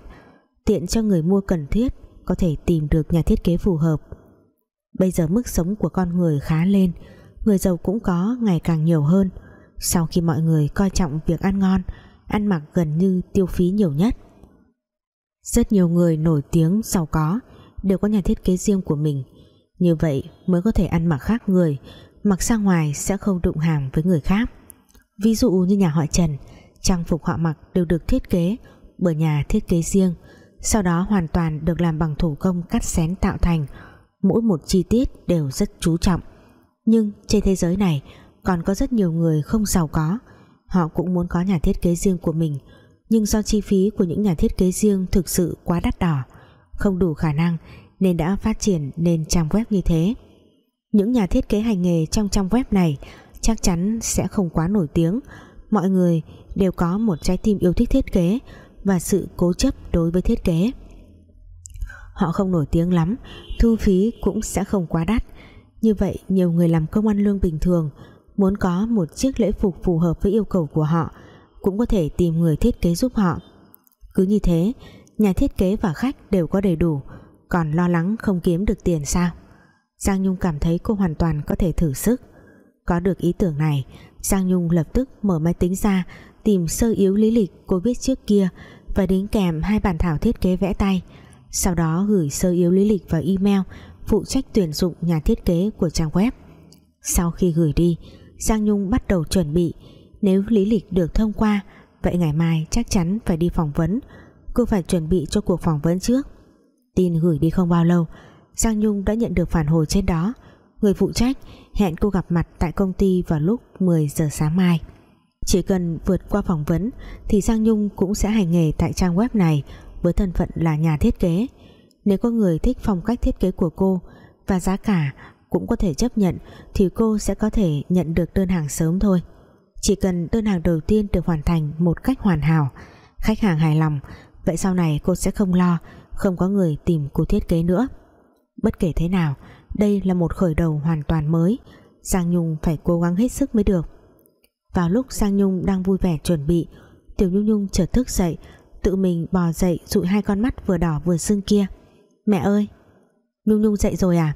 tiện cho người mua cần thiết có thể tìm được nhà thiết kế phù hợp. Bây giờ mức sống của con người khá lên, người giàu cũng có, ngày càng nhiều hơn sau khi mọi người coi trọng việc ăn ngon, ăn mặc gần như tiêu phí nhiều nhất. Rất nhiều người nổi tiếng giàu có đều có nhà thiết kế riêng của mình. Như vậy mới có thể ăn mặc khác người, mặc ra ngoài sẽ không đụng hàm với người khác. Ví dụ như nhà họ Trần, trang phục họ mặc đều được thiết kế bởi nhà thiết kế riêng, sau đó hoàn toàn được làm bằng thủ công cắt xén tạo thành. Mỗi một chi tiết đều rất chú trọng. Nhưng trên thế giới này còn có rất nhiều người không giàu có. Họ cũng muốn có nhà thiết kế riêng của mình, nhưng do chi phí của những nhà thiết kế riêng thực sự quá đắt đỏ, không đủ khả năng nên đã phát triển nên trang web như thế. Những nhà thiết kế hành nghề trong trang web này chắc chắn sẽ không quá nổi tiếng. Mọi người đều có một trái tim yêu thích thiết kế và sự cố chấp đối với thiết kế. Họ không nổi tiếng lắm, thu phí cũng sẽ không quá đắt. Như vậy, nhiều người làm công ăn lương bình thường muốn có một chiếc lễ phục phù hợp với yêu cầu của họ, cũng có thể tìm người thiết kế giúp họ. Cứ như thế, nhà thiết kế và khách đều có đầy đủ, còn lo lắng không kiếm được tiền sao? Giang Nhung cảm thấy cô hoàn toàn có thể thử sức. Có được ý tưởng này, Giang Nhung lập tức mở máy tính ra, tìm sơ yếu lý lịch cô viết trước kia và đính kèm hai bản thảo thiết kế vẽ tay. Sau đó gửi sơ yếu lý lịch vào email, phụ trách tuyển dụng nhà thiết kế của trang web. Sau khi gửi đi Giang Nhung bắt đầu chuẩn bị. Nếu lý lịch được thông qua, vậy ngày mai chắc chắn phải đi phỏng vấn. Cô phải chuẩn bị cho cuộc phỏng vấn trước. Tin gửi đi không bao lâu, Giang Nhung đã nhận được phản hồi trên đó. Người phụ trách hẹn cô gặp mặt tại công ty vào lúc 10 giờ sáng mai. Chỉ cần vượt qua phỏng vấn thì Giang Nhung cũng sẽ hành nghề tại trang web này với thân phận là nhà thiết kế. Nếu có người thích phong cách thiết kế của cô và giá cả cũng có thể chấp nhận, thì cô sẽ có thể nhận được đơn hàng sớm thôi. Chỉ cần đơn hàng đầu tiên được hoàn thành một cách hoàn hảo. Khách hàng hài lòng, vậy sau này cô sẽ không lo, không có người tìm cô thiết kế nữa. Bất kể thế nào, đây là một khởi đầu hoàn toàn mới. Giang Nhung phải cố gắng hết sức mới được. Vào lúc Giang Nhung đang vui vẻ chuẩn bị, Tiểu Nhung Nhung chợt thức dậy, tự mình bò dậy dụi hai con mắt vừa đỏ vừa sưng kia. Mẹ ơi, Nhung Nhung dậy rồi à?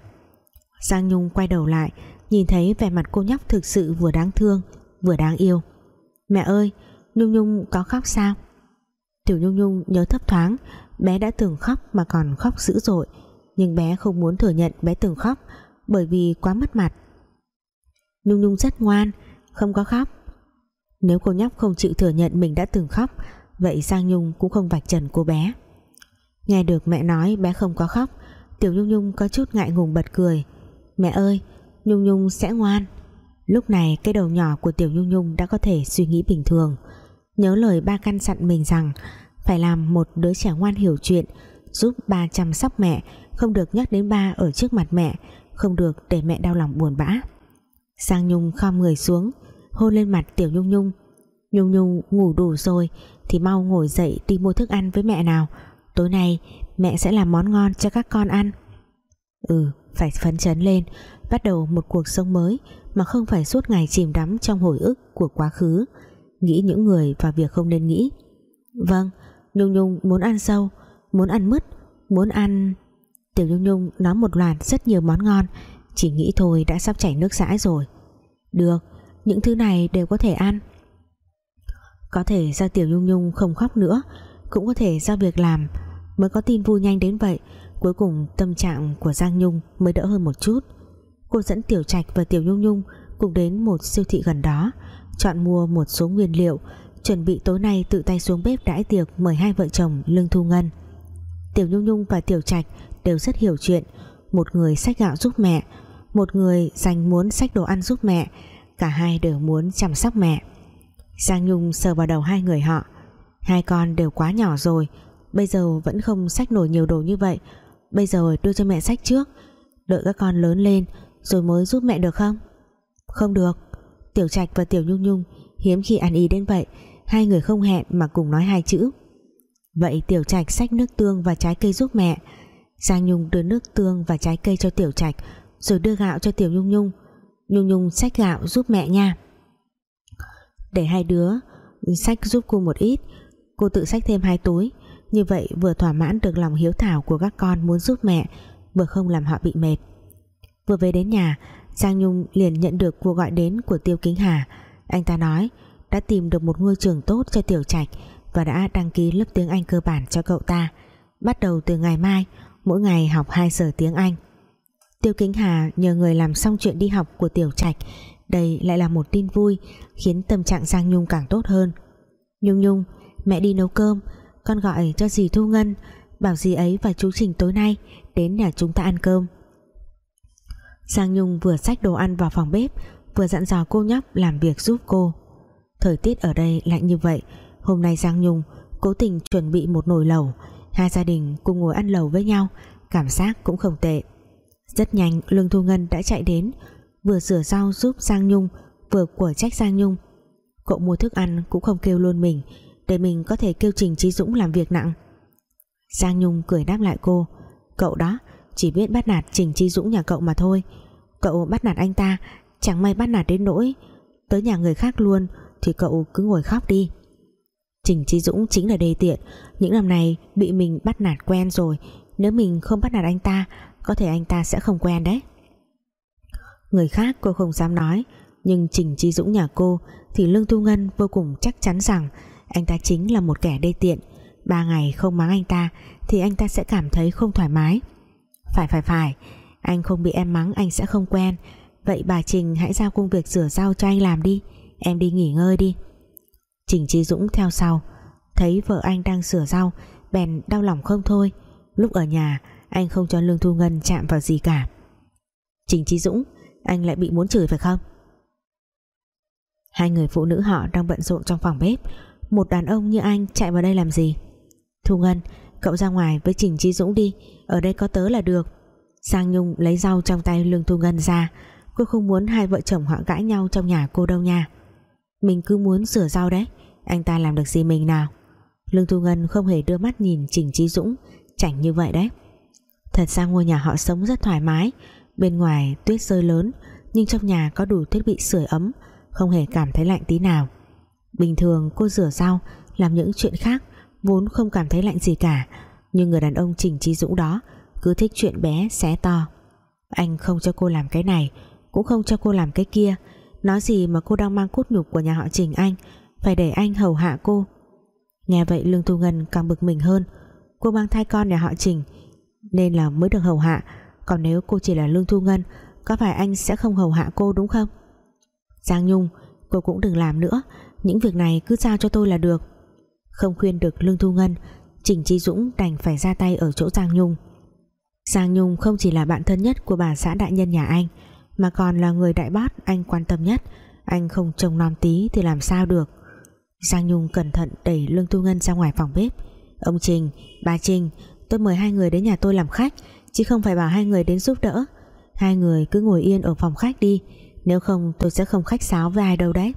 Giang Nhung quay đầu lại, nhìn thấy vẻ mặt cô nhóc thực sự vừa đáng thương, vừa đáng yêu. Mẹ ơi, Nhung Nhung có khóc sao? Tiểu Nhung Nhung nhớ thấp thoáng, bé đã từng khóc mà còn khóc dữ dội, nhưng bé không muốn thừa nhận bé từng khóc, bởi vì quá mất mặt. Nhung Nhung rất ngoan, không có khóc. Nếu cô nhóc không chịu thừa nhận mình đã từng khóc, vậy Giang Nhung cũng không vạch trần cô bé. Nghe được mẹ nói bé không có khóc, Tiểu Nhung Nhung có chút ngại ngùng bật cười mẹ ơi, Nhung Nhung sẽ ngoan. Lúc này cái đầu nhỏ của Tiểu Nhung Nhung đã có thể suy nghĩ bình thường. Nhớ lời ba căn dặn mình rằng phải làm một đứa trẻ ngoan hiểu chuyện, giúp ba chăm sóc mẹ, không được nhắc đến ba ở trước mặt mẹ, không được để mẹ đau lòng buồn bã. Sang Nhung khom người xuống, hôn lên mặt Tiểu Nhung Nhung. Nhung Nhung ngủ đủ rồi, thì mau ngồi dậy đi mua thức ăn với mẹ nào. Tối nay mẹ sẽ làm món ngon cho các con ăn. Ừ phải phấn chấn lên, bắt đầu một cuộc sống mới mà không phải suốt ngày chìm đắm trong hồi ức của quá khứ. Nghĩ những người và việc không nên nghĩ. Vâng Nhung Nhung muốn ăn sâu, muốn ăn mứt, muốn ăn Tiểu Nhung Nhung nói một loạt rất nhiều món ngon, chỉ nghĩ thôi đã sắp chảy nước dãi rồi. Được, những thứ này đều có thể ăn. Có thể do Tiểu Nhung Nhung không khóc nữa, cũng có thể do việc làm mới có tin vui nhanh đến vậy cuối cùng tâm trạng của Giang Nhung mới đỡ hơn một chút. Cô dẫn Tiểu Trạch và Tiểu Nhung Nhung cùng đến một siêu thị gần đó, chọn mua một số nguyên liệu, chuẩn bị tối nay tự tay xuống bếp đãi tiệc mời hai vợ chồng Lương Thu Ngân. Tiểu Nhung Nhung và Tiểu Trạch đều rất hiểu chuyện, một người xách gạo giúp mẹ, một người dành muốn xách đồ ăn giúp mẹ, cả hai đều muốn chăm sóc mẹ. Giang Nhung sờ vào đầu hai người họ, hai con đều quá nhỏ rồi, bây giờ vẫn không xách nổi nhiều đồ như vậy bây giờ đưa cho mẹ sách trước. Đợi các con lớn lên rồi mới giúp mẹ được không? Không được. Tiểu Trạch và Tiểu Nhung Nhung hiếm khi ăn ý đến vậy. Hai người không hẹn mà cùng nói hai chữ. Vậy Tiểu Trạch xách nước tương và trái cây giúp mẹ. Giang Nhung đưa nước tương và trái cây cho Tiểu Trạch, rồi đưa gạo cho Tiểu Nhung Nhung. Nhung Nhung xách gạo giúp mẹ nha. Để hai đứa xách giúp cô một ít. Cô tự xách thêm hai túi như vậy vừa thỏa mãn được lòng hiếu thảo của các con muốn giúp mẹ, vừa không làm họ bị mệt. Vừa về đến nhà, Giang Nhung liền nhận được cuộc gọi đến của Tiêu Kính Hà. Anh ta nói, đã tìm được một ngôi trường tốt cho Tiểu Trạch và đã đăng ký lớp tiếng Anh cơ bản cho cậu ta. Bắt đầu từ ngày mai, mỗi ngày học 2 giờ tiếng Anh. Tiêu Kính Hà nhờ người làm xong chuyện đi học của Tiểu Trạch. Đây lại là một tin vui, khiến tâm trạng Giang Nhung càng tốt hơn. Nhung Nhung, mẹ đi nấu cơm con gọi cho dì Thu Ngân, bảo dì ấy và chú Trình tối nay đến nhà chúng ta ăn cơm. Giang Nhung vừa xách đồ ăn vào phòng bếp, vừa dặn dò cô nhóc làm việc giúp cô. Thời tiết ở đây lạnh như vậy, hôm nay Giang Nhung cố tình chuẩn bị một nồi lẩu, hai gia đình cùng ngồi ăn lẩu với nhau, cảm giác cũng không tệ. Rất nhanh, Lương Thu Ngân đã chạy đến, vừa rửa rau giúp Giang Nhung, vừa của trách Giang Nhung. Cậu mua thức ăn cũng không kêu luôn mình để mình có thể kêu Trình Trí Dũng làm việc nặng. Giang Nhung cười đáp lại cô, cậu đó, chỉ biết bắt nạt Trình Trí Dũng nhà cậu mà thôi. Cậu bắt nạt anh ta, chẳng may bắt nạt đến nỗi tới nhà người khác luôn, thì cậu cứ ngồi khóc đi. Trình Trí Dũng chính là đề tiện, những năm này bị mình bắt nạt quen rồi, nếu mình không bắt nạt anh ta, có thể anh ta sẽ không quen đấy. Người khác cô không dám nói, nhưng Trình Trí Dũng nhà cô thì Lương Tu Ngân vô cùng chắc chắn rằng anh ta chính là một kẻ đê tiện. Ba ngày không mắng anh ta, thì anh ta sẽ cảm thấy không thoải mái. Phải phải phải. Anh không bị em mắng, anh sẽ không quen. Vậy bà Trình hãy giao công việc rửa rau cho anh làm đi. Em đi nghỉ ngơi đi. Trình Trí Dũng theo sau. Thấy vợ anh đang rửa rau, bèn đau lòng không thôi. Lúc ở nhà, anh không cho Lương Thu Ngân chạm vào gì cả. Trình Trí Dũng, anh lại bị muốn chửi phải không? Hai người phụ nữ họ đang bận rộn trong phòng bếp một đàn ông như anh chạy vào đây làm gì? Thu Ngân, cậu ra ngoài với Trình Chi Dũng đi. Ở đây có tớ là được. Sang Nhung lấy rau trong tay Lương Thu Ngân ra. Cô không muốn hai vợ chồng họ gãi nhau trong nhà cô đâu nha. Mình cứ muốn rửa rau đấy. Anh ta làm được gì mình nào? Lương Thu Ngân không hề đưa mắt nhìn Trình Trí Dũng. Chảnh như vậy đấy. Thật ra ngôi nhà họ sống rất thoải mái. Bên ngoài tuyết rơi lớn, nhưng trong nhà có đủ thiết bị sưởi ấm. Không hề cảm thấy lạnh tí nào bình thường cô rửa rau, làm những chuyện khác, vốn không cảm thấy lạnh gì cả. Nhưng người đàn ông Trình Trí Dũng đó, cứ thích chuyện bé xé to. Anh không cho cô làm cái này, cũng không cho cô làm cái kia. Nói gì mà cô đang mang cốt nhục của nhà họ Trình anh, phải để anh hầu hạ cô. Nghe vậy Lương Thu Ngân càng bực mình hơn. Cô mang thai con nhà họ Trình, nên là mới được hầu hạ. Còn nếu cô chỉ là Lương Thu Ngân, có phải anh sẽ không hầu hạ cô đúng không? Giang Nhung, cô cũng đừng làm nữa những việc này cứ giao cho tôi là được. Không khuyên được Lương Thu Ngân Trình chi Dũng đành phải ra tay ở chỗ Giang Nhung. Giang Nhung không chỉ là bạn thân nhất của bà xã đại nhân nhà anh mà còn là người đại bát anh quan tâm nhất. Anh không trông non tí thì làm sao được. Giang Nhung cẩn thận đẩy Lương Thu Ngân ra ngoài phòng bếp. Ông Trình, bà Trình tôi mời hai người đến nhà tôi làm khách chứ không phải bảo hai người đến giúp đỡ. Hai người cứ ngồi yên ở phòng khách đi nếu không tôi sẽ không khách sáo với ai đâu đấy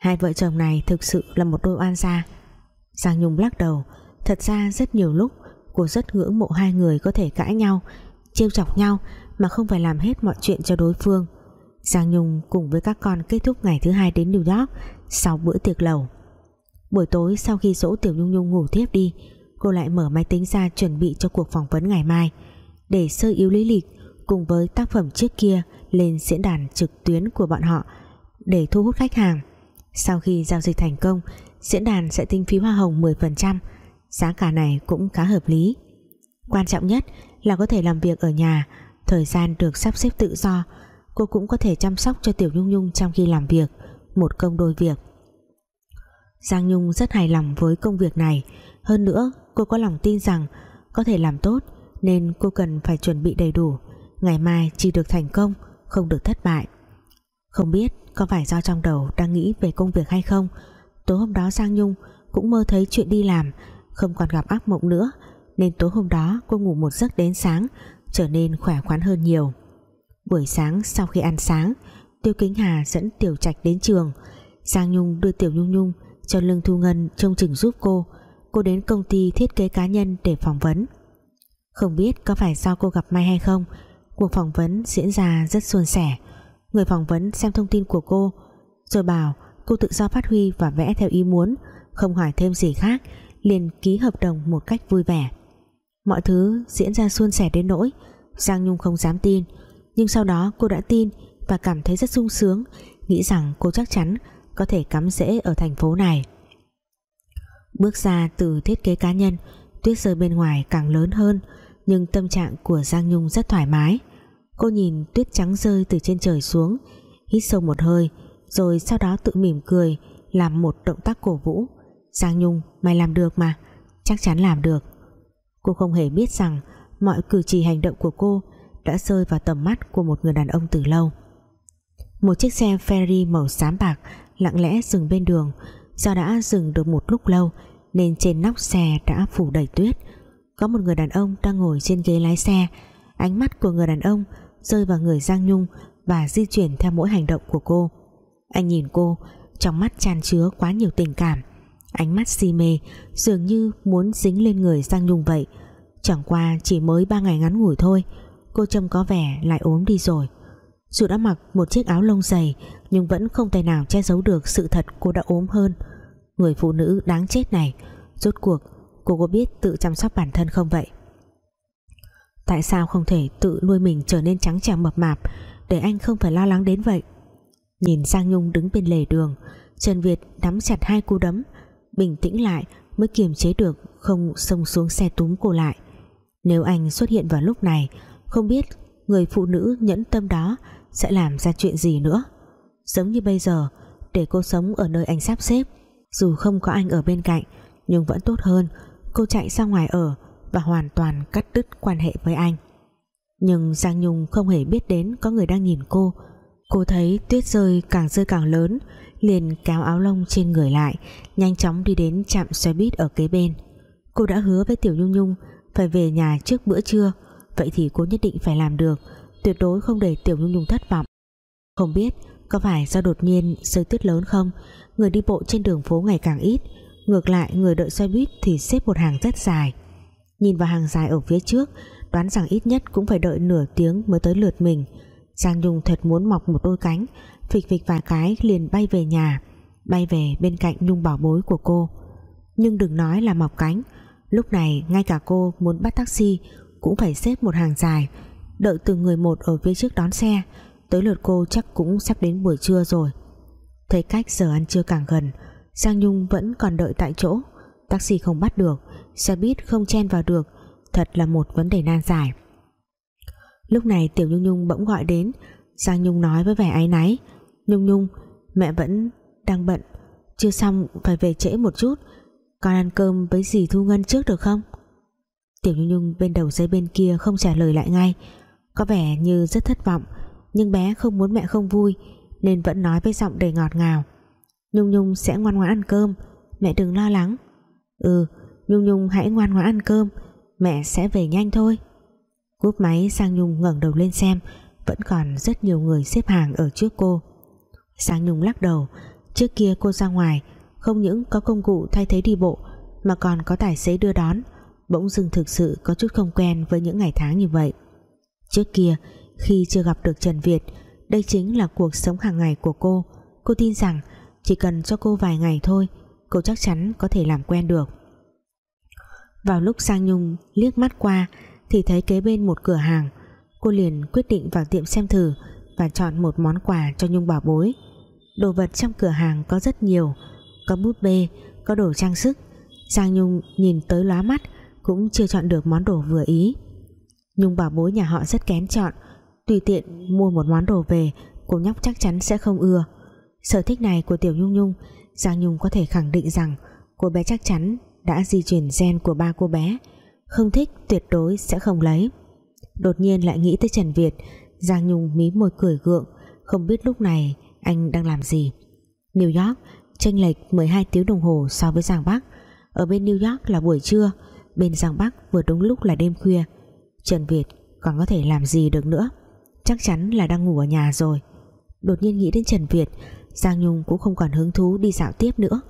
hai vợ chồng này thực sự là một đôi oan gia. Giang Nhung lắc đầu, thật ra rất nhiều lúc, cô rất ngưỡng mộ hai người có thể cãi nhau, trêu chọc nhau mà không phải làm hết mọi chuyện cho đối phương. Giang Nhung cùng với các con kết thúc ngày thứ hai đến New York sau bữa tiệc lầu. Buổi tối sau khi dỗ Tiểu Nhung Nhung ngủ thiếp đi, cô lại mở máy tính ra chuẩn bị cho cuộc phỏng vấn ngày mai. Để sơ yếu lý lịch, cùng với tác phẩm trước kia lên diễn đàn trực tuyến của bọn họ, để thu hút khách hàng sau khi giao dịch thành công, diễn đàn sẽ tinh phí hoa hồng 10% giá cả này cũng khá hợp lý. Quan trọng nhất là có thể làm việc ở nhà, thời gian được sắp xếp tự do. Cô cũng có thể chăm sóc cho Tiểu Nhung Nhung trong khi làm việc, một công đôi việc. Giang Nhung rất hài lòng với công việc này. Hơn nữa, cô có lòng tin rằng có thể làm tốt nên cô cần phải chuẩn bị đầy đủ. Ngày mai chỉ được thành công, không được thất bại. Không biết có phải do trong đầu đang nghĩ về công việc hay không? Tối hôm đó Giang Nhung cũng mơ thấy chuyện đi làm, không còn gặp ác mộng nữa, nên tối hôm đó cô ngủ một giấc đến sáng, trở nên khỏe khoắn hơn nhiều. Buổi sáng sau khi ăn sáng, Tiêu Kính Hà dẫn Tiểu Trạch đến trường. Giang Nhung đưa Tiểu Nhung Nhung cho Lương Thu Ngân trông chừng giúp cô. Cô đến công ty thiết kế cá nhân để phỏng vấn. Không biết có phải do cô gặp may hay không, Cuộc phỏng vấn diễn ra rất suôn sẻ. Người phỏng vấn xem thông tin của cô, Rồi bảo cô tự do phát huy và vẽ theo ý muốn, Không hỏi thêm gì khác, liền ký hợp đồng một cách vui vẻ. Mọi thứ diễn ra suôn sẻ đến nỗi, Giang Nhung không dám tin, Nhưng sau đó cô đã tin Và cảm thấy rất sung sướng, Nghĩ rằng cô chắc chắn có thể cắm rễ ở thành phố này. Bước ra từ thiết kế cá nhân, Tuyết rơi bên ngoài càng lớn hơn, Nhưng tâm trạng của Giang Nhung rất thoải mái. Cô nhìn tuyết trắng rơi từ trên trời xuống, Hít sâu một hơi, Rồi sau đó tự mỉm cười, Làm một động tác cổ vũ. Giang Nhung, mày làm được mà, Chắc chắn làm được. Cô không hề biết rằng Mọi cử chỉ hành động của cô Đã rơi vào tầm mắt của một người đàn ông từ lâu. Một chiếc xe ferry màu xám bạc Lặng lẽ dừng bên đường, Do đã dừng được một lúc lâu Nên trên nóc xe đã phủ đầy tuyết. Có một người đàn ông đang ngồi trên ghế lái xe, Ánh mắt của người đàn ông Rơi vào người Giang Nhung Và di chuyển theo mỗi hành động của cô. Anh nhìn cô, Trong mắt tràn chứa quá nhiều tình cảm. Ánh mắt si mê, Dường như muốn dính lên người Giang Nhung vậy. Chẳng qua chỉ mới 3 ngày ngắn ngủi thôi, Cô trông có vẻ lại ốm đi rồi. Dù đã mặc một chiếc áo lông dày, Nhưng vẫn không thể nào che giấu được Sự thật cô đã ốm hơn. Người phụ nữ đáng chết này, Rốt cuộc cô có biết tự chăm sóc bản thân không vậy? Tại sao không thể tự nuôi mình trở nên trắng trẻo mập mạp Để anh không phải lo lắng đến vậy? Nhìn Giang Nhung đứng bên lề đường, Trần Việt nắm chặt hai cú đấm, Bình tĩnh lại mới kiềm chế được Không xông xuống xe túm cô lại. Nếu anh xuất hiện vào lúc này, Không biết người phụ nữ nhẫn tâm đó Sẽ làm ra chuyện gì nữa. Giống như bây giờ, Để cô sống ở nơi anh sắp xếp, Dù không có anh ở bên cạnh, Nhưng vẫn tốt hơn, Cô chạy ra ngoài ở và hoàn toàn cắt đứt quan hệ với anh. Nhưng Giang Nhung không hề biết đến Có người đang nhìn cô. Cô thấy tuyết rơi càng rơi càng lớn, liền kéo áo lông trên người lại, nhanh chóng đi đến trạm xe buýt ở kế bên. Cô đã hứa với Tiểu Nhung Nhung phải về nhà trước bữa trưa, vậy thì cô nhất định phải làm được, tuyệt đối không để Tiểu Nhung Nhung thất vọng. Không biết có phải do đột nhiên rơi tuyết lớn không, người đi bộ trên đường phố ngày càng ít, ngược lại người đợi xe buýt thì xếp một hàng rất dài nhìn vào hàng dài ở phía trước, đoán rằng ít nhất cũng phải đợi nửa tiếng mới tới lượt mình. Giang Nhung thật muốn mọc một đôi cánh, phịch phịch vài cái liền bay về nhà, bay về bên cạnh Nhung bảo bối của cô. Nhưng đừng nói là mọc cánh, lúc này ngay cả cô muốn bắt taxi cũng phải xếp một hàng dài, đợi từng người một ở phía trước đón xe. Tới lượt cô chắc cũng sắp đến buổi trưa rồi. Thấy cách giờ ăn trưa càng gần, Giang Nhung vẫn còn đợi tại chỗ. Taxi không bắt được xe buýt không chen vào được, thật là một vấn đề nan giải. Lúc này Tiểu Nhung Nhung bỗng gọi đến, Giang Nhung nói với vẻ áy náy, Nhung Nhung, mẹ vẫn đang bận, chưa xong phải về trễ một chút, con ăn cơm với dì Thu Ngân trước được không? Tiểu Nhung Nhung bên đầu dây bên kia không trả lời lại ngay, có vẻ như rất thất vọng, nhưng bé không muốn mẹ không vui, nên vẫn nói với giọng đầy ngọt ngào, Nhung Nhung sẽ ngoan ngoãn ăn cơm, mẹ đừng lo lắng. Ừ Nhung Nhung hãy ngoan ngoãn ăn cơm, mẹ sẽ về nhanh thôi. Cúp máy sang Nhung ngẩng đầu lên xem, vẫn còn rất nhiều người xếp hàng ở trước cô. Sang Nhung lắc đầu, Trước kia cô ra ngoài, Không những có công cụ thay thế đi bộ, Mà còn có tài xế đưa đón, Bỗng dưng thực sự có chút không quen Với những ngày tháng như vậy. Trước kia, khi chưa gặp được Trần Việt, Đây chính là cuộc sống hàng ngày của cô. Cô tin rằng Chỉ cần cho cô vài ngày thôi, Cô chắc chắn có thể làm quen được. Vào lúc Sang Nhung liếc mắt qua Thì thấy kế bên một cửa hàng. Cô liền quyết định vào tiệm xem thử Và chọn một món quà cho Nhung bảo bối. Đồ vật trong cửa hàng có rất nhiều Có bút bê, có đồ trang sức. Giang Nhung nhìn tới lóa mắt Cũng chưa chọn được món đồ vừa ý. Nhung bảo bối nhà họ rất kén chọn Tùy tiện mua một món đồ về Cô nhóc chắc chắn sẽ không ưa. Sở thích này của Tiểu Nhung Nhung Giang Nhung có thể khẳng định rằng Cô bé chắc chắn đã di chuyển gen của ba cô bé. Không thích, tuyệt đối sẽ không lấy. Đột nhiên lại nghĩ tới Trần Việt. Giang Nhung mí môi cười gượng. Không biết lúc này anh đang làm gì. New York, chênh lệch 12 tiếng đồng hồ so với Giang Bắc. Ở bên New York là buổi trưa, bên Giang Bắc vừa đúng lúc là đêm khuya. Trần Việt còn có thể làm gì được nữa? Chắc chắn là đang ngủ ở nhà rồi. Đột nhiên nghĩ đến Trần Việt, Giang Nhung cũng không còn hứng thú đi dạo tiếp nữa.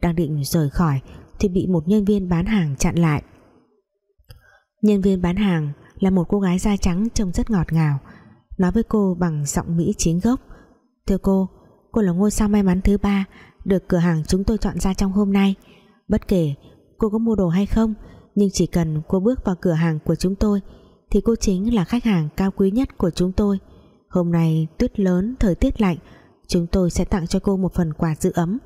Đang định rời khỏi thì bị một nhân viên bán hàng chặn lại. Nhân viên bán hàng là một cô gái da trắng trông rất ngọt ngào, nói với cô bằng giọng Mỹ chính gốc. Thưa cô cô là ngôi sao may mắn thứ ba được cửa hàng chúng tôi chọn ra trong hôm nay. Bất kể cô có mua đồ hay không, nhưng chỉ cần cô bước vào cửa hàng của chúng tôi, thì cô chính là khách hàng cao quý nhất của chúng tôi. Hôm nay tuyết lớn, thời tiết lạnh, chúng tôi sẽ tặng cho cô một phần quà giữ ấm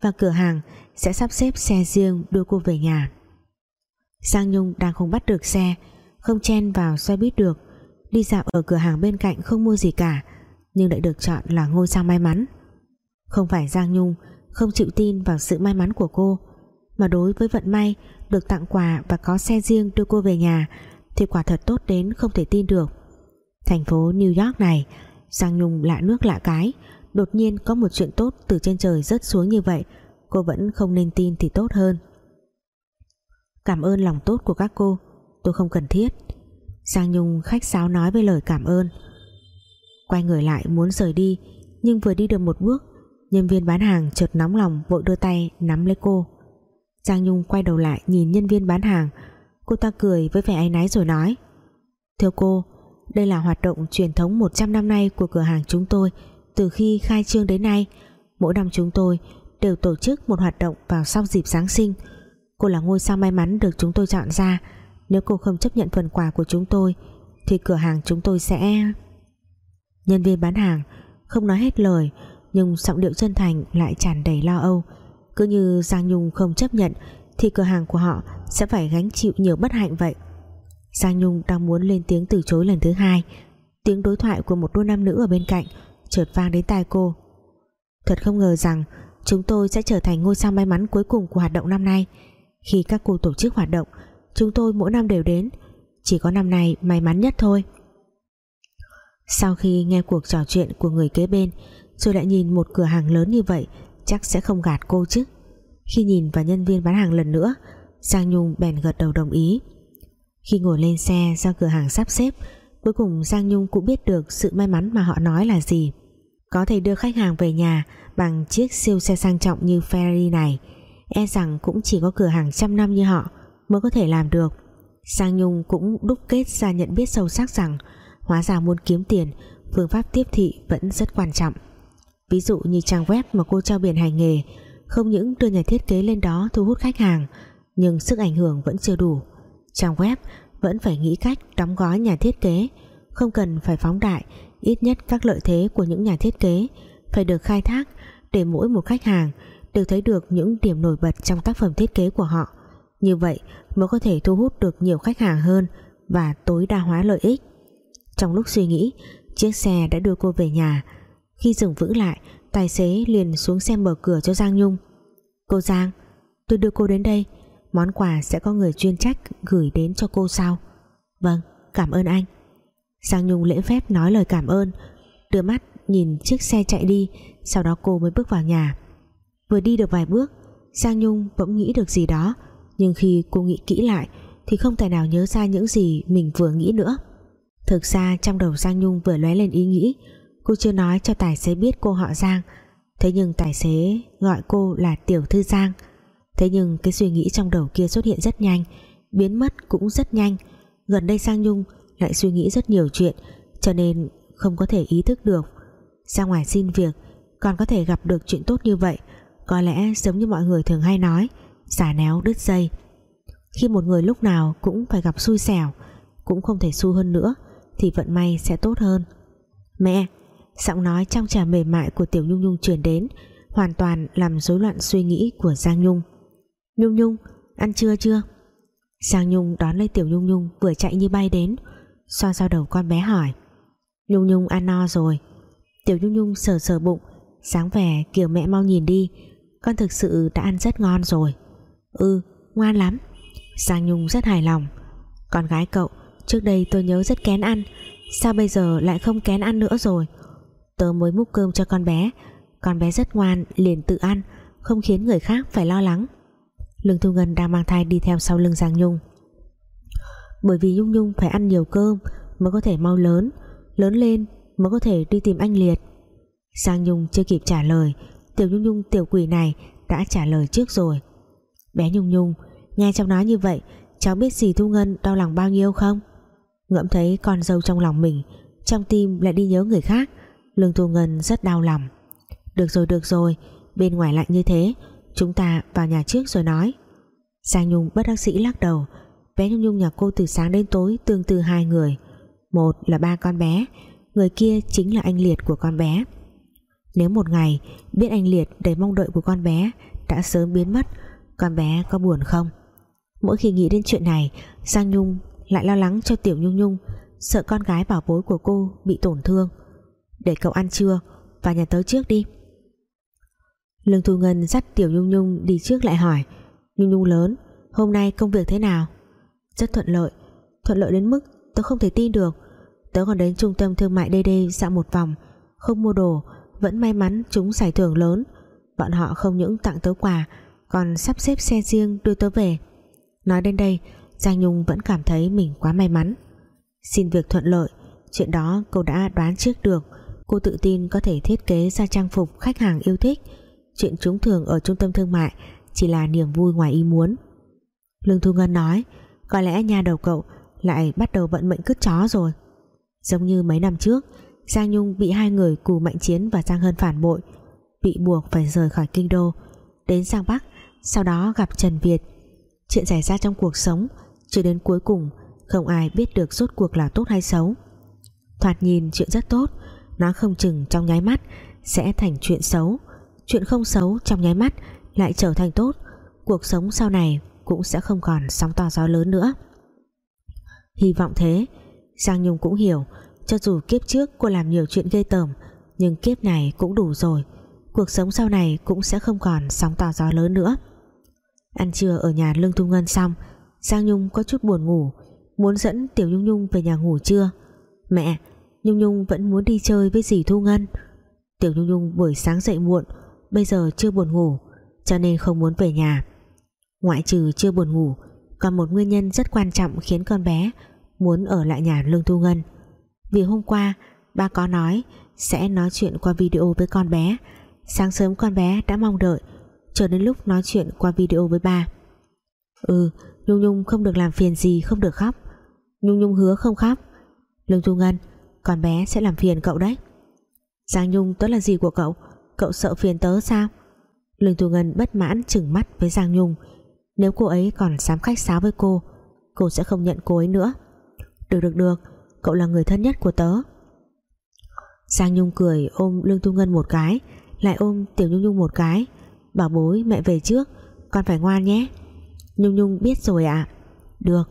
và cửa hàng sẽ sắp xếp xe riêng đưa cô về nhà. Giang Nhung đang không bắt được xe, không chen vào xe buýt được. Đi dạo ở cửa hàng bên cạnh không mua gì cả, nhưng lại được chọn là ngôi sao may mắn. Không phải Giang Nhung không chịu tin vào sự may mắn của cô, mà đối với vận may, được tặng quà và có xe riêng đưa cô về nhà thì quả thật tốt đến không thể tin được. Thành phố New York này, Giang Nhung lạ nước lạ cái đột nhiên có một chuyện tốt từ trên trời rớt xuống như vậy, cô vẫn không nên tin thì tốt hơn. Cảm ơn lòng tốt của các cô, tôi không cần thiết. Giang Nhung khách sáo nói với lời cảm ơn. Quay người lại muốn rời đi, nhưng vừa đi được một bước, nhân viên bán hàng chợt nóng lòng vội đưa tay nắm lấy cô. Giang Nhung quay đầu lại nhìn nhân viên bán hàng, cô ta cười với vẻ áy náy rồi nói, thưa cô, đây là hoạt động truyền thống 100 năm nay của cửa hàng chúng tôi từ khi khai trương đến nay, mỗi năm chúng tôi đều tổ chức một hoạt động vào sau dịp Giáng sinh. Cô là ngôi sao may mắn được chúng tôi chọn ra. Nếu cô không chấp nhận phần quà của chúng tôi, thì cửa hàng chúng tôi sẽ nhân viên bán hàng không nói hết lời, nhưng giọng điệu chân thành lại tràn đầy lo âu. Cứ như Giang Nhung không chấp nhận, thì cửa hàng của họ sẽ phải gánh chịu nhiều bất hạnh vậy. Giang Nhung đang muốn lên tiếng từ chối lần thứ hai. Tiếng đối thoại của một đôi nam nữ ở bên cạnh chợt vang đến tai cô. Thật không ngờ rằng, chúng tôi sẽ trở thành ngôi sao may mắn cuối cùng của hoạt động năm nay. Khi các cô tổ chức hoạt động, chúng tôi mỗi năm đều đến. Chỉ có năm nay may mắn nhất thôi. Sau khi nghe cuộc trò chuyện của người kế bên rồi lại nhìn một cửa hàng lớn như vậy, chắc sẽ không gạt cô chứ. Khi nhìn vào nhân viên bán hàng lần nữa, Giang Nhung bèn gật đầu đồng ý. Khi ngồi lên xe ra cửa hàng sắp xếp cuối cùng Giang Nhung cũng biết được sự may mắn mà họ nói là gì. Có thể đưa khách hàng về nhà bằng chiếc siêu xe sang trọng như Ferrari này. E rằng cũng chỉ có cửa hàng trăm năm như họ mới có thể làm được. Giang Nhung cũng đúc kết ra nhận biết sâu sắc rằng hóa ra muốn kiếm tiền, phương pháp tiếp thị vẫn rất quan trọng. Ví dụ như trang web mà cô trao biển hành nghề, không những đưa nhà thiết kế lên đó thu hút khách hàng, nhưng sức ảnh hưởng vẫn chưa đủ. Trang web vẫn phải nghĩ cách đóng gói nhà thiết kế, không cần phải phóng đại, ít nhất các lợi thế của những nhà thiết kế phải được khai thác để mỗi một khách hàng đều thấy được những điểm nổi bật trong tác phẩm thiết kế của họ. Như vậy mới có thể thu hút được nhiều khách hàng hơn và tối đa hóa lợi ích. Trong lúc suy nghĩ, chiếc xe đã đưa cô về nhà. Khi dừng vững lại, tài xế liền xuống xe mở cửa cho Giang Nhung. Cô Giang, tôi đưa cô đến đây món quà sẽ có người chuyên trách gửi đến cho cô sau. Vâng cảm ơn anh. Giang Nhung lễ phép nói lời cảm ơn, đưa mắt nhìn chiếc xe chạy đi, sau đó cô mới bước vào nhà. Vừa đi được vài bước Giang Nhung bỗng nghĩ được gì đó, nhưng khi cô nghĩ kỹ lại thì không thể nào nhớ ra những gì mình vừa nghĩ nữa. Thực ra trong đầu Giang Nhung vừa lóe lên ý nghĩ, cô chưa nói cho tài xế biết cô họ Giang. Thế nhưng tài xế gọi cô là Tiểu Thư Giang thế nhưng cái suy nghĩ trong đầu kia xuất hiện rất nhanh, biến mất cũng rất nhanh. Gần đây sang Nhung lại suy nghĩ rất nhiều chuyện, cho nên không có thể ý thức được. Ra ngoài xin việc, còn có thể gặp được chuyện tốt như vậy, có lẽ giống như mọi người thường hay nói, xả néo đứt dây. Khi một người lúc nào cũng phải gặp xui xẻo, cũng không thể xui hơn nữa, thì vận may sẽ tốt hơn. Mẹ, giọng nói trong trà mềm mại của tiểu nhung nhung truyền đến, hoàn toàn làm rối loạn suy nghĩ của giang nhung nhung nhung, ăn trưa chưa? Giang nhung đón lấy tiểu nhung nhung vừa chạy như bay đến, xoa xoa đầu con bé hỏi. Nhung nhung ăn no rồi. Tiểu nhung nhung sờ sờ bụng, sáng vẻ kiểu mẹ mau nhìn đi. Con thực sự đã ăn rất ngon rồi. Ừ ngoan lắm. Giang Nhung rất hài lòng. Con gái cậu, trước đây tôi nhớ rất kén ăn, sao bây giờ lại không kén ăn nữa rồi? Tớ mới múc cơm cho con bé. Con bé rất ngoan, liền tự ăn, không khiến người khác phải lo lắng. Lương Thu Ngân đang mang thai đi theo sau lưng Giang Nhung. Bởi vì Nhung Nhung phải ăn nhiều cơm mới có thể mau lớn lớn lên mới có thể đi tìm anh Liệt. Giang Nhung chưa kịp trả lời, Tiểu Nhung Nhung, tiểu quỷ này đã trả lời trước rồi. Bé Nhung Nhung, nghe cháu nói như vậy, cháu biết gì Thu Ngân đau lòng bao nhiêu không? Ngẫm thấy con dâu trong lòng mình, trong tim lại đi nhớ người khác, Lương Thu Ngân rất đau lòng. Được rồi được rồi, bên ngoài lạnh như thế chúng ta vào nhà trước rồi nói. Giang Nhung bất đắc sĩ lắc đầu. Bé Nhung Nhung nhà cô từ sáng đến tối tương tư hai người. Một là ba con bé, người kia chính là anh Liệt của con bé. Nếu một ngày biết anh Liệt đầy mong đợi của con bé đã sớm biến mất, con bé có buồn không? Mỗi khi nghĩ đến chuyện này, Giang Nhung lại lo lắng cho Tiểu Nhung Nhung, sợ con gái bảo bối của cô bị tổn thương. Để cậu ăn trưa, vào nhà tớ trước đi. Lương Thu Ngân dắt Tiểu Nhung Nhung đi trước lại hỏi, Nhung Nhung lớn, hôm nay công việc thế nào? Rất thuận lợi thuận lợi đến mức tớ không thể tin được. Tớ còn đến trung tâm thương mại DD dạo một vòng, không mua đồ, vẫn may mắn chúng giải thưởng lớn. Bọn họ không những tặng tớ quà, còn sắp xếp xe riêng đưa tớ về. Nói đến đây, Giang Nhung vẫn cảm thấy mình quá may mắn. Xin việc thuận lợi, chuyện đó cô đã đoán trước được. Cô tự tin có thể thiết kế ra trang phục khách hàng yêu thích chuyện trúng thường ở trung tâm thương mại, chỉ là niềm vui ngoài ý muốn. Lương Thu Ngân nói, có lẽ nhà đầu cậu lại bắt đầu vận mệnh cứt chó rồi. Giống như mấy năm trước, Giang Nhung bị hai người Cù Mạnh Chiến và Giang Hân phản bội, bị buộc phải rời khỏi kinh đô, đến Giang Bắc, sau đó gặp Trần Việt. Chuyện xảy ra trong cuộc sống chưa đến cuối cùng, không ai biết được rốt cuộc là tốt hay xấu. Thoạt nhìn chuyện rất tốt, nó không chừng trong nháy mắt sẽ thành chuyện xấu chuyện không xấu trong nháy mắt lại trở thành tốt. Cuộc sống sau này cũng sẽ không còn sóng to gió lớn nữa. Hy vọng thế. Giang Nhung cũng hiểu. Cho dù kiếp trước cô làm nhiều chuyện ghê tởm, nhưng kiếp này cũng đủ rồi. Cuộc sống sau này cũng sẽ không còn sóng to gió lớn nữa. Ăn trưa ở nhà Lương Thu Ngân xong, Giang Nhung có chút buồn ngủ, muốn dẫn Tiểu Nhung Nhung về nhà ngủ trưa. Mẹ, Nhung Nhung vẫn muốn đi chơi với dì Thu Ngân. Tiểu Nhung Nhung buổi sáng dậy muộn bây giờ chưa buồn ngủ, cho nên không muốn về nhà. Ngoại trừ chưa buồn ngủ, còn một nguyên nhân rất quan trọng khiến con bé muốn ở lại nhà Lương Thu Ngân. Vì hôm qua, ba có nói sẽ nói chuyện qua video với con bé. Sáng sớm con bé đã mong đợi, chờ đến lúc nói chuyện qua video với ba. Ừ Nhung Nhung không được làm phiền gì không được khóc. Nhung Nhung hứa không khóc. Lương Thu Ngân, con bé sẽ làm phiền cậu đấy. Giang Nhung tớ là gì của cậu? Cậu sợ phiền tớ sao? Lương Thu Ngân bất mãn chừng mắt với Giang Nhung. Nếu cô ấy còn dám khách sáo với cô cô sẽ không nhận cô ấy nữa. Được được được. Cậu là người thân nhất của tớ. Giang Nhung cười ôm Lương Thu Ngân một cái, lại ôm Tiểu Nhung Nhung một cái. Bảo bối, mẹ về trước, con phải ngoan nhé. Nhung Nhung biết rồi ạ. À? được.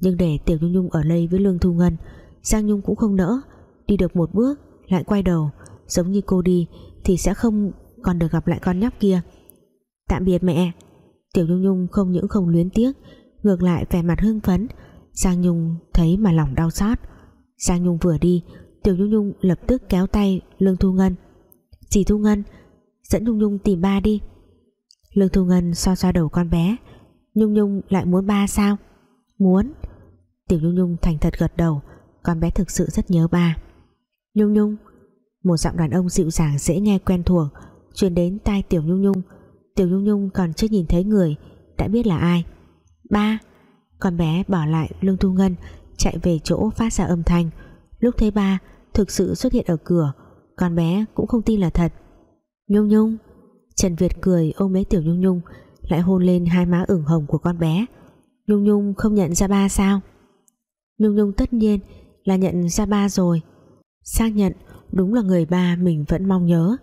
Nhưng để Tiểu Nhung Nhung ở đây với Lương Thu Ngân, Giang Nhung cũng không nỡ. Đi được một bước, lại quay đầu, giống như cô đi thì sẽ không còn được gặp lại con nhóc kia. Tạm biệt mẹ. Tiểu Nhung Nhung không những không luyến tiếc, ngược lại vẻ mặt hưng phấn. Giang Nhung thấy mà lòng đau xót. Giang Nhung vừa đi, Tiểu Nhung Nhung lập tức kéo tay Lương Thu Ngân. Dì Thu Ngân, dẫn Nhung Nhung tìm ba đi. Lương Thu Ngân xoa xoa đầu con bé. Nhung Nhung lại muốn ba sao? Muốn. Tiểu Nhung Nhung thành thật gật đầu. Con bé thực sự rất nhớ ba. Nhung Nhung một giọng đàn ông dịu dàng dễ nghe quen thuộc, truyền đến tai Tiểu Nhung Nhung. Tiểu Nhung Nhung còn chưa nhìn thấy người, đã biết là ai. Ba. Con bé bỏ lại Lương Thu Ngân, chạy về chỗ phát ra âm thanh. Lúc thấy ba, thực sự xuất hiện ở cửa, con bé cũng không tin là thật. Nhung Nhung. Trần Việt cười ôm lấy Tiểu Nhung Nhung, lại hôn lên hai má ửng hồng của con bé. Nhung Nhung không nhận ra ba sao? Nhung Nhung tất nhiên là nhận ra ba rồi. Xác nhận đúng là người ba mình vẫn mong nhớ.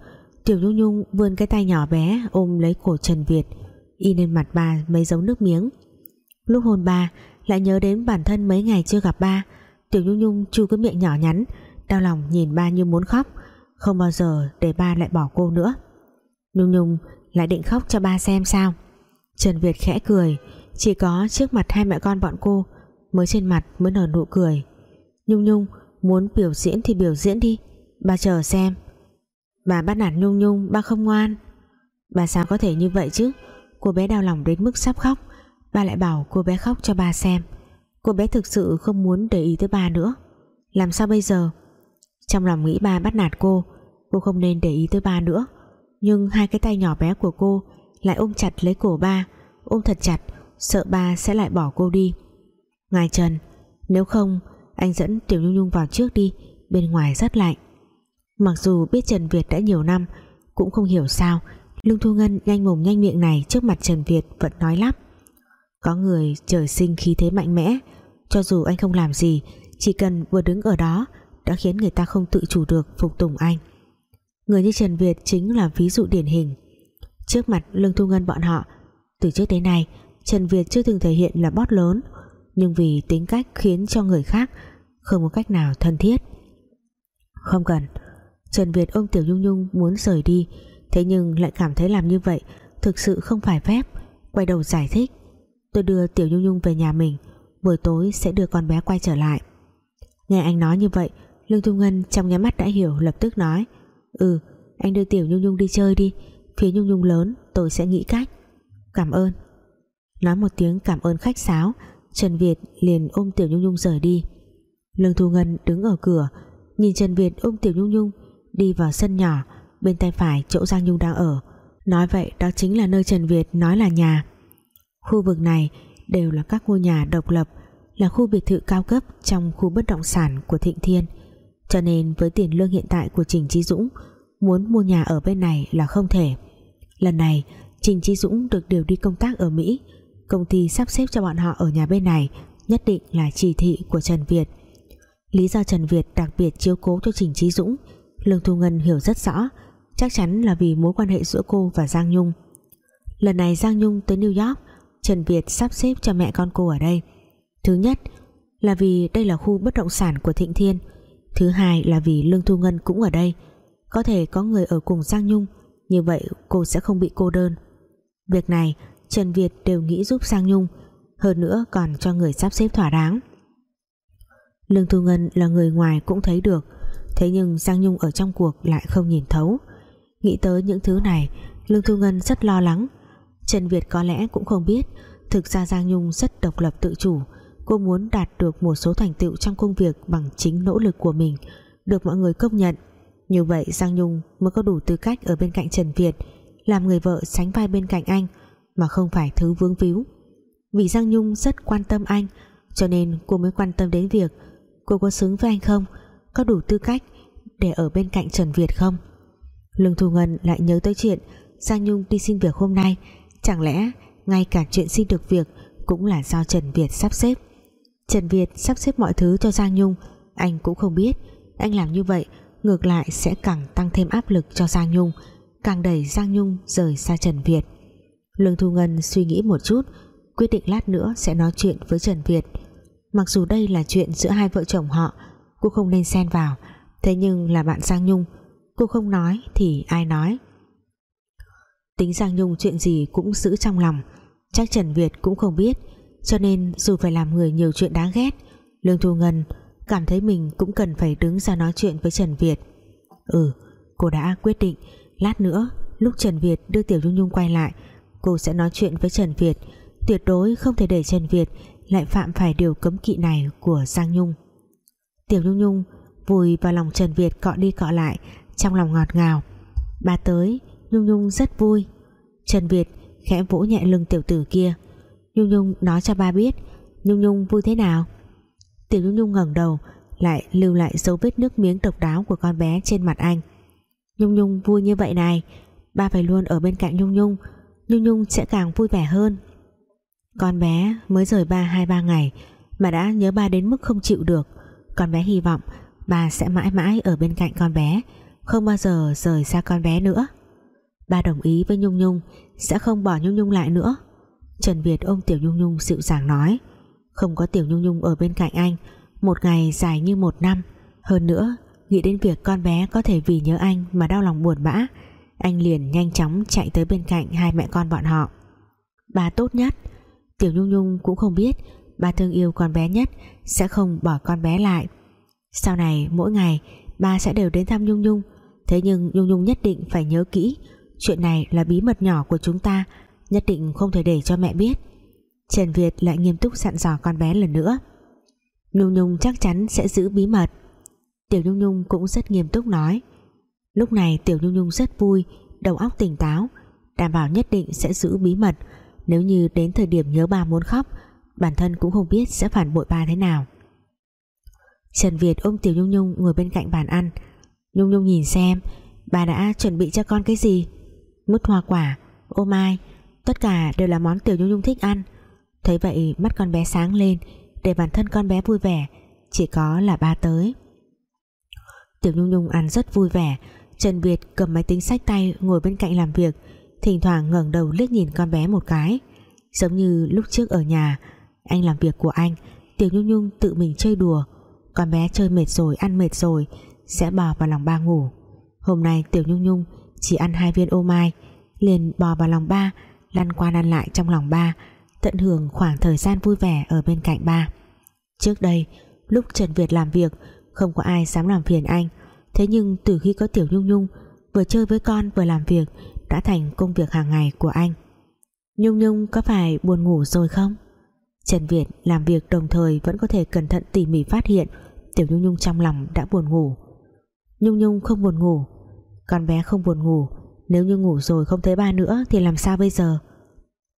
Tiểu Nhung Nhung vươn cái tay nhỏ bé ôm lấy cổ Trần Việt in lên mặt ba mấy dấu nước miếng. Lúc hôn ba, lại nhớ đến bản thân mấy ngày chưa gặp ba, Tiểu Nhung Nhung chu cái miệng nhỏ nhắn, đau lòng nhìn ba như muốn khóc, không bao giờ để ba lại bỏ cô nữa. Nhung Nhung lại định khóc cho ba xem sao. Trần Việt khẽ cười, chỉ có trước mặt hai mẹ con bọn cô mới trên mặt mới nở nụ cười. Nhung Nhung, muốn biểu diễn thì biểu diễn đi ba chờ xem. Bà bắt nạt Nhung Nhung Ba không ngoan. Bà sao có thể như vậy chứ? Cô bé đau lòng đến mức sắp khóc. Ba lại bảo cô bé khóc cho ba xem. Cô bé thực sự không muốn để ý tới ba nữa. Làm sao bây giờ? Trong lòng nghĩ ba bắt nạt cô Cô không nên để ý tới ba nữa. Nhưng hai cái tay nhỏ bé của cô Lại ôm chặt lấy cổ ba Ôm thật chặt, sợ ba sẽ lại bỏ cô đi. Ngài Trần, nếu không, anh dẫn Tiểu Nhung Nhung vào trước đi, bên ngoài rất lạnh mặc dù biết Trần Việt đã nhiều năm, cũng không hiểu sao, Lương Thu Ngân nhanh mồm nhanh miệng này trước mặt Trần Việt vẫn nói lắp. Có người trời sinh khí thế mạnh mẽ, cho dù anh không làm gì, chỉ cần vừa đứng ở đó đã khiến người ta không tự chủ được phục tùng anh. Người như Trần Việt chính là ví dụ điển hình. Trước mặt Lương Thu Ngân bọn họ, từ trước đến nay, Trần Việt chưa từng thể hiện là bót lớn, nhưng vì tính cách khiến cho người khác không có cách nào thân thiết. Không cần Trần Việt ôm Tiểu Nhung Nhung muốn rời đi, thế nhưng lại cảm thấy làm như vậy thực sự không phải phép, quay đầu giải thích. Tôi đưa Tiểu Nhung Nhung về nhà mình, buổi tối sẽ đưa con bé quay trở lại. Nghe anh nói như vậy, Lương Thu Ngân trong nháy mắt đã hiểu lập tức nói ừ anh đưa Tiểu Nhung Nhung đi chơi đi, phía Nhung Nhung lớn, tôi sẽ nghĩ cách. Cảm ơn. Nói một tiếng cảm ơn khách sáo, Trần Việt liền ôm Tiểu Nhung Nhung rời đi. Lương Thu Ngân đứng ở cửa, nhìn Trần Việt ôm Tiểu Nhung Nhung đi vào sân nhỏ, bên tay phải chỗ Giang Nhung đang ở. Nói vậy đó chính là nơi Trần Việt nói là nhà. Khu vực này đều là các ngôi nhà độc lập, là khu biệt thự cao cấp trong khu bất động sản của Thịnh Thiên. Cho nên với tiền lương hiện tại của Trình Trí Dũng, muốn mua nhà ở bên này là không thể. Lần này, Trình Trí Dũng được điều đi công tác ở Mỹ. Công ty sắp xếp cho bọn họ ở nhà bên này, nhất định là chỉ thị của Trần Việt. Lý do Trần Việt đặc biệt chiếu cố cho Trình Trí Dũng Lương Thu Ngân hiểu rất rõ, chắc chắn là vì mối quan hệ giữa cô và Giang Nhung. Lần này Giang Nhung tới New York, Trần Việt sắp xếp cho mẹ con cô ở đây. Thứ nhất là vì đây là khu bất động sản của Thịnh Thiên. Thứ hai là vì Lương Thu Ngân cũng ở đây. Có thể có người ở cùng Giang Nhung, như vậy cô sẽ không bị cô đơn. Việc này, Trần Việt đều nghĩ giúp Giang Nhung, hơn nữa còn cho người sắp xếp thỏa đáng. Lương Thu Ngân là người ngoài cũng thấy được thế nhưng Giang Nhung ở trong cuộc lại không nhìn thấu. Nghĩ tới những thứ này, Lương Thu Ngân rất lo lắng. Trần Việt có lẽ cũng không biết, thực ra Giang Nhung rất độc lập tự chủ. Cô muốn đạt được một số thành tựu trong công việc bằng chính nỗ lực của mình, được mọi người công nhận. Như vậy Giang Nhung mới có đủ tư cách ở bên cạnh Trần Việt, làm người vợ sánh vai bên cạnh anh, mà không phải thứ vướng víu. Vì Giang Nhung rất quan tâm anh, cho nên cô mới quan tâm đến việc cô có xứng với anh không? Có đủ tư cách để ở bên cạnh Trần Việt không? Lương Thu Ngân lại nhớ tới chuyện Giang Nhung đi xin việc hôm nay. Chẳng lẽ ngay cả chuyện xin được việc cũng là do Trần Việt sắp xếp? Trần Việt sắp xếp mọi thứ cho Giang Nhung. Anh cũng không biết. Anh làm như vậy ngược lại sẽ càng tăng thêm áp lực cho Giang Nhung, càng đẩy Giang Nhung rời xa Trần Việt. Lương Thu Ngân suy nghĩ một chút, quyết định lát nữa sẽ nói chuyện với Trần Việt. Mặc dù đây là chuyện giữa hai vợ chồng họ cô không nên xen vào. Thế nhưng là bạn Giang Nhung. Cô không nói thì ai nói? Tính Giang Nhung chuyện gì cũng giữ trong lòng. Chắc Trần Việt cũng không biết. Cho nên dù phải làm người nhiều chuyện đáng ghét, Lương Thu Ngân cảm thấy mình cũng cần phải đứng ra nói chuyện với Trần Việt. Ừ cô đã quyết định. Lát nữa, lúc Trần Việt đưa Tiểu Nhung Nhung quay lại, cô sẽ nói chuyện với Trần Việt. Tuyệt đối không thể để Trần Việt lại phạm phải điều cấm kỵ này của Giang Nhung. Tiểu Nhung Nhung vùi vào lòng Trần Việt cọ đi cọ lại, trong lòng ngọt ngào. Ba tới, Nhung Nhung rất vui. Trần Việt khẽ vỗ nhẹ lưng tiểu tử kia. Nhung Nhung nói cho ba biết, Nhung Nhung vui thế nào? Tiểu Nhung Nhung ngẩng đầu, lại lưu lại dấu vết nước miếng độc đáo của con bé trên mặt anh. Nhung Nhung vui như vậy này, ba phải luôn ở bên cạnh Nhung Nhung Nhung Nhung sẽ càng vui vẻ hơn. Con bé mới rời ba hai ba ngày mà đã nhớ ba đến mức không chịu được con bé hy vọng bà sẽ mãi mãi ở bên cạnh con bé, không bao giờ rời xa con bé nữa. Ba đồng ý với Nhung Nhung, sẽ không bỏ Nhung Nhung lại nữa. Trần Việt ôm Tiểu Nhung Nhung dịu dàng nói, không có Tiểu Nhung Nhung ở bên cạnh anh, một ngày dài như một năm. Hơn nữa, nghĩ đến việc con bé có thể vì nhớ anh mà đau lòng buồn bã, anh liền nhanh chóng chạy tới bên cạnh hai mẹ con bọn họ. Bà tốt nhất, Tiểu Nhung Nhung cũng không biết ba thương yêu con bé nhất sẽ không bỏ con bé lại. Sau này, mỗi ngày, ba sẽ đều đến thăm Nhung Nhung. Thế nhưng Nhung Nhung nhất định phải nhớ kỹ, chuyện này là bí mật nhỏ của chúng ta, nhất định không thể để cho mẹ biết. Trần Việt lại nghiêm túc dặn dò con bé lần nữa. Nhung Nhung chắc chắn sẽ giữ bí mật. Tiểu Nhung Nhung cũng rất nghiêm túc nói. Lúc này Tiểu Nhung Nhung rất vui, Đầu óc tỉnh táo, Đảm bảo nhất định sẽ giữ bí mật. Nếu như đến thời điểm nhớ ba muốn khóc bản thân cũng không biết sẽ phản bội ba thế nào. Trần Việt ôm Tiểu Nhung Nhung ngồi bên cạnh bàn ăn. Nhung Nhung nhìn xem, bà đã chuẩn bị cho con cái gì? Mứt hoa quả, ô mai, tất cả đều là món Tiểu Nhung Nhung thích ăn. Thấy vậy, mắt con bé sáng lên, để bản thân con bé vui vẻ, chỉ có là ba tới. Tiểu Nhung Nhung ăn rất vui vẻ. Trần Việt cầm máy tính sách tay ngồi bên cạnh làm việc, thỉnh thoảng ngẩng đầu liếc nhìn con bé một cái. Giống như lúc trước ở nhà anh làm việc của anh, Tiểu Nhung Nhung tự mình chơi đùa. Con bé chơi mệt rồi, ăn mệt rồi, sẽ bò vào lòng ba ngủ. Hôm nay Tiểu Nhung Nhung chỉ ăn hai viên ô mai, liền bò vào lòng ba, lăn qua lăn lại trong lòng ba, tận hưởng khoảng thời gian vui vẻ ở bên cạnh ba. Trước đây, lúc Trần Việt làm việc, không có ai dám làm phiền anh. Thế nhưng từ khi có Tiểu Nhung Nhung, vừa chơi với con vừa làm việc, đã thành công việc hàng ngày của anh. Nhung Nhung có phải buồn ngủ rồi không? Trần Việt làm việc đồng thời vẫn có thể cẩn thận tỉ mỉ phát hiện. Tiểu Nhung Nhung trong lòng đã buồn ngủ. Nhung Nhung không buồn ngủ. Con bé không buồn ngủ. Nếu như ngủ rồi không thấy ba nữa Thì làm sao bây giờ?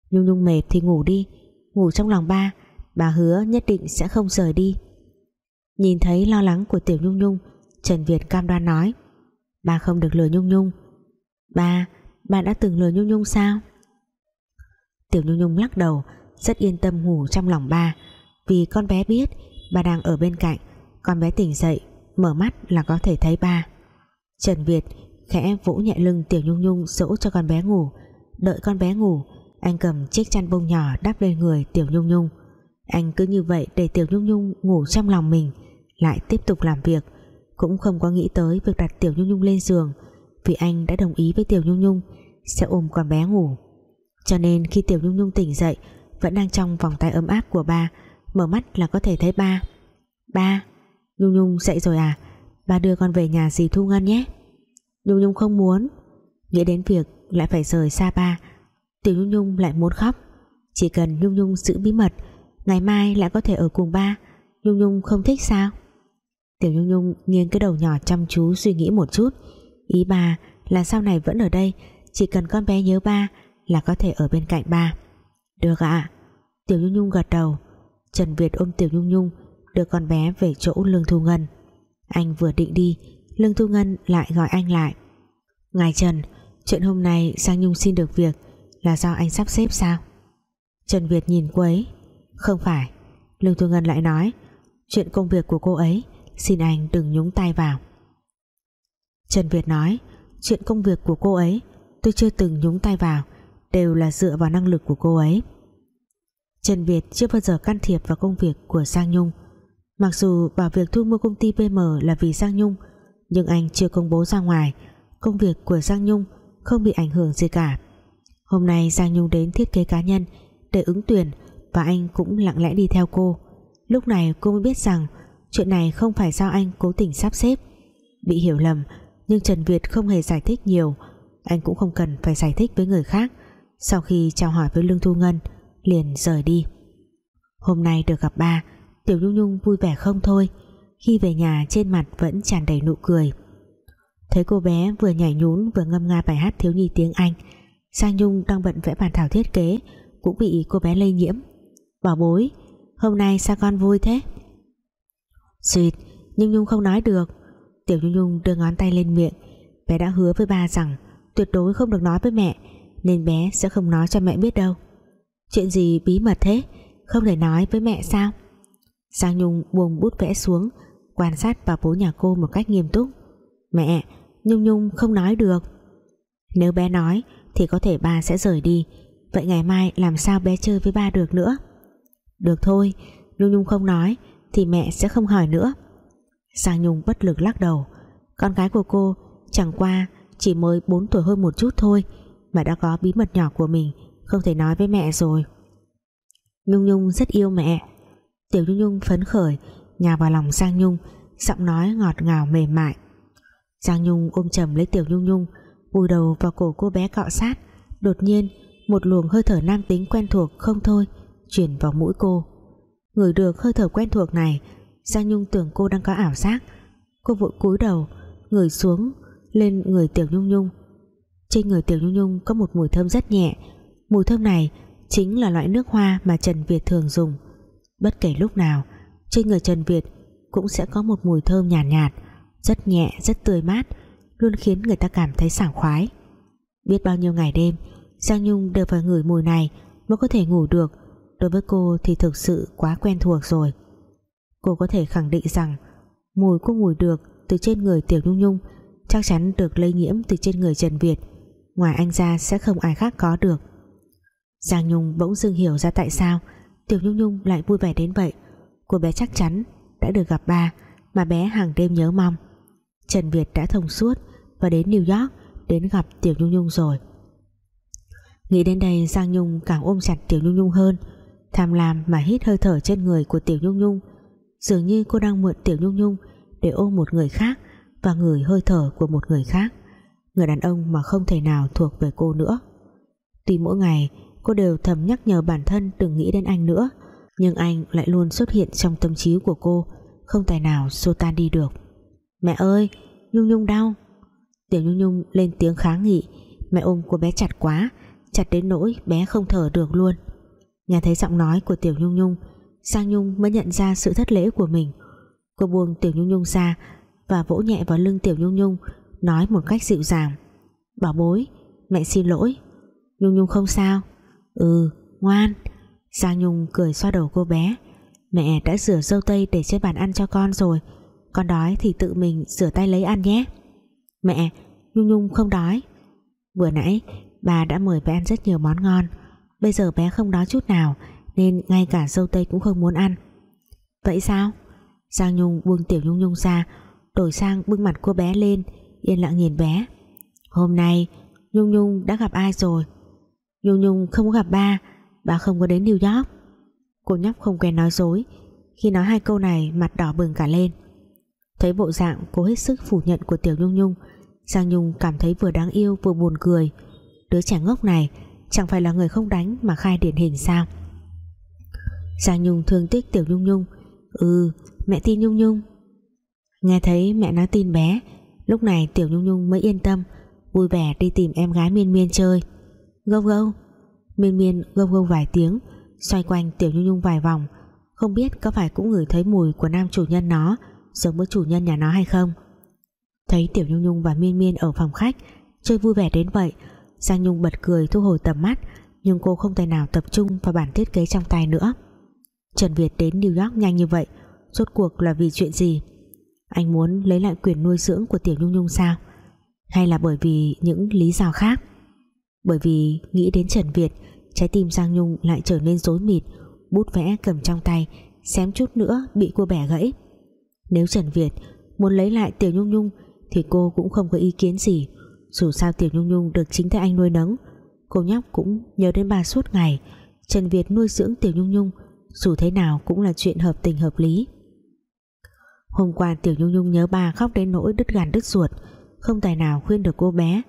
Nhung Nhung mệt thì ngủ đi. Ngủ trong lòng ba. Bà hứa nhất định sẽ không rời đi. Nhìn thấy lo lắng của Tiểu Nhung Nhung Trần Việt cam đoan nói Ba không được lừa Nhung Nhung. Ba, ba đã từng lừa Nhung Nhung sao? Tiểu Nhung Nhung lắc đầu rất yên tâm ngủ trong lòng ba. Vì con bé biết Ba đang ở bên cạnh, Con bé tỉnh dậy, Mở mắt là có thể thấy ba. Trần Việt khẽ vỗ nhẹ lưng Tiểu Nhung Nhung dỗ cho con bé ngủ. Đợi con bé ngủ, Anh cầm chiếc chăn bông nhỏ đắp lên người Tiểu Nhung Nhung. Anh cứ như vậy để Tiểu Nhung Nhung ngủ trong lòng mình, Lại tiếp tục làm việc. Cũng không có nghĩ tới việc đặt Tiểu Nhung Nhung lên giường, Vì anh đã đồng ý với Tiểu Nhung Nhung Sẽ ôm con bé ngủ. Cho nên khi Tiểu Nhung Nhung tỉnh dậy vẫn đang trong vòng tay ấm áp của ba, Mở mắt là có thể thấy ba. Ba, Nhung Nhung dậy rồi à? Ba đưa con về nhà dì Thu Ngân nhé. Nhung Nhung không muốn. Nghĩ đến việc lại phải rời xa ba, Tiểu Nhung Nhung lại muốn khóc. Chỉ cần Nhung Nhung giữ bí mật, Ngày mai lại có thể ở cùng ba. Nhung Nhung không thích sao? Tiểu Nhung Nhung nghiêng cái đầu nhỏ chăm chú suy nghĩ một chút. Ý bà là sau này vẫn ở đây, Chỉ cần con bé nhớ ba Là có thể ở bên cạnh ba. Được ạ. Tiểu Nhung Nhung gật đầu. Trần Việt ôm Tiểu Nhung Nhung, đưa con bé về chỗ Lương Thu Ngân. Anh vừa định đi, Lương Thu Ngân lại gọi anh lại. Ngài Trần, Chuyện hôm nay Giang Nhung xin được việc, Là do anh sắp xếp sao? Trần Việt nhìn cô ấy. Không phải, Lương Thu Ngân lại nói, Chuyện công việc của cô ấy, Xin anh đừng nhúng tay vào. Trần Việt nói, Chuyện công việc của cô ấy, Tôi chưa từng nhúng tay vào Đều là dựa vào năng lực của cô ấy. Trần Việt chưa bao giờ can thiệp vào công việc của Giang Nhung. Mặc dù bảo việc thu mua công ty PM là vì Giang Nhung, Nhưng anh chưa công bố ra ngoài. Công việc của Giang Nhung Không bị ảnh hưởng gì cả. Hôm nay Giang Nhung đến thiết kế cá nhân Để ứng tuyển Và anh cũng lặng lẽ đi theo cô. Lúc này cô mới biết rằng Chuyện này không phải do anh cố tình sắp xếp. Bị hiểu lầm, Nhưng Trần Việt không hề giải thích nhiều. Anh cũng không cần phải giải thích với người khác. Sau khi chào hỏi với Lương Thu Ngân, Liền rời đi. Hôm nay được gặp ba, Tiểu Nhung Nhung vui vẻ không thôi. Khi về nhà, trên mặt vẫn tràn đầy nụ cười. Thấy cô bé vừa nhảy nhún Vừa ngâm nga bài hát thiếu nhi tiếng Anh Sang Nhung đang bận vẽ bản thảo thiết kế, Cũng bị cô bé lây nhiễm. Bảo bối, Hôm nay sao con vui thế? Xuyệt, Nhung Nhung không nói được. Tiểu Nhung Nhung đưa ngón tay lên miệng. Bé đã hứa với ba rằng Tuyệt đối không được nói với mẹ nên bé sẽ không nói cho mẹ biết đâu. Chuyện gì bí mật thế? Không thể nói với mẹ sao? Giang Nhung buông bút vẽ xuống, quan sát bà bố nhà cô một cách nghiêm túc. Mẹ, Nhung Nhung không nói được. Nếu bé nói, thì có thể ba sẽ rời đi. Vậy ngày mai làm sao bé chơi với ba được nữa? Được thôi, Nhung Nhung không nói, thì mẹ sẽ không hỏi nữa. Giang Nhung bất lực lắc đầu. Con gái của cô, chẳng qua chỉ mới 4 tuổi hơn một chút thôi mà đã có bí mật nhỏ của mình, không thể nói với mẹ rồi. Nhung Nhung rất yêu mẹ. Tiểu Nhung Nhung phấn khởi, nhào vào lòng Giang Nhung, giọng nói ngọt ngào mềm mại. Giang Nhung ôm chầm lấy Tiểu Nhung Nhung, vùi đầu vào cổ cô bé cọ sát. Đột nhiên, một luồng hơi thở nam tính quen thuộc không thôi chuyển vào mũi cô. Ngửi được hơi thở quen thuộc này, Giang Nhung tưởng cô đang có ảo giác. Cô vội cúi đầu người xuống, lên người Tiểu Nhung Nhung trên người Tiểu Nhung Nhung có một mùi thơm rất nhẹ. Mùi thơm này chính là loại nước hoa mà Trần Việt thường dùng. Bất kể lúc nào trên người Trần Việt cũng sẽ có một mùi thơm nhàn nhạt, nhạt rất nhẹ rất tươi mát luôn khiến người ta cảm thấy sảng khoái. Biết bao nhiêu ngày đêm Giang Nhung đều phải ngửi mùi này mới có thể ngủ được. Đối với cô thì thực sự quá quen thuộc rồi. Cô có thể khẳng định rằng mùi cô ngửi được từ trên người Tiểu Nhung Nhung chắc chắn được lây nhiễm từ trên người Trần Việt ngoài anh ra sẽ không ai khác có được. Giang Nhung bỗng dưng hiểu ra tại sao Tiểu Nhung Nhung lại vui vẻ đến vậy. Cô bé chắc chắn đã được gặp ba, mà bé hàng đêm nhớ mong. Trần Việt đã thông suốt và đến New York đến gặp Tiểu Nhung Nhung rồi. Nghĩ đến đây Giang Nhung càng ôm chặt Tiểu Nhung Nhung hơn. Tham lam mà hít hơi thở trên người của Tiểu Nhung Nhung. Dường như cô đang mượn Tiểu Nhung Nhung để ôm một người khác và ngửi hơi thở của một người khác người đàn ông mà không thể nào thuộc về cô nữa. Tuy mỗi ngày, cô đều thầm nhắc nhở bản thân đừng nghĩ đến anh nữa, nhưng anh lại luôn xuất hiện trong tâm trí của cô, không tài nào xô tan đi được. Mẹ ơi, Nhung Nhung đau. Tiểu Nhung Nhung lên tiếng kháng nghị, mẹ ôm cô bé chặt quá, chặt đến nỗi bé không thở được luôn. Nghe thấy giọng nói của Tiểu Nhung Nhung, Sang Nhung mới nhận ra sự thất lễ của mình. Cô buông Tiểu Nhung Nhung ra và vỗ nhẹ vào lưng Tiểu Nhung Nhung nói một cách dịu dàng. Bảo bối, mẹ xin lỗi. Nhung Nhung không sao. Ừ ngoan. Giang Nhung cười xoa đầu cô bé. Mẹ đã rửa dâu tây để trên bàn ăn cho con rồi. Con đói thì tự mình rửa tay lấy ăn nhé. Mẹ, Nhung Nhung không đói. Vừa nãy, bà đã mời bé ăn rất nhiều món ngon. Bây giờ bé không đói chút nào, nên ngay cả dâu tây cũng không muốn ăn. Vậy sao? Giang Nhung buông tiểu Nhung Nhung ra, đổi sang bưng mặt cô bé lên yên lặng nhìn bé. Hôm nay, Nhung Nhung đã gặp ai rồi? Nhung Nhung không có gặp ba ba không có đến New York. Cô nhóc không quen nói dối, Khi nói hai câu này mặt đỏ bừng cả lên. Thấy bộ dạng cố hết sức phủ nhận của Tiểu Nhung Nhung, Giang Nhung cảm thấy vừa đáng yêu vừa buồn cười. Đứa trẻ ngốc này Chẳng phải là người không đánh mà khai điển hình sao? Giang Nhung thương tiếc Tiểu Nhung Nhung. Ừ mẹ tin Nhung Nhung. Nghe thấy mẹ nói tin bé Lúc này Tiểu Nhung Nhung mới yên tâm, Vui vẻ đi tìm em gái Miên Miên chơi. Gâu gâu. Miên Miên gâu gâu vài tiếng, Xoay quanh Tiểu Nhung Nhung vài vòng. Không biết có phải cũng ngửi thấy mùi của nam chủ nhân nó, Giống với chủ nhân nhà nó hay không. Thấy Tiểu Nhung Nhung và Miên Miên ở phòng khách, Chơi vui vẻ đến vậy, Giang Nhung bật cười thu hồi tầm mắt, Nhưng cô không thể nào tập trung vào bản thiết kế trong tay nữa. Trần Việt đến New York nhanh như vậy, Rốt cuộc là vì chuyện gì? Anh muốn lấy lại quyền nuôi dưỡng của Tiểu Nhung Nhung sao? Hay là bởi vì những lý do khác? Bởi vì nghĩ đến Trần Việt, Trái tim Giang Nhung lại trở nên rối mịt, Bút vẽ cầm trong tay, Xém chút nữa bị cô bẻ gãy. Nếu Trần Việt muốn lấy lại Tiểu Nhung Nhung Thì cô cũng không có ý kiến gì. Dù sao Tiểu Nhung Nhung được chính tay anh nuôi nấng, Cô nhóc cũng nhớ đến bà suốt ngày. Trần Việt nuôi dưỡng Tiểu Nhung Nhung, Dù thế nào cũng là chuyện hợp tình hợp lý. Hôm qua Tiểu Nhung Nhung nhớ ba khóc đến nỗi đứt gàn đứt ruột. Không tài nào khuyên được cô bé.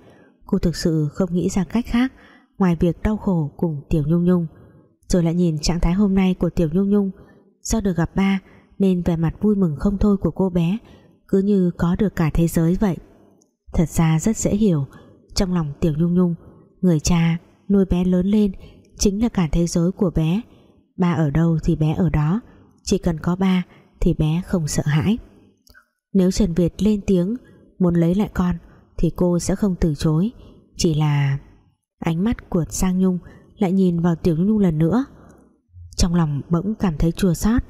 Cô thực sự không nghĩ ra cách khác, Ngoài việc đau khổ cùng Tiểu Nhung Nhung. Rồi lại nhìn trạng thái hôm nay của Tiểu Nhung Nhung. Do được gặp ba, Nên vẻ mặt vui mừng không thôi của cô bé, Cứ như có được cả thế giới vậy. Thật ra rất dễ hiểu, Trong lòng Tiểu Nhung Nhung, Người cha nuôi bé lớn lên Chính là cả thế giới của bé. Ba ở đâu thì bé ở đó, Chỉ cần có ba thì bé không sợ hãi. Nếu Trần Việt lên tiếng, muốn lấy lại con, thì cô sẽ không từ chối. Chỉ là ánh mắt của Sang Nhung lại nhìn vào Tiểu Nhung Nhung lần nữa. Trong lòng bỗng cảm thấy chua xót,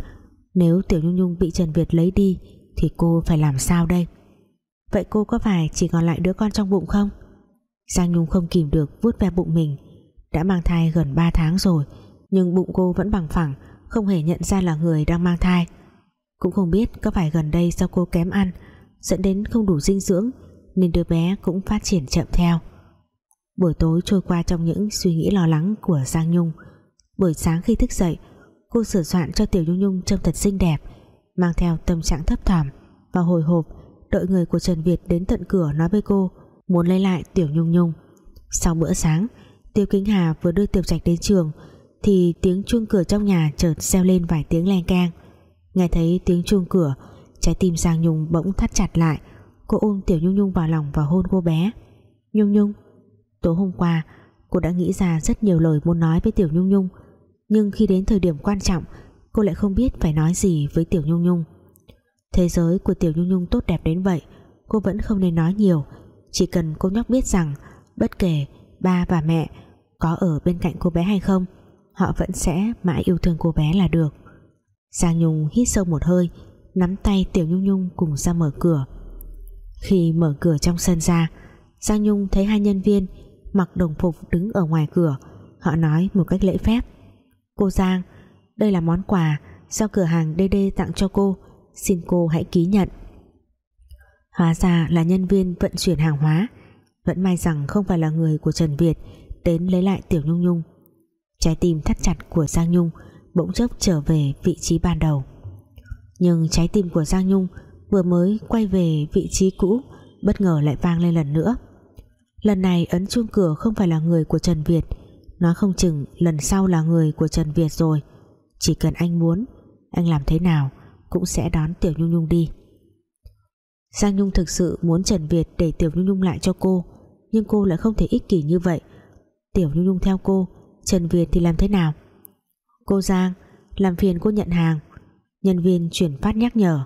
nếu Tiểu Nhung Nhung bị Trần Việt lấy đi, thì cô phải làm sao đây? Vậy cô có phải chỉ còn lại đứa con trong bụng không? Giang Nhung không kìm được vuốt ve bụng mình. Đã mang thai gần 3 tháng rồi, nhưng bụng cô vẫn bằng phẳng, không hề nhận ra là người đang mang thai cũng không biết có phải gần đây do cô kém ăn, dẫn đến không đủ dinh dưỡng, nên đứa bé cũng phát triển chậm theo. Buổi tối trôi qua trong những suy nghĩ lo lắng của Giang Nhung. Buổi sáng khi thức dậy, cô sửa soạn cho Tiểu Nhung Nhung trông thật xinh đẹp, mang theo tâm trạng thấp thỏm và hồi hộp, đợi người của Trần Việt đến tận cửa nói với cô muốn lấy lại Tiểu Nhung Nhung. Sau bữa sáng, Tiêu Kính Hà vừa đưa Tiểu Trạch đến trường, thì tiếng chuông cửa trong nhà chợt reo lên vài tiếng len keng nghe thấy tiếng chuông cửa, trái tim Giang Nhung bỗng thắt chặt lại. Cô ôm Tiểu Nhung Nhung vào lòng và hôn cô bé. Nhung Nhung, tối hôm qua Cô đã nghĩ ra rất nhiều lời muốn nói với Tiểu Nhung Nhung, Nhưng khi đến thời điểm quan trọng, Cô lại không biết phải nói gì với Tiểu Nhung Nhung. Thế giới của Tiểu Nhung Nhung tốt đẹp đến vậy, Cô vẫn không nên nói nhiều. Chỉ cần cô nhóc biết rằng Bất kể ba và mẹ Có ở bên cạnh cô bé hay không, Họ vẫn sẽ mãi yêu thương cô bé là được. Giang Nhung hít sâu một hơi, Nắm tay Tiểu Nhung Nhung cùng ra mở cửa. Khi mở cửa trong sân ra, Giang Nhung thấy hai nhân viên Mặc đồng phục đứng ở ngoài cửa. Họ nói một cách lễ phép, Cô Giang, Đây là món quà do cửa hàng DD tặng cho cô. Xin cô hãy ký nhận. Hóa ra là nhân viên vận chuyển hàng hóa. Vẫn may rằng không phải là người của Trần Việt Đến lấy lại Tiểu Nhung Nhung. Trái tim thắt chặt của Giang Nhung Bỗng chốc trở về vị trí ban đầu. Nhưng trái tim của Giang Nhung Vừa mới quay về vị trí cũ, Bất ngờ lại vang lên lần nữa. Lần này ấn chuông cửa không phải là người của Trần Việt Nói không chừng lần sau là người của Trần Việt rồi. Chỉ cần anh muốn, Anh làm thế nào Cũng sẽ đón Tiểu Nhung Nhung đi. Giang Nhung thực sự muốn Trần Việt Để Tiểu Nhung Nhung lại cho cô, Nhưng cô lại không thể ích kỷ như vậy. Tiểu Nhung Nhung theo cô, Trần Việt thì làm thế nào? Cô Giang Làm phiền cô nhận hàng. Nhân viên chuyển phát nhắc nhở.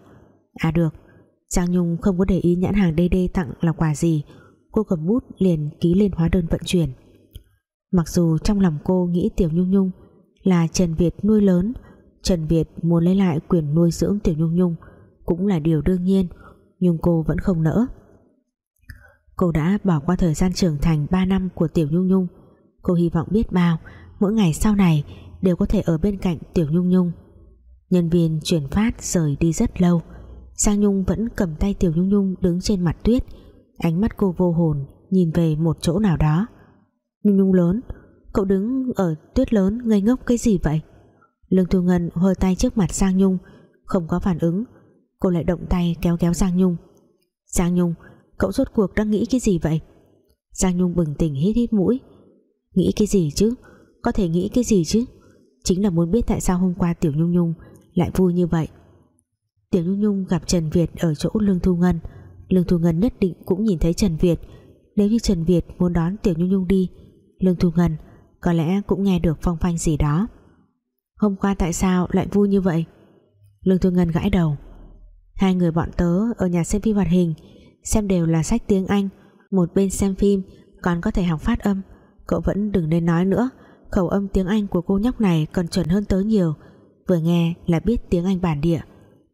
À được, Giang Nhung không có để ý nhãn hàng DD tặng là quà gì. Cô cầm bút liền ký lên hóa đơn vận chuyển. Mặc dù trong lòng cô nghĩ Tiểu Nhung Nhung Là Trần Việt nuôi lớn, Trần Việt muốn lấy lại quyền nuôi dưỡng Tiểu Nhung Nhung Cũng là điều đương nhiên, Nhưng cô vẫn không nỡ. Cô đã bỏ qua thời gian trưởng thành 3 năm của Tiểu Nhung Nhung. Cô hy vọng biết bao, Mỗi ngày sau này đều có thể ở bên cạnh Tiểu Nhung Nhung. Nhân viên chuyển phát rời đi rất lâu. Giang Nhung vẫn cầm tay Tiểu Nhung Nhung đứng trên mặt tuyết. Ánh mắt cô vô hồn, Nhìn về một chỗ nào đó. Nhung Nhung lớn, Cậu đứng ở tuyết lớn ngây ngốc cái gì vậy? Lương Thu Ngân hơ tay trước mặt Giang Nhung, Không có phản ứng. Cô lại động tay kéo kéo Giang Nhung. Giang Nhung, Cậu rốt cuộc đang nghĩ cái gì vậy? Giang Nhung bừng tỉnh hít hít mũi. Nghĩ cái gì chứ? Có thể nghĩ cái gì chứ? Chính là muốn biết tại sao hôm qua Tiểu Nhung Nhung Lại vui như vậy. Tiểu Nhung Nhung gặp Trần Việt ở chỗ Lương Thu Ngân. Lương Thu Ngân nhất định cũng nhìn thấy Trần Việt. Nếu như Trần Việt muốn đón Tiểu Nhung Nhung đi, Lương Thu Ngân có lẽ cũng nghe được phong phanh gì đó. Hôm qua tại sao lại vui như vậy? Lương Thu Ngân gãi đầu. Hai người bọn tớ ở nhà xem phim hoạt hình, Xem đều là sách tiếng Anh, Một bên xem phim còn có thể học phát âm, Cậu vẫn đừng nên nói nữa. Khẩu âm tiếng Anh của cô nhóc này còn chuẩn hơn tớ nhiều. Vừa nghe là biết tiếng Anh bản địa.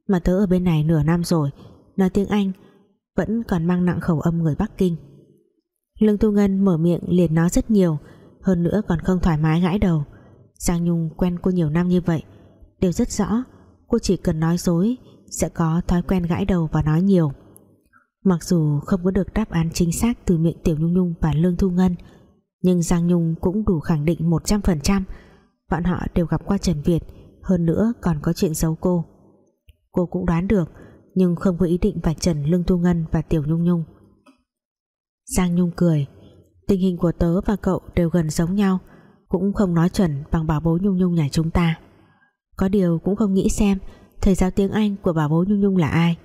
Mà tớ ở bên này nửa năm rồi, Nói tiếng Anh Vẫn còn mang nặng khẩu âm người Bắc Kinh. Lương Tu Ngân mở miệng liền nói rất nhiều, Hơn nữa còn không thoải mái gãi đầu. Giang Nhung quen cô nhiều năm như vậy, Đều rất rõ, Cô chỉ cần nói dối Sẽ có thói quen gãi đầu và nói nhiều. Mặc dù không có được đáp án chính xác Từ miệng Tiểu Nhung Nhung và Lương Thu Ngân nhưng Giang Nhung cũng đủ khẳng định 100% bọn họ đều gặp qua Trần Việt, hơn nữa còn có chuyện giấu cô. Cô cũng đoán được, nhưng không có ý định vạch trần Lương thu Ngân và Tiểu Nhung Nhung. Giang Nhung cười, tình hình của tớ và cậu đều gần giống nhau, cũng không nói chuẩn bằng bảo bố Nhung Nhung nhà chúng ta. Có điều cũng không nghĩ xem, thầy giáo tiếng Anh của bảo bố Nhung Nhung là ai.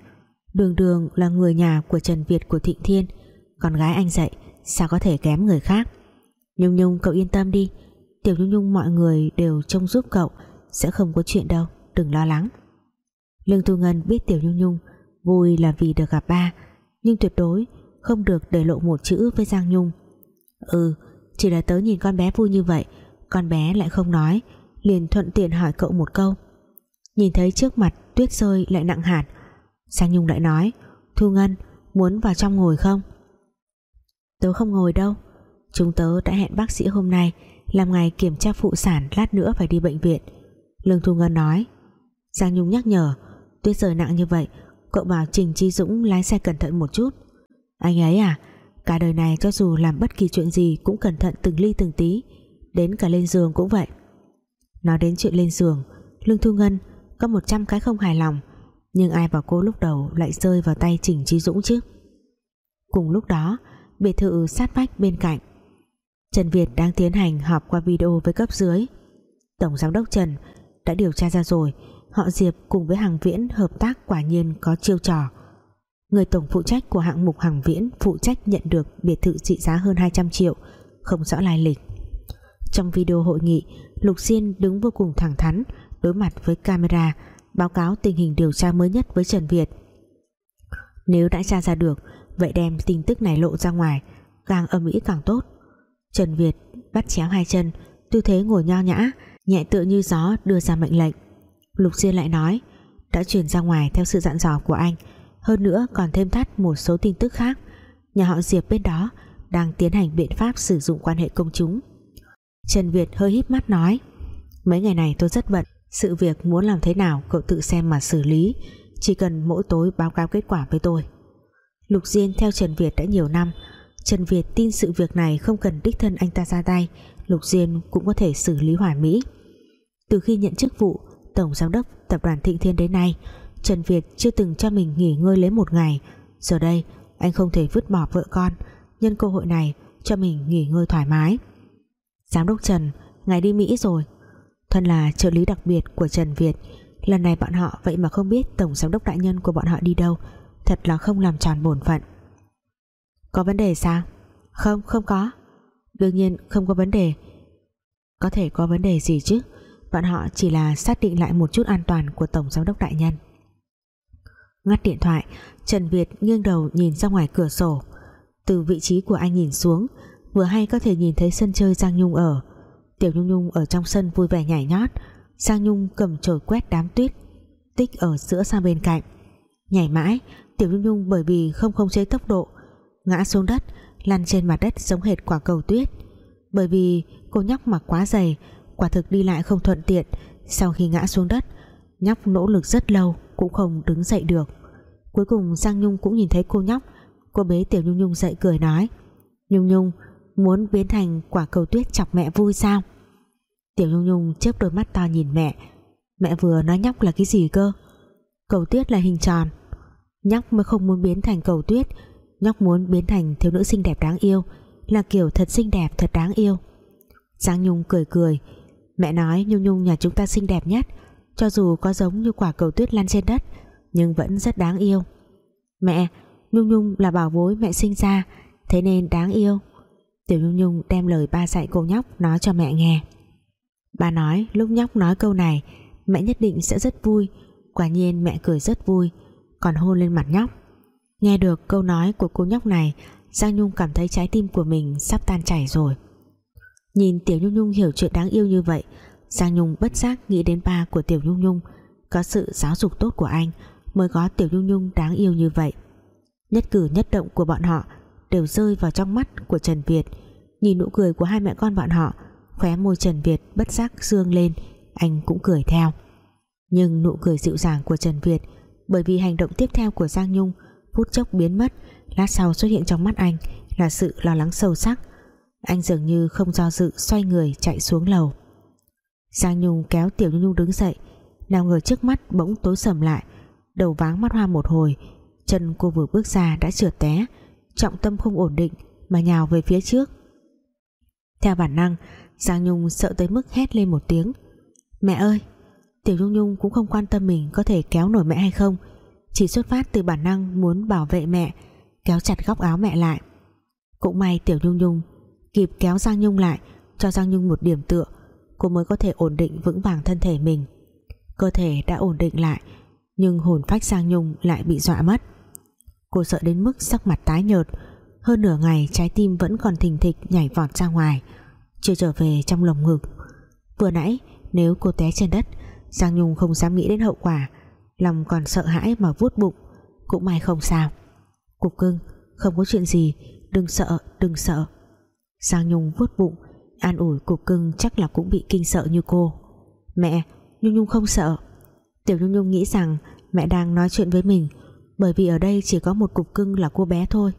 Đường đường là người nhà của Trần Việt của Thịnh Thiên, con gái anh dạy, sao có thể kém người khác? Nhung Nhung, cậu yên tâm đi. Tiểu Nhung Nhung, mọi người đều trông giúp cậu, Sẽ không có chuyện đâu, Đừng lo lắng. Lương Thu Ngân biết Tiểu Nhung Nhung Vui là vì được gặp ba, Nhưng tuyệt đối không được để lộ một chữ với Giang Nhung. Ừ Chỉ là tớ nhìn con bé vui như vậy, Con bé lại không nói, Liền thuận tiện hỏi cậu một câu. Nhìn thấy trước mặt tuyết rơi lại nặng hạt, Giang Nhung lại nói, Thu Ngân, muốn vào trong ngồi không? Tớ không ngồi đâu. Chúng tớ đã hẹn bác sĩ hôm nay, Làm ngày kiểm tra phụ sản Lát nữa phải đi bệnh viện. Lương Thu Ngân nói. Giang Nhung nhắc nhở, Tuyết rời nặng như vậy, Cậu bảo Trình Chi Dũng lái xe cẩn thận một chút. Anh ấy à Cả đời này cho dù làm bất kỳ chuyện gì Cũng cẩn thận từng ly từng tí, Đến cả lên giường cũng vậy. Nói đến chuyện lên giường, Lương Thu Ngân có 100 cái không hài lòng, Nhưng ai bảo cô lúc đầu lại rơi vào tay Trình Chi Dũng chứ? Cùng lúc đó, Biệt thự sát vách bên cạnh Trần Việt đang tiến hành họp qua video với cấp dưới. Tổng giám đốc Trần đã điều tra ra rồi, họ Diệp cùng với Hàng Viễn hợp tác quả nhiên có chiêu trò. Người tổng phụ trách của hạng mục Hàng Viễn phụ trách nhận được biệt thự trị giá hơn 200 triệu, không rõ lai lịch. Trong video hội nghị, Lục Diên đứng vô cùng thẳng thắn đối mặt với camera, báo cáo tình hình điều tra mới nhất với Trần Việt. Nếu đã tra ra được, vậy đem tin tức này lộ ra ngoài, càng âm ĩ càng tốt. Trần Việt bắt chéo hai chân, tư thế ngồi nho nhã, nhẹ tựa như gió đưa ra mệnh lệnh. Lục Diên lại nói, đã truyền ra ngoài theo sự dặn dò của anh, hơn nữa còn thêm thắt một số tin tức khác. Nhà họ Diệp bên đó đang tiến hành biện pháp sử dụng quan hệ công chúng. Trần Việt hơi híp mắt nói, mấy ngày này tôi rất bận, sự việc muốn làm thế nào cậu tự xem mà xử lý, chỉ cần mỗi tối báo cáo kết quả với tôi. Lục Diên theo Trần Việt đã nhiều năm Trần Việt tin sự việc này không cần đích thân anh ta ra tay, Lục Diên cũng có thể xử lý hỏa mỹ. Từ khi nhận chức vụ, Tổng Giám đốc Tập đoàn Thịnh Thiên đến nay, Trần Việt chưa từng cho mình nghỉ ngơi lấy một ngày. Giờ đây, anh không thể vứt bỏ vợ con, nhân cơ hội này cho mình nghỉ ngơi thoải mái. Giám đốc Trần, ngài đi Mỹ rồi. Thân là trợ lý đặc biệt của Trần Việt, Lần này bọn họ vậy mà không biết Tổng giám đốc đại nhân của bọn họ đi đâu, Thật là không làm tròn bổn phận. Có vấn đề sao? Không không có. Đương nhiên không có vấn đề. Có thể có vấn đề gì chứ? Bọn họ chỉ là xác định lại một chút an toàn Của Tổng giám đốc đại nhân. Ngắt điện thoại, Trần Việt nghiêng đầu nhìn ra ngoài cửa sổ. Từ vị trí của anh nhìn xuống, Vừa hay có thể nhìn thấy sân chơi Giang Nhung ở. Tiểu Nhung Nhung ở trong sân vui vẻ nhảy nhót. Giang Nhung cầm chổi quét đám tuyết, Tích ở giữa sang bên cạnh. Nhảy mãi, Tiểu Nhung Nhung bởi vì không không chế tốc độ Ngã xuống đất, Lăn trên mặt đất giống hệt quả cầu tuyết. Bởi vì cô nhóc mặc quá dày, Quả thực đi lại không thuận tiện. Sau khi ngã xuống đất, Nhóc nỗ lực rất lâu, cũng không đứng dậy được. Cuối cùng Giang Nhung cũng nhìn thấy cô nhóc. Cô bế Tiểu Nhung Nhung dậy cười nói, Nhung Nhung, muốn biến thành quả cầu tuyết chọc mẹ vui sao? Tiểu Nhung Nhung chớp đôi mắt to nhìn mẹ. Mẹ vừa nói nhóc là cái gì cơ? Cầu tuyết là hình tròn. Nhóc mới không muốn biến thành cầu tuyết Nhóc muốn biến thành thiếu nữ xinh đẹp đáng yêu, Là kiểu thật xinh đẹp, thật đáng yêu. Giang Nhung cười cười. Mẹ nói, Nhung Nhung, nhà chúng ta xinh đẹp nhất. Cho dù có giống như quả cầu tuyết lăn trên đất, Nhưng vẫn rất đáng yêu. Mẹ, Nhung Nhung là bảo bối mẹ sinh ra, Thế nên đáng yêu. Tiểu Nhung Nhung đem lời ba dạy cô nhóc nói cho mẹ nghe. Ba nói, lúc nhóc nói câu này, Mẹ nhất định sẽ rất vui. Quả nhiên mẹ cười rất vui, Còn hôn lên mặt nhóc. Nghe được câu nói của cô nhóc này, Giang Nhung cảm thấy trái tim của mình sắp tan chảy rồi. Nhìn Tiểu Nhung Nhung hiểu chuyện đáng yêu như vậy, Giang Nhung bất giác nghĩ đến ba của Tiểu Nhung Nhung. Có sự giáo dục tốt của anh Mới có Tiểu Nhung Nhung đáng yêu như vậy. Nhất cử nhất động của bọn họ Đều rơi vào trong mắt của Trần Việt. Nhìn nụ cười của hai mẹ con bọn họ, khóe môi Trần Việt bất giác dương lên, anh cũng cười theo. Nhưng nụ cười dịu dàng của Trần Việt, bởi vì hành động tiếp theo của Giang Nhung phút chốc biến mất, lát sau xuất hiện trong mắt anh là sự lo lắng sâu sắc. Anh dường như không do dự xoay người chạy xuống lầu. Giang Nhung kéo Tiểu Nhung Nhung đứng dậy, nào ngờ trước mắt bỗng tối sầm lại, đầu váng mắt hoa một hồi, chân cô vừa bước ra đã trượt té, trọng tâm không ổn định mà nhào về phía trước. Theo bản năng, Giang Nhung sợ tới mức hét lên một tiếng. Mẹ ơi! Tiểu Nhung Nhung cũng không quan tâm mình có thể kéo nổi mẹ hay không chỉ xuất phát từ bản năng muốn bảo vệ mẹ, Kéo chặt góc áo mẹ lại. Cũng may Tiểu Nhung Nhung Kịp kéo Giang Nhung lại, Cho Giang Nhung một điểm tựa, Cô mới có thể ổn định vững vàng thân thể mình. Cơ thể đã ổn định lại, Nhưng hồn phách Giang Nhung lại bị dọa mất. Cô sợ đến mức sắc mặt tái nhợt, Hơn nửa ngày trái tim vẫn còn thình thịch nhảy vọt ra ngoài, chưa trở về trong lồng ngực. Vừa nãy, nếu cô té trên đất, Giang Nhung không dám nghĩ đến hậu quả lòng còn sợ hãi mà vuốt bụng. Cũng may không sao. Cục cưng, không có chuyện gì. Đừng sợ đừng sợ. Giang Nhung vuốt bụng, an ủi cục cưng chắc là cũng bị kinh sợ như cô. Mẹ, Nhung Nhung không sợ. Tiểu Nhung Nhung nghĩ rằng mẹ đang nói chuyện với mình, bởi vì ở đây chỉ có một cục cưng là cô bé thôi.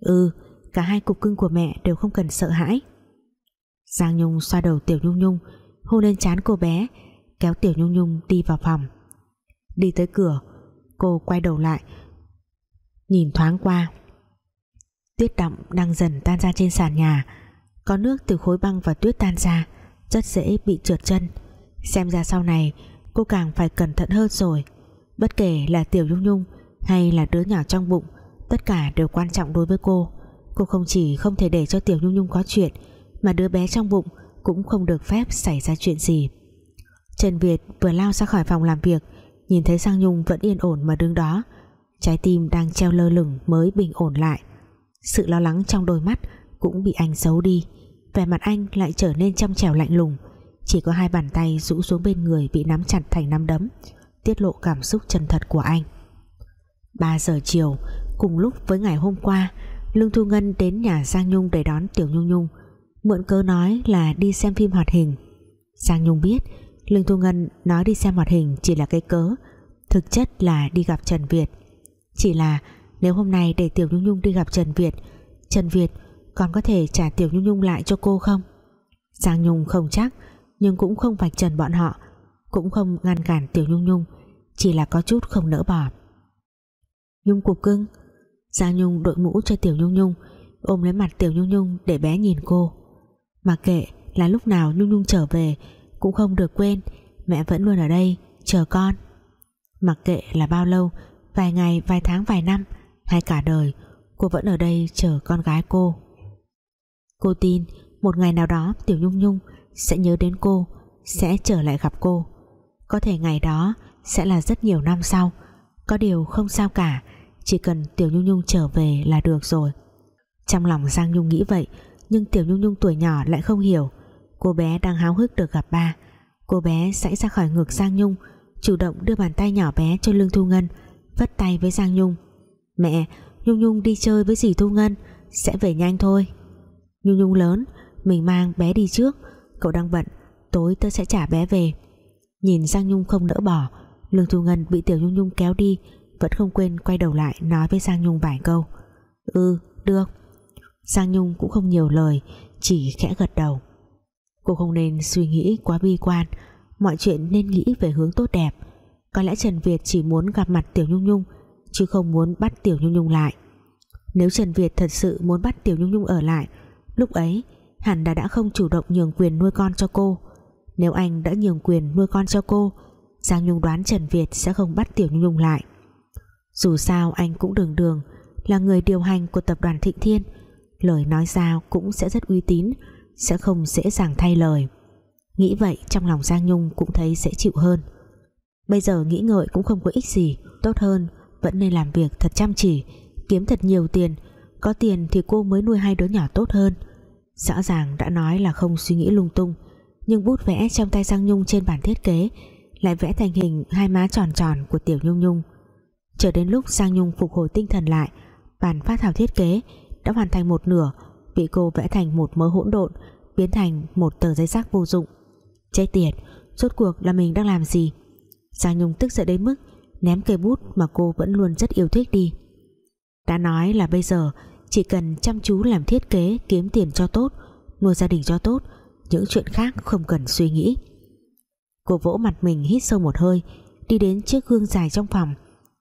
Ừ cả hai cục cưng của mẹ đều không cần sợ hãi. Giang Nhung xoa đầu Tiểu Nhung Nhung, hôn lên trán cô bé, kéo Tiểu Nhung Nhung đi vào phòng đi tới cửa. Cô quay đầu lại, nhìn thoáng qua. Tuyết đọng đang dần tan ra trên sàn nhà. Có nước từ khối băng và tuyết tan ra, rất dễ bị trượt chân. Xem ra sau này, cô càng phải cẩn thận hơn rồi. Bất kể là Tiểu Nhung Nhung hay là đứa nhỏ trong bụng, tất cả đều quan trọng đối với cô. Cô không chỉ không thể để cho Tiểu Nhung Nhung có chuyện, mà đứa bé trong bụng cũng không được phép xảy ra chuyện gì. Trần Việt vừa lao ra khỏi phòng làm việc nhìn thấy Giang Nhung vẫn yên ổn mà đứng đó, trái tim đang treo lơ lửng mới bình ổn lại. Sự lo lắng trong đôi mắt cũng bị anh giấu đi, vẻ mặt anh lại trở nên trong trẻo lạnh lùng. Chỉ có hai bàn tay rũ xuống bên người bị nắm chặt thành nắm đấm, tiết lộ cảm xúc chân thật của anh. 3 giờ chiều, cùng lúc với ngày hôm qua, Lương Thu Ngân đến nhà Giang Nhung để đón Tiểu Nhung Nhung, mượn cớ nói là đi xem phim hoạt hình. Giang Nhung biết Lương Thu Ngân nói đi xem hoạt hình chỉ là cái cớ, thực chất là đi gặp Trần Việt. Chỉ là nếu hôm nay để Tiểu Nhung Nhung đi gặp Trần Việt Trần Việt còn có thể trả Tiểu Nhung Nhung lại cho cô không? Giang Nhung không chắc, nhưng cũng không vạch trần bọn họ, cũng không ngăn cản Tiểu Nhung Nhung, chỉ là có chút không nỡ bỏ. Nhung cục cưng, Giang Nhung đội mũ cho Tiểu Nhung Nhung, ôm lấy mặt Tiểu Nhung Nhung để bé nhìn cô. Mà kệ là lúc nào Nhung Nhung trở về cũng không được quên, mẹ vẫn luôn ở đây, chờ con. Mặc kệ là bao lâu, vài ngày, vài tháng, vài năm, hay cả đời, cô vẫn ở đây chờ con gái cô. Cô tin một ngày nào đó Tiểu Nhung Nhung sẽ nhớ đến cô, sẽ trở lại gặp cô. Có thể ngày đó sẽ là rất nhiều năm sau, có điều không sao cả, chỉ cần Tiểu Nhung Nhung trở về là được rồi. Trong lòng Giang Nhung nghĩ vậy, nhưng Tiểu Nhung Nhung tuổi nhỏ lại không hiểu cô bé đang háo hức được gặp ba. Cô bé sãy ra khỏi ngực Giang Nhung, chủ động đưa bàn tay nhỏ bé cho Lương Thu Ngân, vất tay với Giang Nhung. Mẹ, Nhung Nhung đi chơi với dì Thu Ngân, sẽ về nhanh thôi. Nhung Nhung lớn, mình mang bé đi trước, cậu đang bận, tối tớ sẽ trả bé về. Nhìn Giang Nhung không nỡ bỏ, Lương Thu Ngân bị Tiểu Nhung Nhung kéo đi, vẫn không quên quay đầu lại nói với Giang Nhung vài câu. Ừ được. Giang Nhung cũng không nhiều lời, chỉ khẽ gật đầu cô không nên suy nghĩ quá bi quan. Mọi chuyện nên nghĩ về hướng tốt đẹp. Có lẽ Trần Việt chỉ muốn gặp mặt Tiểu Nhung Nhung, chứ không muốn bắt Tiểu Nhung Nhung lại. Nếu Trần Việt thật sự muốn bắt Tiểu Nhung Nhung ở lại, lúc ấy hẳn đã đã không chủ động nhường quyền nuôi con cho cô. Nếu anh đã nhường quyền nuôi con cho cô, Giang Nhung đoán Trần Việt sẽ không bắt Tiểu Nhung Nhung lại. Dù sao anh cũng đường đường, là người điều hành của tập đoàn Thịnh Thiên. Lời nói sao cũng sẽ rất uy tín sẽ không dễ dàng thay lời. Nghĩ vậy trong lòng Giang Nhung cũng thấy dễ chịu hơn. Bây giờ nghĩ ngợi cũng không có ích gì, tốt hơn, vẫn nên làm việc thật chăm chỉ, kiếm thật nhiều tiền, có tiền thì cô mới nuôi hai đứa nhỏ tốt hơn. Rõ ràng đã nói là không suy nghĩ lung tung, nhưng bút vẽ trong tay Giang Nhung trên bản thiết kế lại vẽ thành hình hai má tròn tròn của Tiểu Nhung Nhung. Chờ đến lúc Giang Nhung phục hồi tinh thần lại bản phát thảo thiết kế đã hoàn thành một nửa bị cô vẽ thành một mớ hỗn độn, biến thành một tờ giấy xác vô dụng. Chết tiệt, rốt cuộc là mình đang làm gì? Giang Nhung tức giận đến mức ném cây bút mà cô vẫn luôn rất yêu thích đi. Đã nói là bây giờ chỉ cần chăm chú làm thiết kế, kiếm tiền cho tốt, nuôi gia đình cho tốt, những chuyện khác không cần suy nghĩ. Cô vỗ mặt mình hít sâu một hơi, đi đến chiếc gương dài trong phòng,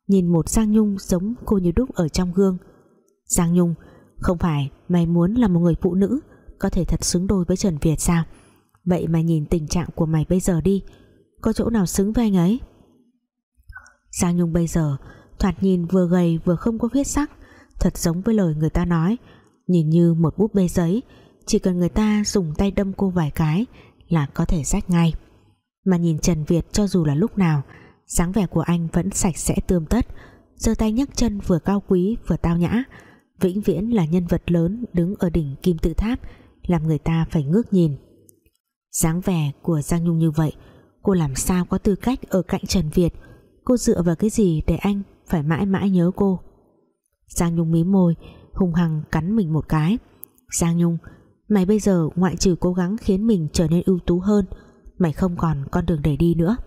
nhìn một Giang Nhung giống cô như đúc ở trong gương. Giang Nhung không phải, mày muốn là một người phụ nữ, có thể thật xứng đôi với Trần Việt sao? Vậy mà nhìn tình trạng của mày bây giờ đi, có chỗ nào xứng với anh ấy? Giang Nhung bây giờ, thoạt nhìn vừa gầy vừa không có huyết sắc, thật giống với lời người ta nói, nhìn như một búp bê giấy, chỉ cần người ta dùng tay đâm cô vài cái là có thể rách ngay. Mà nhìn Trần Việt cho dù là lúc nào, dáng vẻ của anh vẫn sạch sẽ tươm tất, giơ tay nhấc chân vừa cao quý vừa tao nhã vĩnh viễn là nhân vật lớn đứng ở đỉnh kim tự tháp, làm người ta phải ngước nhìn. Dáng vẻ của Giang Nhung như vậy, cô làm sao có tư cách ở cạnh Trần Việt? Cô dựa vào cái gì để anh phải mãi mãi nhớ cô? Giang Nhung mí môi, hung hăng cắn mình một cái. Giang Nhung, mày bây giờ ngoại trừ cố gắng khiến mình trở nên ưu tú hơn, mày không còn con đường để đi nữa.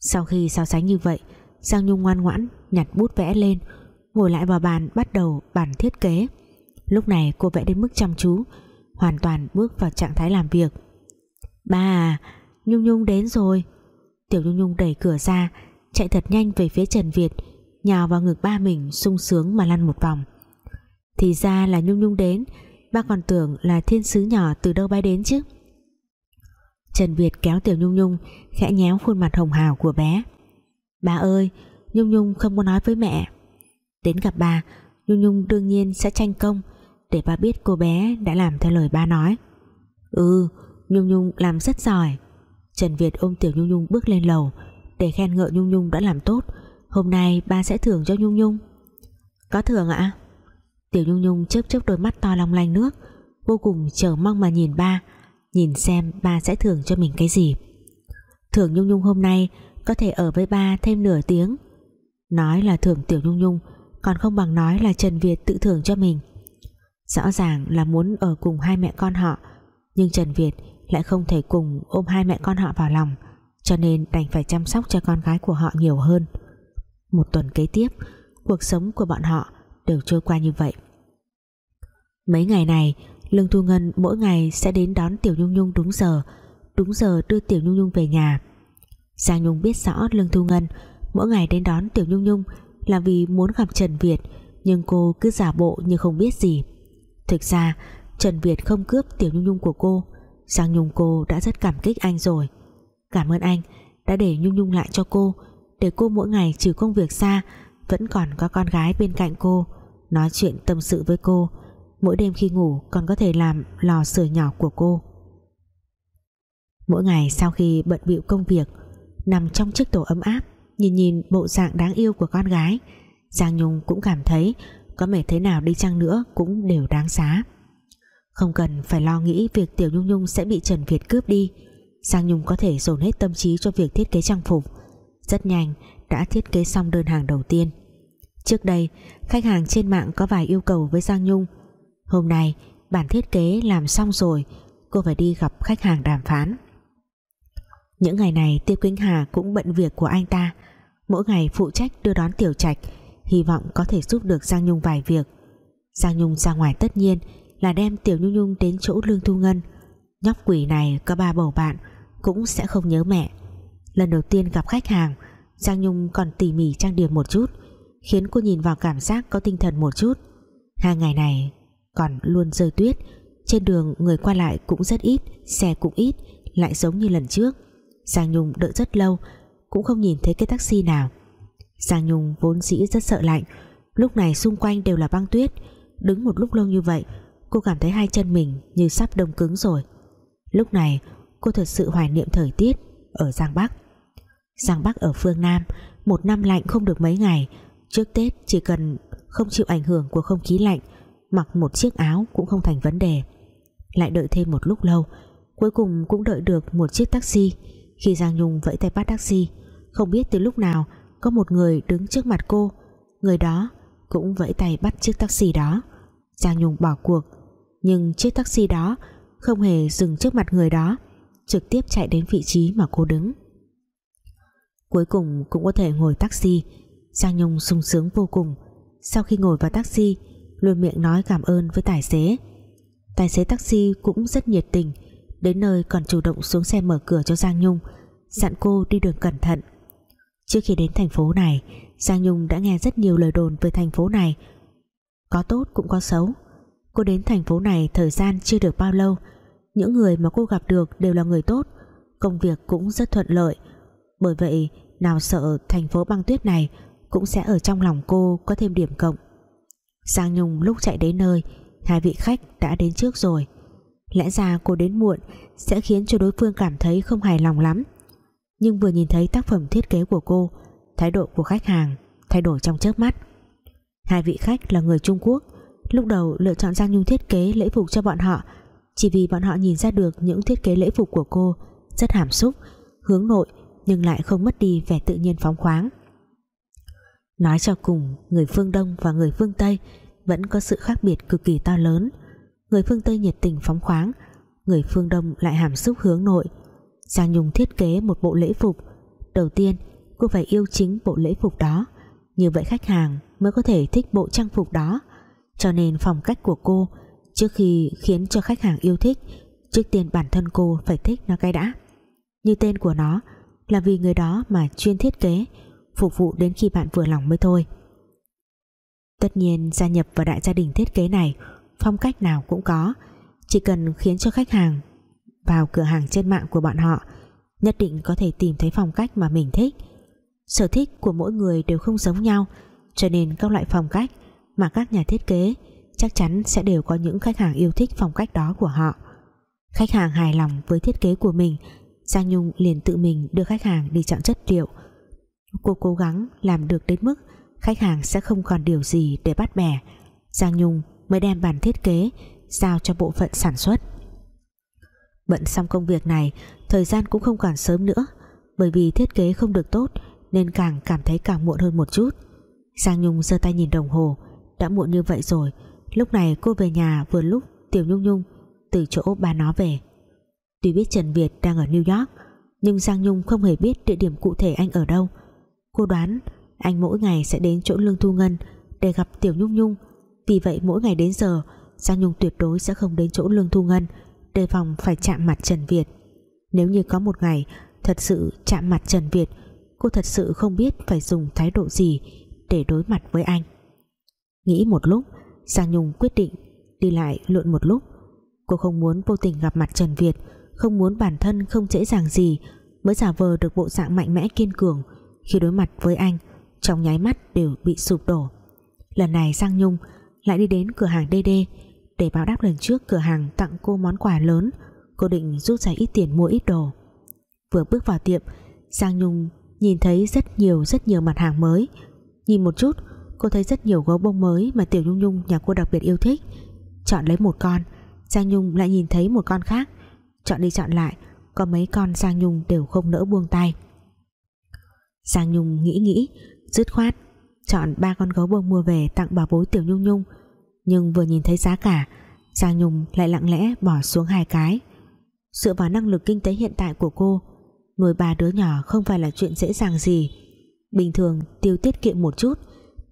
Sau khi so sánh như vậy, Giang Nhung ngoan ngoãn nhặt bút vẽ lên ngồi lại vào bàn, bắt đầu bản thiết kế. Lúc này cô vẽ đến mức chăm chú, hoàn toàn bước vào trạng thái làm việc. Ba à Nhung Nhung đến rồi. Tiểu Nhung Nhung đẩy cửa ra, chạy thật nhanh về phía Trần Việt, nhào vào ngực ba mình, sung sướng mà lăn một vòng. Thì ra là Nhung Nhung đến, ba còn tưởng là thiên sứ nhỏ từ đâu bay đến chứ? Trần Việt kéo Tiểu Nhung Nhung, khẽ nhéo khuôn mặt hồng hào của bé. Ba ơi, Nhung Nhung không muốn nói với mẹ đến gặp bà, Nhung Nhung đương nhiên sẽ tranh công để ba biết cô bé đã làm theo lời ba nói. Ừ Nhung Nhung làm rất giỏi. Trần Việt ôm Tiểu Nhung Nhung bước lên lầu để khen ngợi Nhung Nhung đã làm tốt. Hôm nay ba sẽ thưởng cho Nhung Nhung. Có thưởng ạ? Tiểu Nhung Nhung chớp chớp đôi mắt to long lanh nước vô cùng chờ mong mà nhìn ba nhìn xem ba sẽ thưởng cho mình cái gì. Thưởng Nhung Nhung hôm nay có thể ở với ba thêm nửa tiếng. Nói là thưởng Tiểu Nhung Nhung còn không bằng nói là Trần Việt tự thưởng cho mình. Rõ ràng là muốn ở cùng hai mẹ con họ, nhưng Trần Việt lại không thể cùng ôm hai mẹ con họ vào lòng, cho nên đành phải chăm sóc cho con gái của họ nhiều hơn. Một tuần kế tiếp, cuộc sống của bọn họ đều trôi qua như vậy. Mấy ngày này, Lương Thu Ngân mỗi ngày sẽ đến đón Tiểu Nhung Nhung đúng giờ đúng giờ đưa Tiểu Nhung Nhung về nhà. Giang Nhung biết rõ Lương Thu Ngân mỗi ngày đến đón Tiểu Nhung Nhung là vì muốn gặp Trần Việt, nhưng cô cứ giả bộ như không biết gì. Thực ra, Trần Việt không cướp Tiểu Nhung Nhung của cô, Giang Nhung cô đã rất cảm kích anh rồi. Cảm ơn anh đã để Nhung Nhung lại cho cô, để cô mỗi ngày trừ công việc xa vẫn còn có con gái bên cạnh cô, nói chuyện tâm sự với cô. Mỗi đêm khi ngủ còn có thể làm lò sưởi nhỏ của cô. Mỗi ngày sau khi bận bịu công việc, nằm trong chiếc tổ ấm áp nhìn nhìn bộ dạng đáng yêu của con gái. Giang Nhung cũng cảm thấy có mệt thế nào đi chăng nữa cũng đều đáng giá. Không cần phải lo nghĩ việc Tiểu Nhung Nhung sẽ bị Trần Việt cướp đi. Giang Nhung có thể dồn hết tâm trí cho việc thiết kế trang phục. Rất nhanh, đã thiết kế xong đơn hàng đầu tiên. Trước đây, khách hàng trên mạng có vài yêu cầu với Giang Nhung. Hôm nay, bản thiết kế làm xong rồi, cô phải đi gặp khách hàng đàm phán những ngày này, Tiêu Kính Hà cũng bận việc của anh ta. Mỗi ngày phụ trách đưa đón Tiểu Trạch, hy vọng có thể giúp được Giang Nhung vài việc. Giang Nhung ra ngoài tất nhiên là đem Tiểu Nhung Nhung đến chỗ Lương Thu Ngân. Nhóc quỷ này có ba bầu bạn, cũng sẽ không nhớ mẹ. Lần đầu tiên gặp khách hàng, Giang Nhung còn tỉ mỉ trang điểm một chút, khiến cô nhìn vào cảm giác có tinh thần một chút. Hai ngày này còn luôn rơi tuyết, trên đường người qua lại cũng rất ít, xe cũng ít, lại giống như lần trước. Giang Nhung đợi rất lâu, cũng không nhìn thấy cái taxi nào. Giang Nhung vốn dĩ rất sợ lạnh, lúc này xung quanh đều là băng tuyết. Đứng một lúc lâu như vậy, cô cảm thấy hai chân mình như sắp đông cứng rồi. Lúc này, cô thật sự hoài niệm thời tiết ở Giang Bắc. Giang Bắc ở phương Nam, một năm lạnh không được mấy ngày. Trước Tết chỉ cần không chịu ảnh hưởng của không khí lạnh, mặc một chiếc áo cũng không thành vấn đề. Lại đợi thêm một lúc lâu, cuối cùng cũng đợi được một chiếc taxi khi Giang Nhung vẫy tay bắt taxi. Không biết từ lúc nào, có một người đứng trước mặt cô. Người đó cũng vẫy tay bắt chiếc taxi đó. Giang Nhung bỏ cuộc, nhưng chiếc taxi đó không hề dừng trước mặt người đó, trực tiếp chạy đến vị trí mà cô đứng. Cuối cùng cũng có thể ngồi taxi. Giang Nhung sung sướng vô cùng. Sau khi ngồi vào taxi, luôn miệng nói cảm ơn với tài xế. Tài xế taxi cũng rất nhiệt tình đến nơi còn chủ động xuống xe mở cửa cho Giang Nhung. Dặn cô đi đường cẩn thận. Trước khi đến thành phố này, Giang Nhung đã nghe rất nhiều lời đồn về thành phố này. Có tốt cũng có xấu. Cô đến thành phố này thời gian chưa được bao lâu. Những người mà cô gặp được đều là người tốt. Công việc cũng rất thuận lợi. Bởi vậy, nào sợ thành phố băng tuyết này cũng sẽ ở trong lòng cô có thêm điểm cộng. Giang Nhung lúc chạy đến nơi, hai vị khách đã đến trước rồi lẽ ra cô đến muộn sẽ khiến cho đối phương cảm thấy không hài lòng lắm. Nhưng vừa nhìn thấy tác phẩm thiết kế của cô, thái độ của khách hàng thay đổi trong chớp mắt. Hai vị khách là người Trung Quốc, lúc đầu lựa chọn Giang Nhung thiết kế lễ phục cho bọn họ, chỉ vì bọn họ nhìn ra được những thiết kế lễ phục của cô rất hàm xúc, hướng nội nhưng lại không mất đi vẻ tự nhiên phóng khoáng. Nói cho cùng, người phương Đông và người phương Tây vẫn có sự khác biệt cực kỳ to lớn người phương Tây nhiệt tình phóng khoáng, người phương Đông lại hàm xúc hướng nội. Giang Nhung thiết kế một bộ lễ phục. Đầu tiên, cô phải yêu chính bộ lễ phục đó. Như vậy khách hàng mới có thể thích bộ trang phục đó. Cho nên phong cách của cô, trước khi khiến cho khách hàng yêu thích, trước tiên bản thân cô phải thích nó cái đã. Như tên của nó là vì người đó mà chuyên thiết kế, phục vụ đến khi bạn vừa lòng mới thôi. Tất nhiên gia nhập vào đại gia đình thiết kế này phong cách nào cũng có. Chỉ cần khiến cho khách hàng vào cửa hàng trên mạng của bọn họ, nhất định có thể tìm thấy phong cách mà mình thích. Sở thích của mỗi người đều không giống nhau, cho nên các loại phong cách mà các nhà thiết kế chắc chắn sẽ đều có những khách hàng yêu thích phong cách đó của họ. Khách hàng hài lòng với thiết kế của mình, Giang Nhung liền tự mình đưa khách hàng đi chọn chất liệu. Cô cố gắng làm được đến mức khách hàng sẽ không còn điều gì để bắt bẻ. Giang Nhung mới đem bản thiết kế giao cho bộ phận sản xuất. Bận xong công việc này, thời gian cũng không còn sớm nữa. Bởi vì thiết kế không được tốt, nên càng cảm thấy càng muộn hơn một chút. Giang Nhung giơ tay nhìn đồng hồ. Đã muộn như vậy rồi. Lúc này cô về nhà vừa lúc Tiểu Nhung Nhung từ chỗ ba nó về. Tuy biết Trần Việt đang ở New York, nhưng Giang Nhung không hề biết địa điểm cụ thể anh ở đâu. Cô đoán anh mỗi ngày sẽ đến chỗ Lương Thu Ngân để gặp Tiểu Nhung Nhung vì vậy mỗi ngày đến giờ, Giang Nhung tuyệt đối sẽ không đến chỗ Lương Thu Ngân đề phòng phải chạm mặt Trần Việt. Nếu như có một ngày thật sự chạm mặt Trần Việt, cô thật sự không biết phải dùng thái độ gì để đối mặt với anh. Nghĩ một lúc, Giang Nhung quyết định đi lại lượn một lúc. Cô không muốn vô tình gặp mặt Trần Việt, không muốn bản thân không dễ dàng gì mới giả vờ được bộ dạng mạnh mẽ kiên cường khi đối mặt với anh trong nháy mắt đều bị sụp đổ. Lần này Giang Nhung lại đi đến cửa hàng DD để báo đáp lần trước, cửa hàng tặng cô món quà lớn. Cô định rút ra ít tiền mua ít đồ. Vừa bước vào tiệm, Giang Nhung nhìn thấy rất nhiều rất nhiều mặt hàng mới. Nhìn một chút, cô thấy rất nhiều gấu bông mới mà Tiểu Nhung Nhung, nhà cô đặc biệt yêu thích. Chọn lấy một con, Giang Nhung lại nhìn thấy một con khác. Chọn đi chọn lại, có mấy con Giang Nhung đều không nỡ buông tay. Giang Nhung nghĩ nghĩ, dứt khoát chọn ba con gấu bông mua về tặng bà bối Tiểu Nhung Nhung. Nhưng vừa nhìn thấy giá cả, Giang Nhung lại lặng lẽ bỏ xuống hai cái. Dựa vào năng lực kinh tế hiện tại của cô, nuôi ba đứa nhỏ không phải là chuyện dễ dàng gì. Bình thường, tiêu tiết kiệm một chút,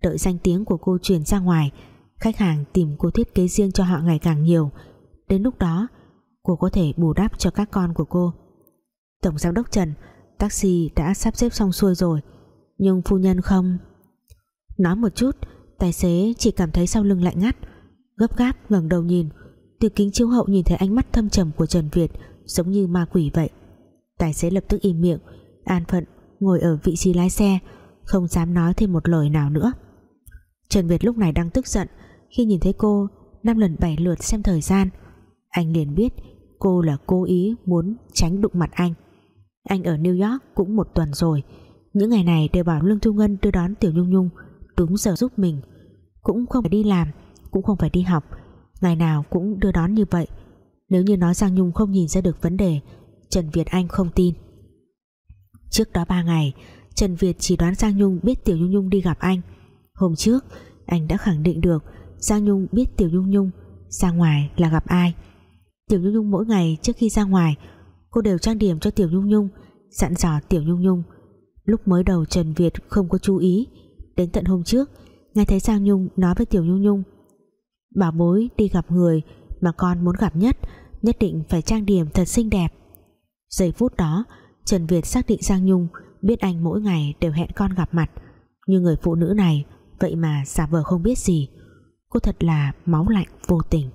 đợi danh tiếng của cô truyền ra ngoài, khách hàng tìm cô thiết kế riêng cho họ ngày càng nhiều. Đến lúc đó, cô có thể bù đắp cho các con của cô. Tổng giám đốc Trần, taxi đã sắp xếp xong xuôi rồi, nhưng phu nhân không nói một chút, tài xế chỉ cảm thấy sau lưng lạnh ngắt. Gấp gáp, ngẩng đầu nhìn. Từ kính chiếu hậu nhìn thấy ánh mắt thâm trầm của Trần Việt, giống như ma quỷ vậy. Tài xế lập tức im miệng, an phận, ngồi ở vị trí lái xe, không dám nói thêm một lời nào nữa. Trần Việt lúc này đang tức giận, khi nhìn thấy cô, năm lần bảy lượt xem thời gian. Anh liền biết cô là cố ý muốn tránh đụng mặt anh. Anh ở New York cũng một tuần rồi, những ngày này đều bảo Lương Thu Ngân đưa đón Tiểu Nhung Nhung đúng giờ giúp mình. Cũng không phải đi làm, cũng không phải đi học. Ngày nào cũng đưa đón như vậy. Nếu như nói Giang Nhung không nhìn ra được vấn đề, Trần Việt Anh không tin. Trước đó ba ngày, Trần Việt chỉ đoán Giang Nhung biết Tiểu Nhung Nhung đi gặp anh. Hôm trước, anh đã khẳng định được Giang Nhung biết Tiểu Nhung Nhung ra ngoài là gặp ai. Tiểu Nhung Nhung mỗi ngày trước khi ra ngoài, cô đều trang điểm cho Tiểu Nhung Nhung, dặn dò Tiểu Nhung Nhung. Lúc mới đầu Trần Việt không có chú ý đến tận hôm trước, nghe thấy Giang Nhung nói với Tiểu Nhung Nhung. Bảo bối đi gặp người mà con muốn gặp nhất nhất định phải trang điểm thật xinh đẹp. Giây phút đó, Trần Việt xác định Giang Nhung biết anh mỗi ngày đều hẹn con gặp mặt. Nhưng người phụ nữ này, vậy mà giả vờ không biết gì. Cô thật là máu lạnh vô tình.